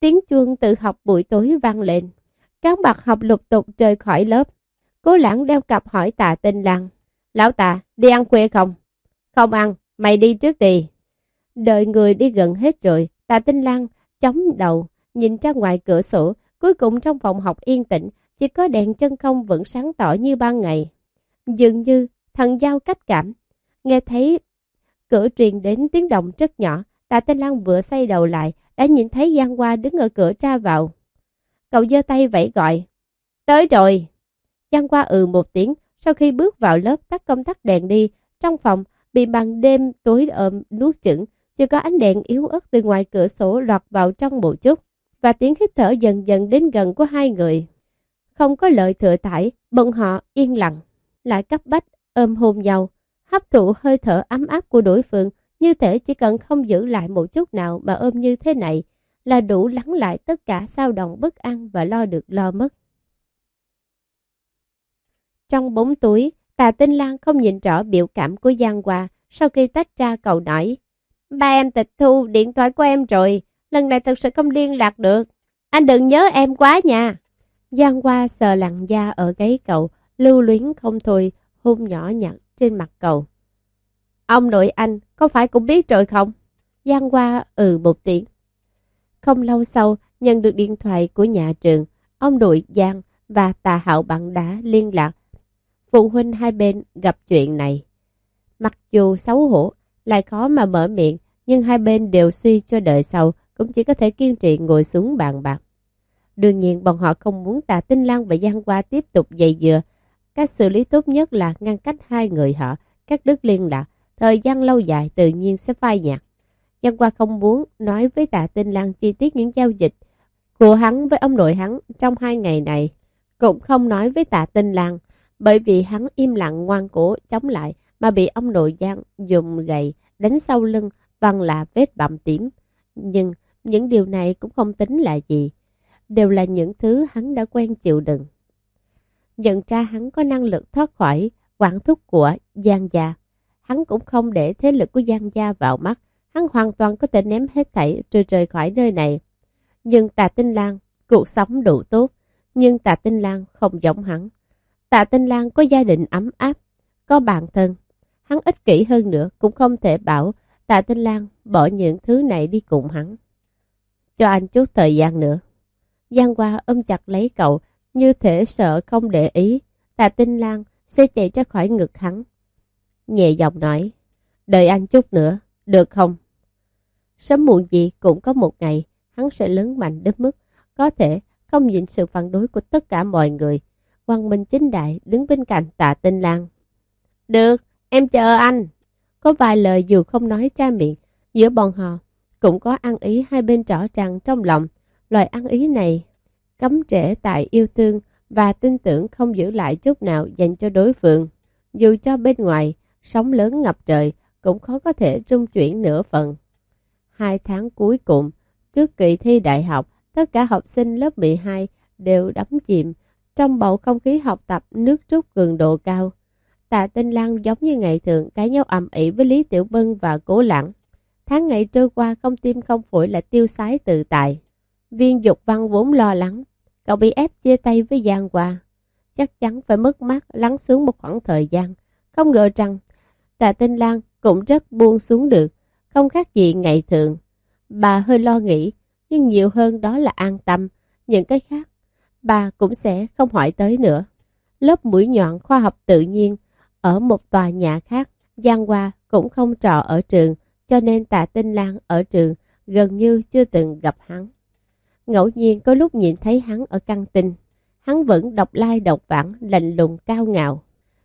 Tiếng chuông tự học buổi tối vang lên. Các bạc học lục tục rời khỏi lớp. Cố lãng đeo cặp hỏi tạ tinh lan. Lão tà, đi ăn khuya không? Không ăn, mày đi trước đi. Đợi người đi gần hết rồi, tạ tinh lăng, chống đầu, nhìn ra ngoài cửa sổ, cuối cùng trong phòng học yên tĩnh, chỉ có đèn chân không vẫn sáng tỏ như ban ngày. Dường như thần giao cách cảm, nghe thấy cửa truyền đến tiếng động rất nhỏ, tạ tinh lăng vừa xoay đầu lại, đã nhìn thấy Giang Hoa đứng ở cửa ra vào. Cậu giơ tay vẫy gọi, tới rồi. Giang Hoa ừ một tiếng, sau khi bước vào lớp tắt công tắc đèn đi, trong phòng bị màn đêm tối ôm nuốt chửng, chỉ có ánh đèn yếu ớt từ ngoài cửa sổ lọt vào trong một chút, và tiếng hít thở dần dần đến gần của hai người. Không có lời thừa thải, bọn họ yên lặng, lại cấp bách, ôm hôn nhau, hấp thụ hơi thở ấm áp của đối phương, như thể chỉ cần không giữ lại một chút nào mà ôm như thế này, là đủ lắng lại tất cả sao động bất an và lo được lo mất. Trong bóng túi, Tà Tinh Lan không nhìn rõ biểu cảm của Giang Hoa sau khi tách ra cậu nói. Ba em tịch thu điện thoại của em rồi, lần này thật sự không liên lạc được. Anh đừng nhớ em quá nha. Giang Hoa sờ lặng da ở gáy cậu, lưu luyến không thôi, hôn nhỏ nhặt trên mặt cậu. Ông nội anh, có phải cũng biết rồi không? Giang Hoa ừ một tiếng. Không lâu sau, nhận được điện thoại của nhà trường, ông nội Giang và Tà Hạo Bằng đã liên lạc phụ huynh hai bên gặp chuyện này. Mặc dù xấu hổ, lại khó mà mở miệng, nhưng hai bên đều suy cho đợi sau, cũng chỉ có thể kiên trì ngồi xuống bàn bạc. Đương nhiên bọn họ không muốn tà tinh lang và Giang Hoa tiếp tục dày dừa. Cách xử lý tốt nhất là ngăn cách hai người họ, các đứt liên lạc, thời gian lâu dài tự nhiên sẽ phai nhạt. Giang Hoa không muốn nói với tạ tinh lang chi tiết những giao dịch Của hắn với ông nội hắn trong hai ngày này cũng không nói với tạ tinh lang bởi vì hắn im lặng ngoan cổ chống lại mà bị ông nội Giang dùng gậy đánh sau lưng văng là vết bầm tím. Nhưng những điều này cũng không tính là gì, đều là những thứ hắn đã quen chịu đựng. Nhận ra hắn có năng lực thoát khỏi quản thúc của Giang gia, hắn cũng không để thế lực của Giang gia vào mắt, hắn hoàn toàn có thể ném hết thảy rồi rời khỏi nơi này. Nhưng Tà Tinh Lan, cuộc sống đủ tốt, nhưng tà Tinh Lan không giống hắn. Tạ Tinh Lan có gia đình ấm áp, có bạn thân. Hắn ích kỷ hơn nữa cũng không thể bảo Tạ Tinh Lan bỏ những thứ này đi cùng hắn. Cho anh chút thời gian nữa. Giang qua ôm chặt lấy cậu, như thể sợ không để ý. Tạ Tinh Lan sẽ chạy ra khỏi ngực hắn. Nhẹ giọng nói, đợi anh chút nữa, được không? Sớm muộn gì cũng có một ngày, hắn sẽ lớn mạnh đến mức có thể không nhìn sự phản đối của tất cả mọi người. Quang Minh chính đại đứng bên cạnh tạ tinh lang. Được, em chờ anh. Có vài lời dù không nói ra miệng, giữa bọn họ cũng có ăn ý hai bên rõ ràng trong lòng. Loại ăn ý này cấm trễ tại yêu thương và tin tưởng không giữ lại chút nào dành cho đối phương. Dù cho bên ngoài, sóng lớn ngập trời cũng khó có thể trung chuyển nửa phần. Hai tháng cuối cùng, trước kỳ thi đại học, Tất cả học sinh lớp 12 đều đắm chìm trong bầu không khí học tập nước rút cường độ cao. Tạ Tinh Lan giống như ngày thường cãi nhau ầm ĩ với Lý Tiểu Bân và Cố Lãng. Tháng ngày trôi qua không tim không phổi là tiêu sái tự tại. Viên dục văn vốn lo lắng, cậu bị ép chia tay với Giang Hoa. Chắc chắn phải mất mát lắng xuống một khoảng thời gian. Không ngờ rằng Tạ Tinh Lan cũng rất buông xuống được, không khác gì ngày thường. Bà hơi lo nghĩ nhưng nhiều hơn đó là an tâm, những cái khác, bà cũng sẽ không hỏi tới nữa. Lớp mũi nhọn khoa học tự nhiên, ở một tòa nhà khác, Giang Hoa cũng không trọ ở trường, cho nên tạ tinh lang ở trường gần như chưa từng gặp hắn. Ngẫu nhiên có lúc nhìn thấy hắn ở căng tin, hắn vẫn đọc lai đọc vãng, lạnh lùng cao ngạo.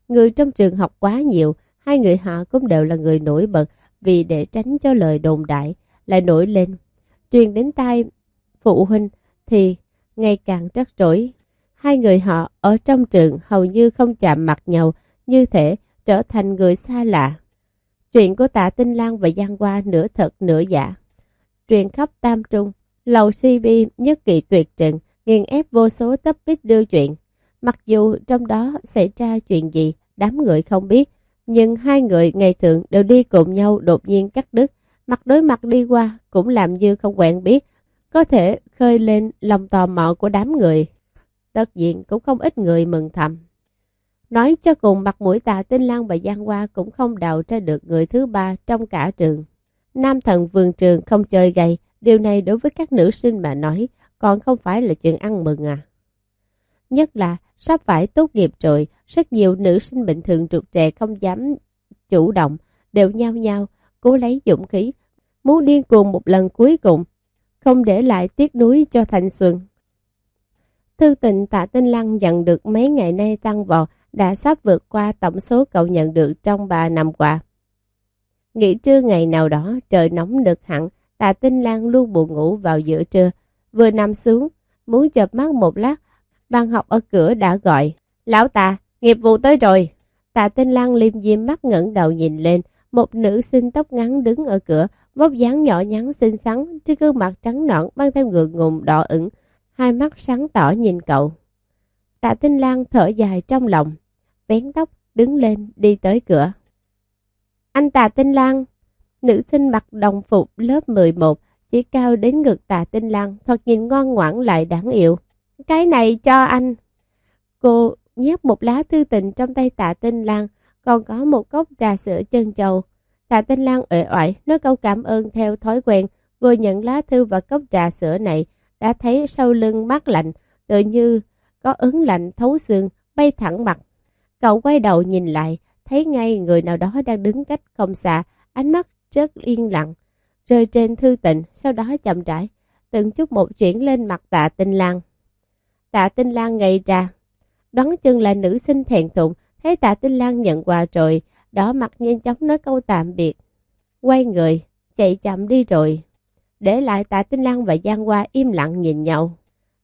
Người trong trường học quá nhiều, hai người họ cũng đều là người nổi bật vì để tránh cho lời đồn đại lại nổi lên truyền đến tai phụ huynh thì ngày càng rắc rối. Hai người họ ở trong trường hầu như không chạm mặt nhau, như thể trở thành người xa lạ. Chuyện của tạ Tinh Lan và Giang Hoa nửa thật nửa giả. Truyền khắp Tam Trung, lầu CB nhất kỳ tuyệt trần, nghiền ép vô số tấp bít đưa chuyện. Mặc dù trong đó xảy ra chuyện gì, đám người không biết, nhưng hai người ngày thường đều đi cùng nhau đột nhiên cắt đứt, mặt đối mặt đi qua cũng làm như không quen biết, có thể khơi lên lòng tò mò của đám người. Tất nhiên cũng không ít người mừng thầm. Nói cho cùng mặt mũi tà tinh lang và Giang Hoa cũng không đào ra được người thứ ba trong cả trường. Nam thần vườn trường không chơi gay, điều này đối với các nữ sinh mà nói còn không phải là chuyện ăn mừng à. Nhất là sắp phải tốt nghiệp rồi, rất nhiều nữ sinh bình thường trục trẻ không dám chủ động, đều nhau nhau cố lấy dũng khí, muốn điên cuồng một lần cuối cùng, không để lại tiếc nuối cho thành xuân. Thư tình tạ tinh lăng nhận được mấy ngày nay tăng vọt đã sắp vượt qua tổng số cậu nhận được trong 3 năm qua. Nghỉ trưa ngày nào đó trời nóng nực hẳn, tạ tinh lan luôn buồn ngủ vào giữa trưa, vừa nằm xuống, muốn chợp mắt một lát, ban học ở cửa đã gọi, lão tạ, nghiệp vụ tới rồi. Tạ tinh lan liêm diêm mắt ngẩng đầu nhìn lên, một nữ sinh tóc ngắn đứng ở cửa, vóc dáng nhỏ nhắn xinh xắn, trên gương mặt trắng nõn mang theo ngượng ngùng đỏ ửng, hai mắt sáng tỏ nhìn cậu. Tạ Tinh Lan thở dài trong lòng, vén tóc, đứng lên, đi tới cửa. Anh Tạ Tinh Lan, nữ sinh mặc đồng phục lớp 11, chỉ cao đến ngực Tạ Tinh Lan, thật nhìn ngoan ngoãn lại đáng yêu. Cái này cho anh. Cô nhét một lá thư tình trong tay Tạ Tinh Lan, còn có một cốc trà sữa chân châu. Tạ Tinh Lan uể oải nói câu cảm ơn theo thói quen, vừa nhận lá thư và cốc trà sữa này, đã thấy sau lưng mát lạnh, tự như có ứng lạnh thấu xương, bay thẳng mặt. Cậu quay đầu nhìn lại, thấy ngay người nào đó đang đứng cách không xa, ánh mắt rất yên lặng, rơi trên thư tịnh, sau đó chậm rãi, từng chút một chuyển lên mặt tạ tinh lan. Tạ tinh lan ngây ra, đoán chừng là nữ sinh thẹn thùng, Thấy tạ tinh lan nhận quà rồi, đỏ mặt nhanh chóng nói câu tạm biệt. Quay người, chạy chậm đi rồi. Để lại tạ tinh lan và Giang Hoa im lặng nhìn nhau.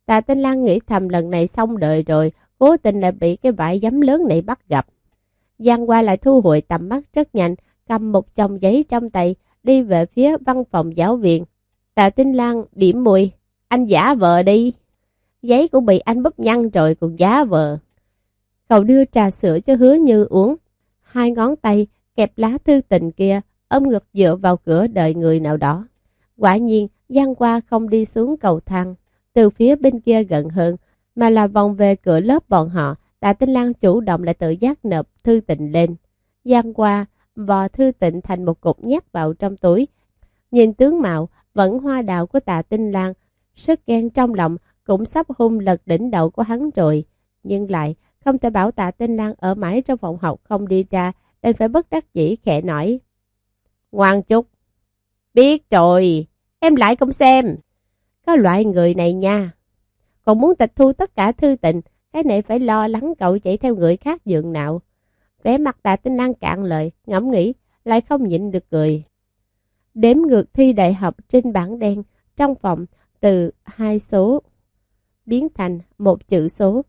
Tạ Tinh Lan nghĩ thầm lần này xong đời rồi, cố tình lại bị cái bãi giấm lớn này bắt gặp. Giang Hoa lại thu hồi tầm mắt rất nhanh, cầm một chồng giấy trong tay, đi về phía văn phòng giáo viện. Tạ Tinh Lan bỉm mùi, anh giả vờ đi. Giấy cũng bị anh bóp nhăn rồi còn giá vờ. Cậu đưa trà sữa cho hứa như uống. Hai ngón tay kẹp lá thư tình kia, ôm ngực dựa vào cửa đợi người nào đó. Quả nhiên, Giang qua không đi xuống cầu thang, từ phía bên kia gần hơn, mà là vòng về cửa lớp bọn họ, Tạ Tinh Lan chủ động lại tự giác nộp thư tình lên. Giang qua, vò thư tịnh thành một cục nhét vào trong túi. Nhìn tướng mạo, vẫn hoa đào của Tạ Tinh Lan, sức ghen trong lòng cũng sắp hung lật đỉnh đầu của hắn rồi. Nhưng lại, không thể bảo Tạ Tinh lang ở mãi trong phòng học không đi ra, nên phải bất đắc dĩ khẽ nói. Ngoan chút. Biết rồi, em lại không xem. Có loại người này nha. Còn muốn tịch thu tất cả thư tịnh, cái này phải lo lắng cậu chạy theo người khác dường nào. Vẻ mặt tạ tinh lang cạn lời, ngẫm nghĩ, lại không nhịn được cười. Đếm ngược thi đại học trên bảng đen, trong phòng, từ hai số, biến thành một chữ số.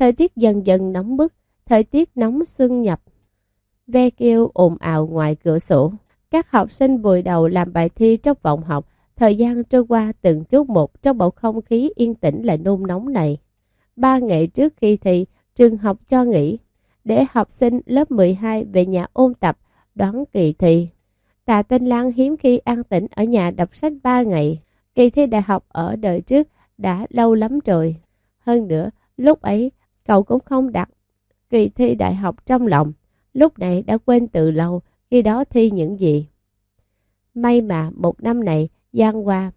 Thời tiết dần dần nóng bức, thời tiết nóng xuân nhập. Ve kêu ồn ào ngoài cửa sổ. Các học sinh vùi đầu làm bài thi trong phòng học, thời gian trôi qua từng chút một trong bầu không khí yên tĩnh lại nôn nóng này. Ba ngày trước khi thi, trường học cho nghỉ, để học sinh lớp 12 về nhà ôn tập, đoán kỳ thi. Tạ Tinh Lan hiếm khi an tĩnh ở nhà đọc sách 3 ngày. Kỳ thi đại học ở đời trước đã lâu lắm rồi. Hơn nữa, lúc ấy cậu cũng không đặt kỳ thi đại học trong lòng. Lúc này đã quên từ lâu khi đó thi những gì. May mà một năm này gian qua,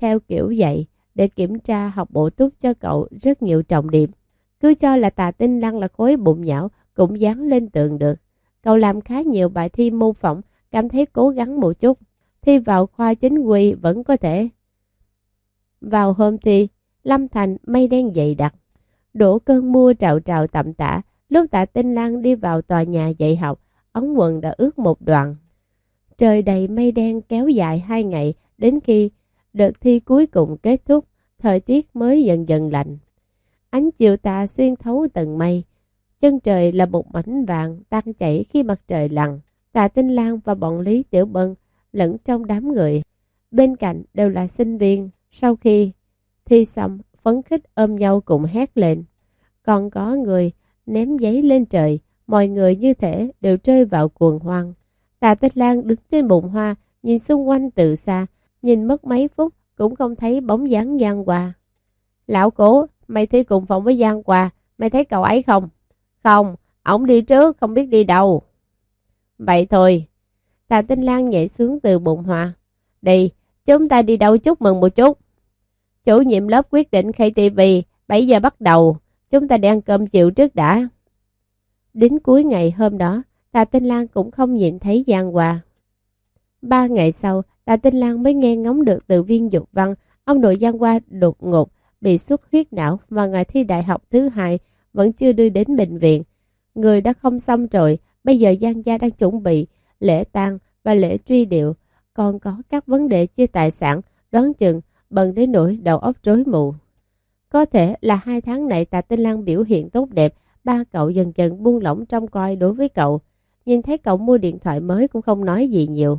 theo kiểu dạy, để kiểm tra học bổ túc cho cậu rất nhiều trọng điểm. Cứ cho là tà tinh lăng là khối bụng nhão cũng dán lên tường được. Cậu làm khá nhiều bài thi mô phỏng, cảm thấy cố gắng một chút. Thi vào khoa chính quy vẫn có thể. Vào hôm thi, Lâm Thành mây đen dày đặc. Đổ cơn mưa trào trào tạm tả, lúc tạ tinh lang đi vào tòa nhà dạy học, ống quần đã ướt một đoạn. Trời đầy mây đen kéo dài hai ngày, đến khi đợt thi cuối cùng kết thúc, thời tiết mới dần dần lạnh. Ánh chiều tà xuyên thấu tầng mây, chân trời là một mảnh vàng tan chảy khi mặt trời lặn. Tạ Tinh Lan và bọn Lý Tiểu Bân lẫn trong đám người. Bên cạnh đều là sinh viên, sau khi thi xong, phấn khích ôm nhau cùng hét lên. Còn có người ném giấy lên trời, mọi người như thể đều rơi vào cuồng hoang. Tà Tinh Lan đứng trên bụng hoa, nhìn xung quanh từ xa, nhìn mất mấy phút cũng không thấy bóng dáng Giang Hòa. Lão cố, mày thi cùng phòng với Giang Hòa, mày thấy cậu ấy không? Không, ổng đi trước, không biết đi đâu. Vậy thôi. Tà Tinh Lan nhảy xuống từ bụng hoa. Đi, chúng ta đi đâu chúc mừng một chút. Chủ nhiệm lớp quyết định khai TV, 7 giờ bắt đầu. Chúng ta đi ăn cơm chiều trước đã. Đến cuối ngày hôm đó, Tạ Tinh Lan cũng không nhìn thấy Giang Hòa. Ba ngày sau, Tạ Tinh Lan mới nghe ngóng được từ viên dục văn, ông nội Giang Hoa đột ngột, bị xuất huyết não và ngày thi đại học thứ hai vẫn chưa đưa đến bệnh viện. Người đã không xong rồi, bây giờ Giang Gia đang chuẩn bị lễ tang và lễ truy điệu, còn có các vấn đề chia tài sản, đoán chừng bận đến nỗi đầu óc rối mù. Có thể là hai tháng này Tạ Tinh Lan biểu hiện tốt đẹp, ba cậu dần dần buông lỏng trong coi đối với cậu. Nhìn thấy cậu mua điện thoại mới cũng không nói gì nhiều.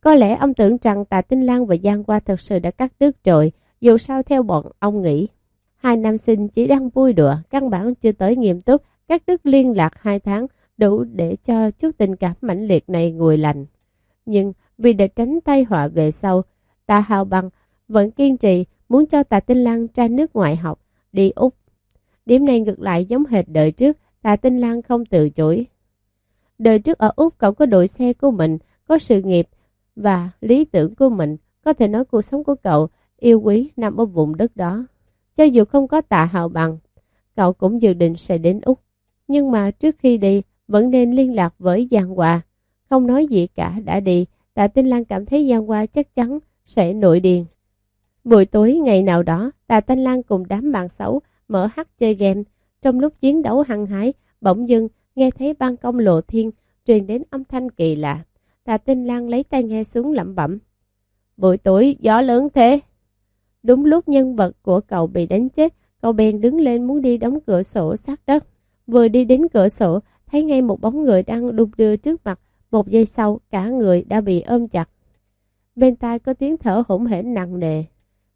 Có lẽ ông tưởng rằng Tạ Tinh Lan và Giang Hoa thật sự đã cắt đứt rồi, dù sao theo bọn ông nghĩ. Hai nam sinh chỉ đang vui đùa, căn bản chưa tới nghiêm túc, cắt đứt liên lạc hai tháng, đủ để cho chút tình cảm mãnh liệt này nguội lành. Nhưng vì để tránh tai họa về sau, Tạ Hào Bằng vẫn kiên trì muốn cho Tạ Tinh Lan ra nước ngoài học, đi Úc. Điểm này ngược lại giống hệt đời trước, Tạ Tinh Lan không từ chối. Đời trước ở Úc cậu có đội xe của mình, có sự nghiệp và lý tưởng của mình. Có thể nói cuộc sống của cậu yêu quý nằm ở vùng đất đó. Cho dù không có tạ hào bằng, cậu cũng dự định sẽ đến Úc. Nhưng mà trước khi đi, vẫn nên liên lạc với Giang Hoa. Không nói gì cả đã đi, Tạ Tinh Lan cảm thấy Giang Hoa chắc chắn sẽ nội điên. Buổi tối ngày nào đó, Tạ Tinh Lan cùng đám bạn xấu mở hắt chơi game. Trong lúc chiến đấu hăng hái, bỗng dưng nghe thấy ban công lộ thiên truyền đến âm thanh kỳ lạ. Tạ Tinh Lan lấy tay nghe xuống lẩm bẩm. Buổi tối gió lớn thế. Đúng lúc nhân vật của cậu bị đánh chết, cậu bèn đứng lên muốn đi đóng cửa sổ sát đất. Vừa đi đến cửa sổ, thấy ngay một bóng người đang đục đưa trước mặt. Một giây sau, cả người đã bị ôm chặt. Bên tai có tiếng thở hỗn hển nặng nề.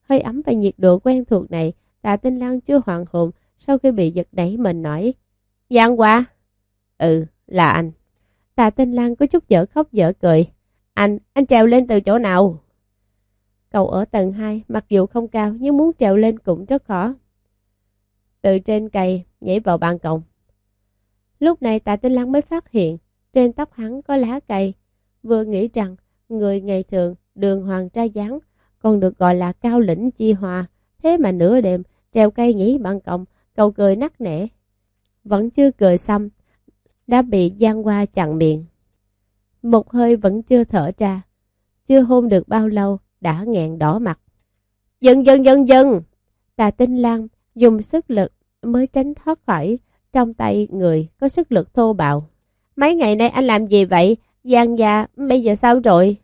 Hơi ấm và nhiệt độ quen thuộc này, tạ tinh Lan chưa hoàn hồn sau khi bị giật đẩy mình nói. Giang qua. Ừ, là anh. Tạ tinh Lan có chút dở khóc dở cười. Anh, anh trèo lên từ chỗ nào? Cậu ở tầng 2, mặc dù không cao nhưng muốn trèo lên cũng rất khó. Từ trên cây, nhảy vào ban công. Lúc này tạ tinh Lan mới phát hiện, trên tóc hắn có lá cây. Vừa nghĩ rằng, người ngày thường, đường hoàng trai dáng, còn được gọi là cao lĩnh chi hòa. Thế mà nửa đêm, treo cây nhảy ban công, cầu cười nắc nẻ. Vẫn chưa cười xong, đã bị Giang Hoa chặn miệng. Một hơi vẫn chưa thở ra. Chưa hôn được bao lâu, đã ngẹn đỏ mặt. Dừng dừng dừng dừng! Tà tinh lang dùng sức lực mới tránh thoát khỏi trong tay người có sức lực thô bạo. Mấy ngày nay anh làm gì vậy? Giang già, bây giờ sao rồi?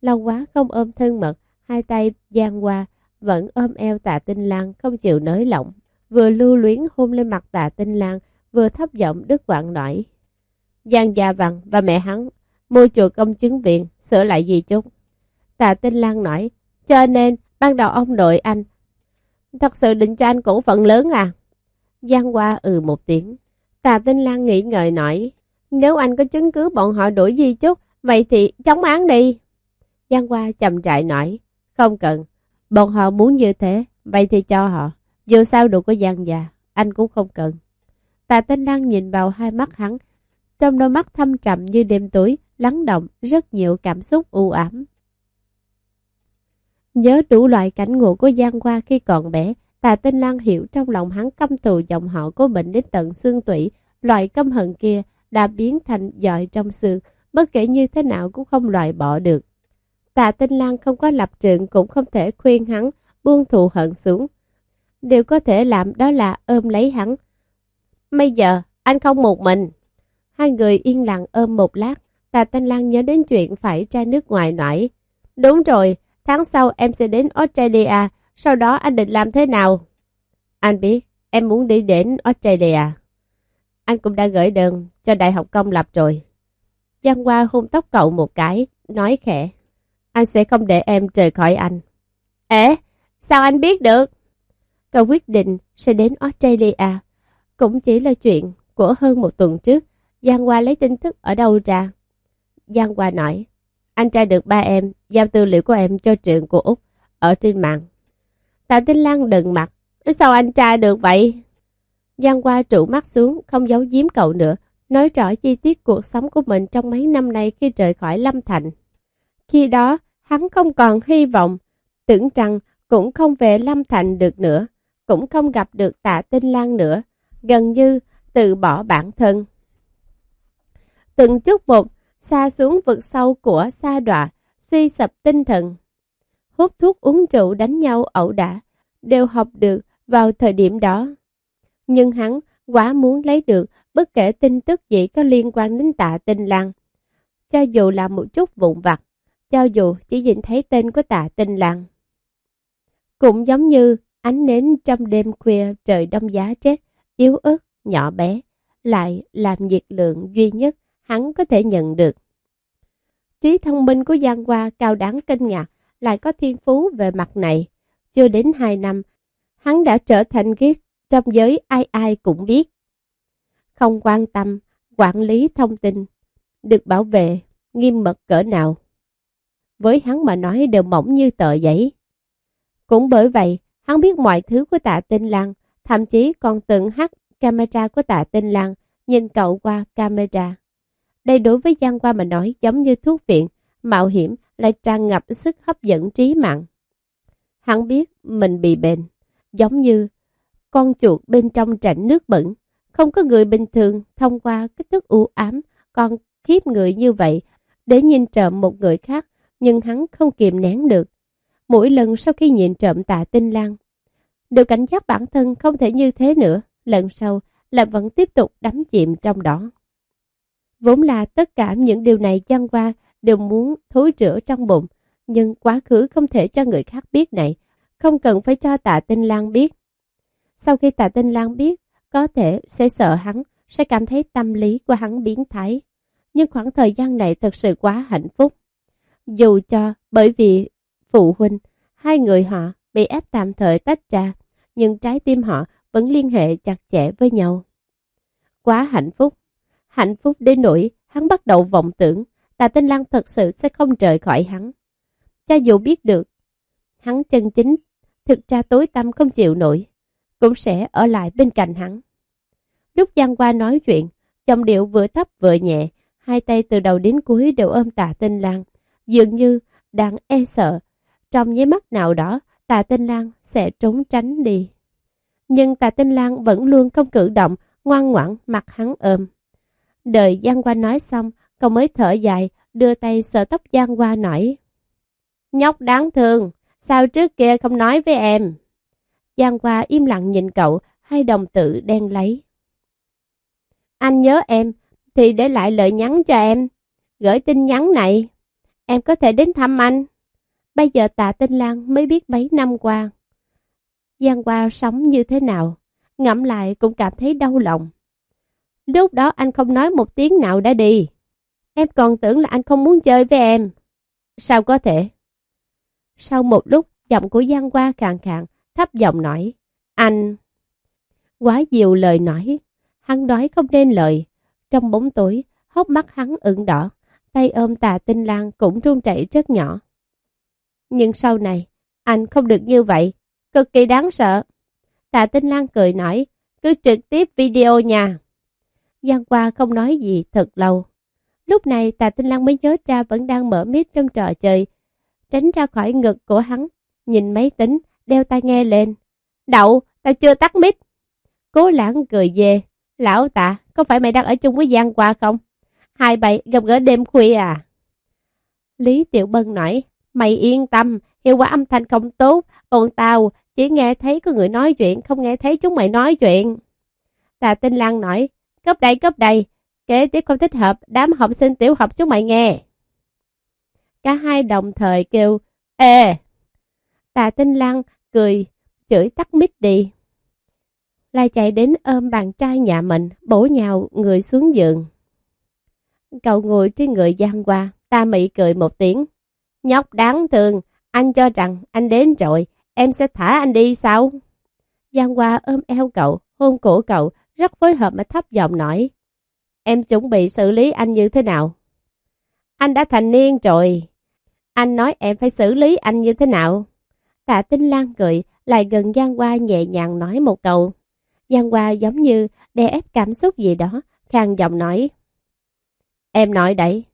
Lâu quá không ôm thân mật, hai tay giang qua, vẫn ôm eo tạ tinh lang không chịu nới lỏng. Vừa lưu luyến hôn lên mặt tạ tinh lang, vừa thấp giọng đứt quạng nổi. Giang gia vặn và mẹ hắn mua chùa công chứng viện, sửa lại gì chút. Tạ Tinh Lan nói, cho nên ban đầu ông nội anh thật sự định cho anh cổ phận lớn à? Giang Hoa ừ một tiếng. Tạ Tinh Lan nghĩ ngợi nói, nếu anh có chứng cứ bọn họ đuổi gì chút, vậy thì chống án đi. Giang Hoa chậm trại nói, không cần, bọn họ muốn như thế, vậy thì cho họ. Dù sao đủ có gian già, anh cũng không cần. Tạ Tinh Lăng nhìn vào hai mắt hắn, trong đôi mắt thâm trầm như đêm tối, lắng động rất nhiều cảm xúc u ám. Nhớ đủ loại cảnh ngộ của Giang Hoa khi còn bé, Tà Tinh Lan hiểu trong lòng hắn căm thù dòng họ của mình đến tận xương tủy, loại căm hận kia đã biến thành dọi trong xương, bất kể như thế nào cũng không loại bỏ được. Tạ Tinh Lan không có lập trường cũng không thể khuyên hắn buông thù hận xuống. Điều có thể làm đó là ôm lấy hắn. Bây giờ, anh không một mình. Hai người yên lặng ôm một lát, Tạ Tinh Lan nhớ đến chuyện phải ra nước ngoài nổi. Đúng rồi, Tháng sau em sẽ đến Australia, sau đó anh định làm thế nào? Anh biết, em muốn đi đến Australia. Anh cũng đã gửi đơn cho Đại học Công lập rồi. Giang Hoa hôn tóc cậu một cái, nói khẽ. Anh sẽ không để em rời khỏi anh. Ế, sao anh biết được? Cậu quyết định sẽ đến Australia. Cũng chỉ là chuyện của hơn một tuần trước. Giang Hoa lấy tin tức ở đâu ra? Giang Hoa nói. Anh trai được ba em, giao tư liệu của em cho trường của Úc, ở trên mạng. Tạ Tinh Lan đừng mặt, sao anh trai được vậy? Giang qua trụ mắt xuống, không giấu giếm cậu nữa, nói rõ chi tiết cuộc sống của mình trong mấy năm nay khi rời khỏi Lâm Thành. Khi đó, hắn không còn hy vọng, tưởng rằng cũng không về Lâm Thành được nữa, cũng không gặp được tạ tinh lan nữa, gần như từ bỏ bản thân. Từng chút một, xa xuống vực sâu của sa đọa, suy sập tinh thần. Hút thuốc uống rượu đánh nhau ẩu đả, đều học được vào thời điểm đó. Nhưng hắn quá muốn lấy được bất kể tin tức gì có liên quan đến tạ tinh lang. Cho dù là một chút vụn vặt, cho dù chỉ nhìn thấy tên của tạ tinh lặng. Cũng giống như ánh nến trong đêm khuya trời đông giá rét, yếu ớt, nhỏ bé, lại làm nhiệt lượng duy nhất hắn có thể nhận được. Trí thông minh của Giang Hoa cao đáng kinh ngạc, lại có thiên phú về mặt này. Chưa đến 2 năm, hắn đã trở thành ghét trong giới ai ai cũng biết. Không quan tâm, quản lý thông tin, được bảo vệ, nghiêm mật cỡ nào. Với hắn mà nói đều mỏng như tờ giấy. Cũng bởi vậy, hắn biết mọi thứ của tạ tinh lang, thậm chí còn từng hắt camera của tạ tinh lang, nhìn cậu qua camera. Đây đối với Giang Qua mà nói giống như thuốc viện, mạo hiểm lại tràn ngập sức hấp dẫn trí mạng. Hắn biết mình bị bệnh, giống như con chuột bên trong rãnh nước bẩn. Không có người bình thường thông qua kích thước u ám còn khiếp người như vậy để nhìn trộm một người khác, nhưng hắn không kiềm nén được. Mỗi lần sau khi nhìn trộm tạ tinh lang, đều cảnh giác bản thân không thể như thế nữa, lần sau là vẫn tiếp tục đắm chìm trong đó. Vốn là tất cả những điều này chăng qua đều muốn thối rửa trong bụng, nhưng quá khứ không thể cho người khác biết này, không cần phải cho tạ tinh lang biết. Sau khi tạ tinh lang biết, có thể sẽ sợ hắn, sẽ cảm thấy tâm lý của hắn biến thái. Nhưng khoảng thời gian này thật sự quá hạnh phúc. Dù cho bởi vì phụ huynh, hai người họ bị ép tạm thời tách ra, nhưng trái tim họ vẫn liên hệ chặt chẽ với nhau. Quá hạnh phúc. Hạnh phúc đến nỗi hắn bắt đầu vọng tưởng Tạ Tinh Lăng thật sự sẽ không rời khỏi hắn. Cha dù biết được, hắn chân chính, thực ra tối tâm không chịu nổi, cũng sẽ ở lại bên cạnh hắn. Lúc Giang qua nói chuyện, giọng điệu vừa thấp vừa nhẹ, hai tay từ đầu đến cuối đều ôm Tạ Tinh Lăng, dường như đang e sợ. Trong nháy mắt nào đó, Tạ Tinh Lan sẽ trốn tránh đi. Nhưng Tạ Tinh Lan vẫn luôn không cử động, ngoan ngoãn mặt hắn ôm. Đợi Giang Qua nói xong, cậu mới thở dài, đưa tay sờ tóc Giang Qua nói. Nhóc đáng thương, sao trước kia không nói với em? Giang Qua im lặng nhìn cậu, hai đồng tử đen lấy. Anh nhớ em, thì để lại lời nhắn cho em. Gửi tin nhắn này, em có thể đến thăm anh. Bây giờ tạ tinh lang mới biết mấy năm qua. Giang Qua sống như thế nào, ngẫm lại cũng cảm thấy đau lòng. Lúc đó anh không nói một tiếng nào đã đi. Em còn tưởng là anh không muốn chơi với em. Sao có thể? Sau một lúc, giọng của Giang Qua khàn khàn, thấp giọng nói. Anh... Quá nhiều lời nói. Hắn nói không nên lời. Trong bóng tối, hốc mắt hắn ửng đỏ. Tay ôm tà tinh lang cũng run rẩy rất nhỏ. Nhưng sau này, anh không được như vậy. Cực kỳ đáng sợ. Tạ Tinh Lan cười nói, cứ trực tiếp video nha. Giang qua không nói gì thật lâu. Lúc này Tạ Tinh Lan mới nhớ ra vẫn đang mở mic trong trò chơi. Tránh ra khỏi ngực của hắn, nhìn máy tính, đeo tai nghe lên. Đậu, tao chưa tắt mic. Cố lãng cười về. Lão tạ, có phải mày đang ở chung với Giang qua không? Hai bậy gặp gỡ đêm khuya à? Lý Tiểu Bân nói, mày yên tâm, hiệu quả âm thanh không tốt, bọn tao chỉ nghe thấy có người nói chuyện, không nghe thấy chúng mày nói chuyện. Tà Tinh Lan nói, cấp đây cấp đây, kế tiếp không thích hợp, đám học sinh tiểu học chúng mày nghe. Cả hai đồng thời kêu, ê! Tà Tinh Lan cười, chửi tắt mít đi. Lại chạy đến ôm bàn trai nhà mình, bổ nhào người xuống giường. Cậu ngồi trên người Giang qua, ta mị cười một tiếng. Nhóc đáng thương, anh cho rằng anh đến rồi, em sẽ thả anh đi sao? Giang Hoa ôm eo cậu, hôn cổ cậu, rất phối hợp mà thấp giọng nói. Em chuẩn bị xử lý anh như thế nào? Anh đã thành niên rồi. Anh nói em phải xử lý anh như thế nào? Tạ Tinh Lan cười, lại gần Giang Hoa nhẹ nhàng nói một câu. Giang Hoa giống như đè ép cảm xúc gì đó, khang giọng nói. Em nói đấy.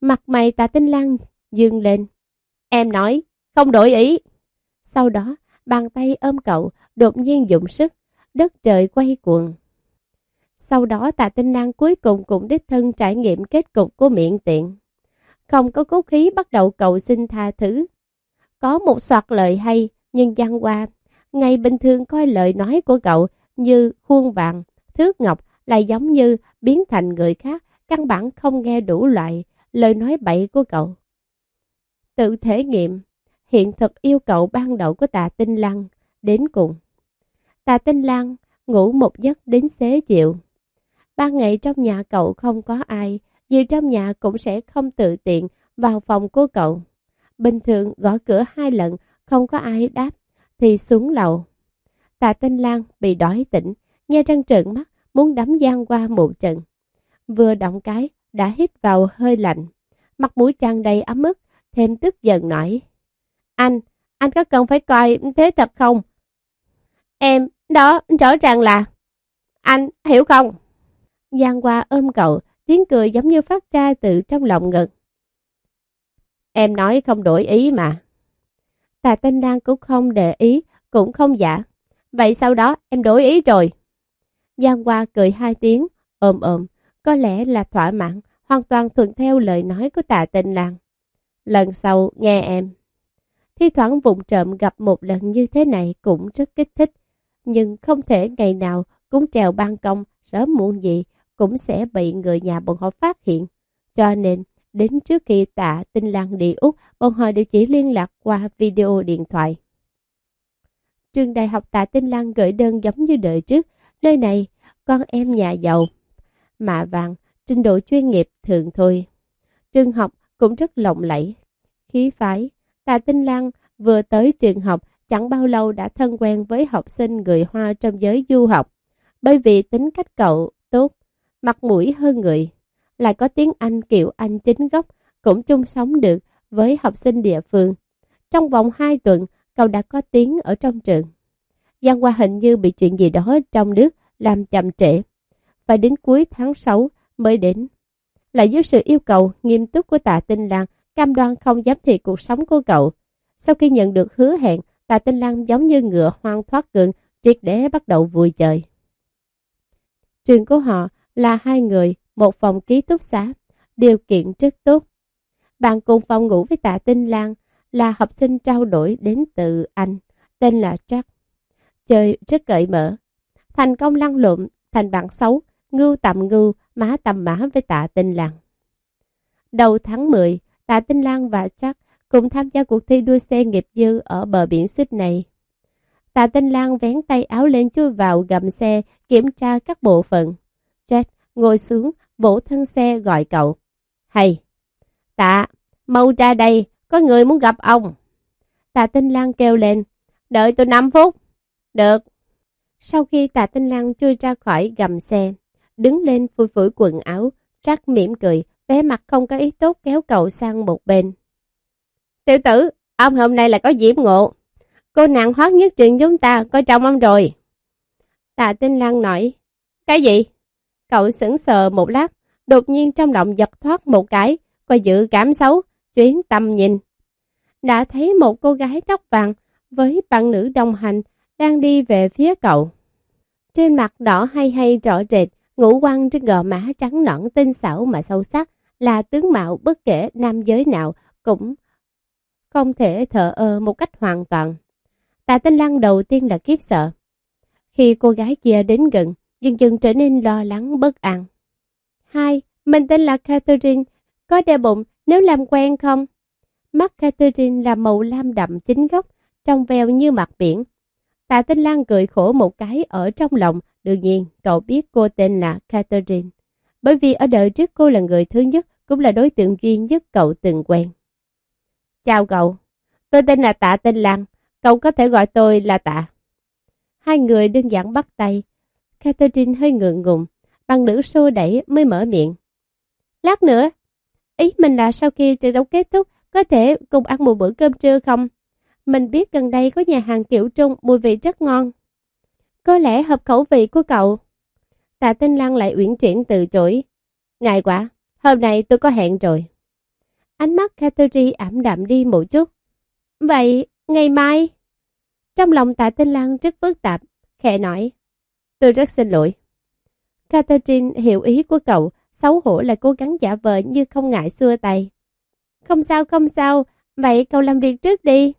Mặt mày Tạ Tinh lăng dương lên. Em nói, không đổi ý. Sau đó, bàn tay ôm cậu, đột nhiên dụng sức, đất trời quay cuồng. Sau đó tạ tinh năng cuối cùng cũng đích thân trải nghiệm kết cục của miệng tiện. Không có cố khí bắt đầu cậu xin tha thứ. Có một soạt lời hay, nhưng gian qua, ngày bình thường coi lời nói của cậu như khuôn vàng, thước ngọc lại giống như biến thành người khác, căn bản không nghe đủ loại lời nói bậy của cậu. Tự thể nghiệm, hiện thực yêu cầu ban đầu của tạ tinh lăng đến cùng. Tạ tinh lăng ngủ một giấc đến xế chiều. Ban ngày trong nhà cậu không có ai, vì trong nhà cũng sẽ không tự tiện vào phòng của cậu. Bình thường gõ cửa hai lần, không có ai đáp, thì xuống lầu. Tạ Tinh Lan bị đói tỉnh, nghe răng trợn mắt, muốn đấm gian qua một trận. Vừa động cái, đã hít vào hơi lạnh. Mặt mũi tràn đầy ấm ức, thêm tức giận nói. Anh, anh có cần phải coi thế thật không? Em, đó, rõ ràng là... Anh, hiểu không? Giang qua ôm cậu, tiếng cười giống như phát ra từ trong lòng ngực. Em nói không đổi ý mà. Tà Tinh Đan cũng không để ý, cũng không giả. Vậy sau đó em đổi ý rồi. Giang qua cười hai tiếng, ôm ôm, có lẽ là thỏa mãn, hoàn toàn thuận theo lời nói của Tạ Tinh Lan. Lần sau nghe em. Thi thoảng vụng trộm gặp một lần như thế này cũng rất kích thích, nhưng không thể ngày nào cũng trèo ban công, sớm muộn gì cũng sẽ bị người nhà bọn họ phát hiện. Cho nên, đến trước khi tạ tinh làng đi Úc, bọn họ đều chỉ liên lạc qua video điện thoại. trường đại học Tạ Tinh Lan gửi đơn giống như đợi trước, nơi này, con em nhà giàu, mạ vàng, trình độ chuyên nghiệp thường thôi. Trường học cũng rất lộng lẫy, khí phái. Tạ Tinh Lan vừa tới trường học chẳng bao lâu đã thân quen với học sinh người Hoa trong giới du học. Bởi vì tính cách cậu tốt, mặt mũi hơn người, lại có tiếng Anh kiểu Anh chính gốc, cũng chung sống được với học sinh địa phương. Trong vòng 2 tuần, cậu đã có tiếng ở trong trường. Giang Hoa hình như bị chuyện gì đó trong nước làm chậm trễ. Phải đến cuối tháng 6 mới đến. Lại dưới sự yêu cầu nghiêm túc của tạ tinh Lan, cam đoan không dám thiệt cuộc sống của cậu. Sau khi nhận được hứa hẹn, tạ tinh Lan giống như ngựa hoang thoát cường, triệt để bắt đầu vui chơi. Trường của họ là hai người, một phòng ký túc xá, điều kiện rất tốt. Bạn cùng phòng ngủ với tạ tinh Lan là học sinh trao đổi đến từ Anh, tên là Jack. Chơi rất cởi mở. Thành công lăn lộn, thành bạn xấu, ngưu tầm ngưu, má tầm má với tạ tinh lang. Đầu tháng 10, tạ tinh lang và Jack cùng tham gia cuộc thi đua xe nghiệp dư ở bờ biển Sydney. Tạ Tinh Lan vén tay áo lên chui vào gầm xe, kiểm tra các bộ phận. Jack ngồi xuống, vỗ thân xe gọi cậu. Hay! Tạ, mau ra đây, có người muốn gặp ông. Tạ Tinh Lan kêu lên, đợi tôi 5 phút. Được. Sau khi Tạ Tinh Lan chui ra khỏi gầm xe, đứng lên phủi phủi quần áo, Jack mỉm cười, vẻ mặt không có ý tốt kéo cậu sang một bên. Tiểu tử, ông hôm nay là có diễm ngộ. Cô nàng hoát nhất trường chúng ta coi trọng ông rồi. Tạ Tinh Lan nói, cái gì? Cậu sững sờ một lát, đột nhiên trong lòng giật thoát một cái, coi dự cảm xấu, chuyến tâm nhìn. Đã thấy một cô gái tóc vàng với bạn nữ đồng hành đang đi về phía cậu. Trên mặt đỏ hay hay rõ rệt, ngũ quan trên gò má trắng nõn tinh xảo mà sâu sắc là tướng mạo bất kể nam giới nào cũng không thể thở ơ một cách hoàn toàn. Tạ Tinh Lăng đầu tiên là kiếp sợ. Khi cô gái kia đến gần, dần dần trở nên lo lắng bất an. Hai, mình tên là Catherine, có đeo bụng nếu làm quen không? Mắt Catherine là màu lam đậm chính gốc, trong veo như mặt biển. Tạ Tinh Lan cười khổ một cái ở trong lòng, đương nhiên cậu biết cô tên là Catherine. Bởi vì ở đời trước cô là người thứ nhất, cũng là đối tượng duy nhất cậu từng quen. Chào cậu, tôi tên là Tạ Tinh Lan, cậu có thể gọi tôi là Tạ. Hai người đơn giản bắt tay. Catherine hơi ngượng ngùng, bằng nữ xô đẩy mới mở miệng. Lát nữa, ý mình là sau khi trận đấu kết thúc, có thể cùng ăn một bữa cơm trưa không? Mình biết gần đây có nhà hàng kiểu Trung mùi vị rất ngon. Có lẽ hợp khẩu vị của cậu. Tạ Tinh Lăng lại uyển chuyển từ chối. Ngại quá, hôm nay tôi có hẹn rồi. Ánh mắt Catherine ảm đạm đi một chút. Vậy, ngày mai? Trong lòng tạ tinh Lăng rất phức tạp, khẽ nói. Tôi rất xin lỗi. Catherine hiểu ý của cậu, xấu hổ là cố gắng giả vờ như không ngại xua tay. Không sao, không sao, vậy cậu làm việc trước đi.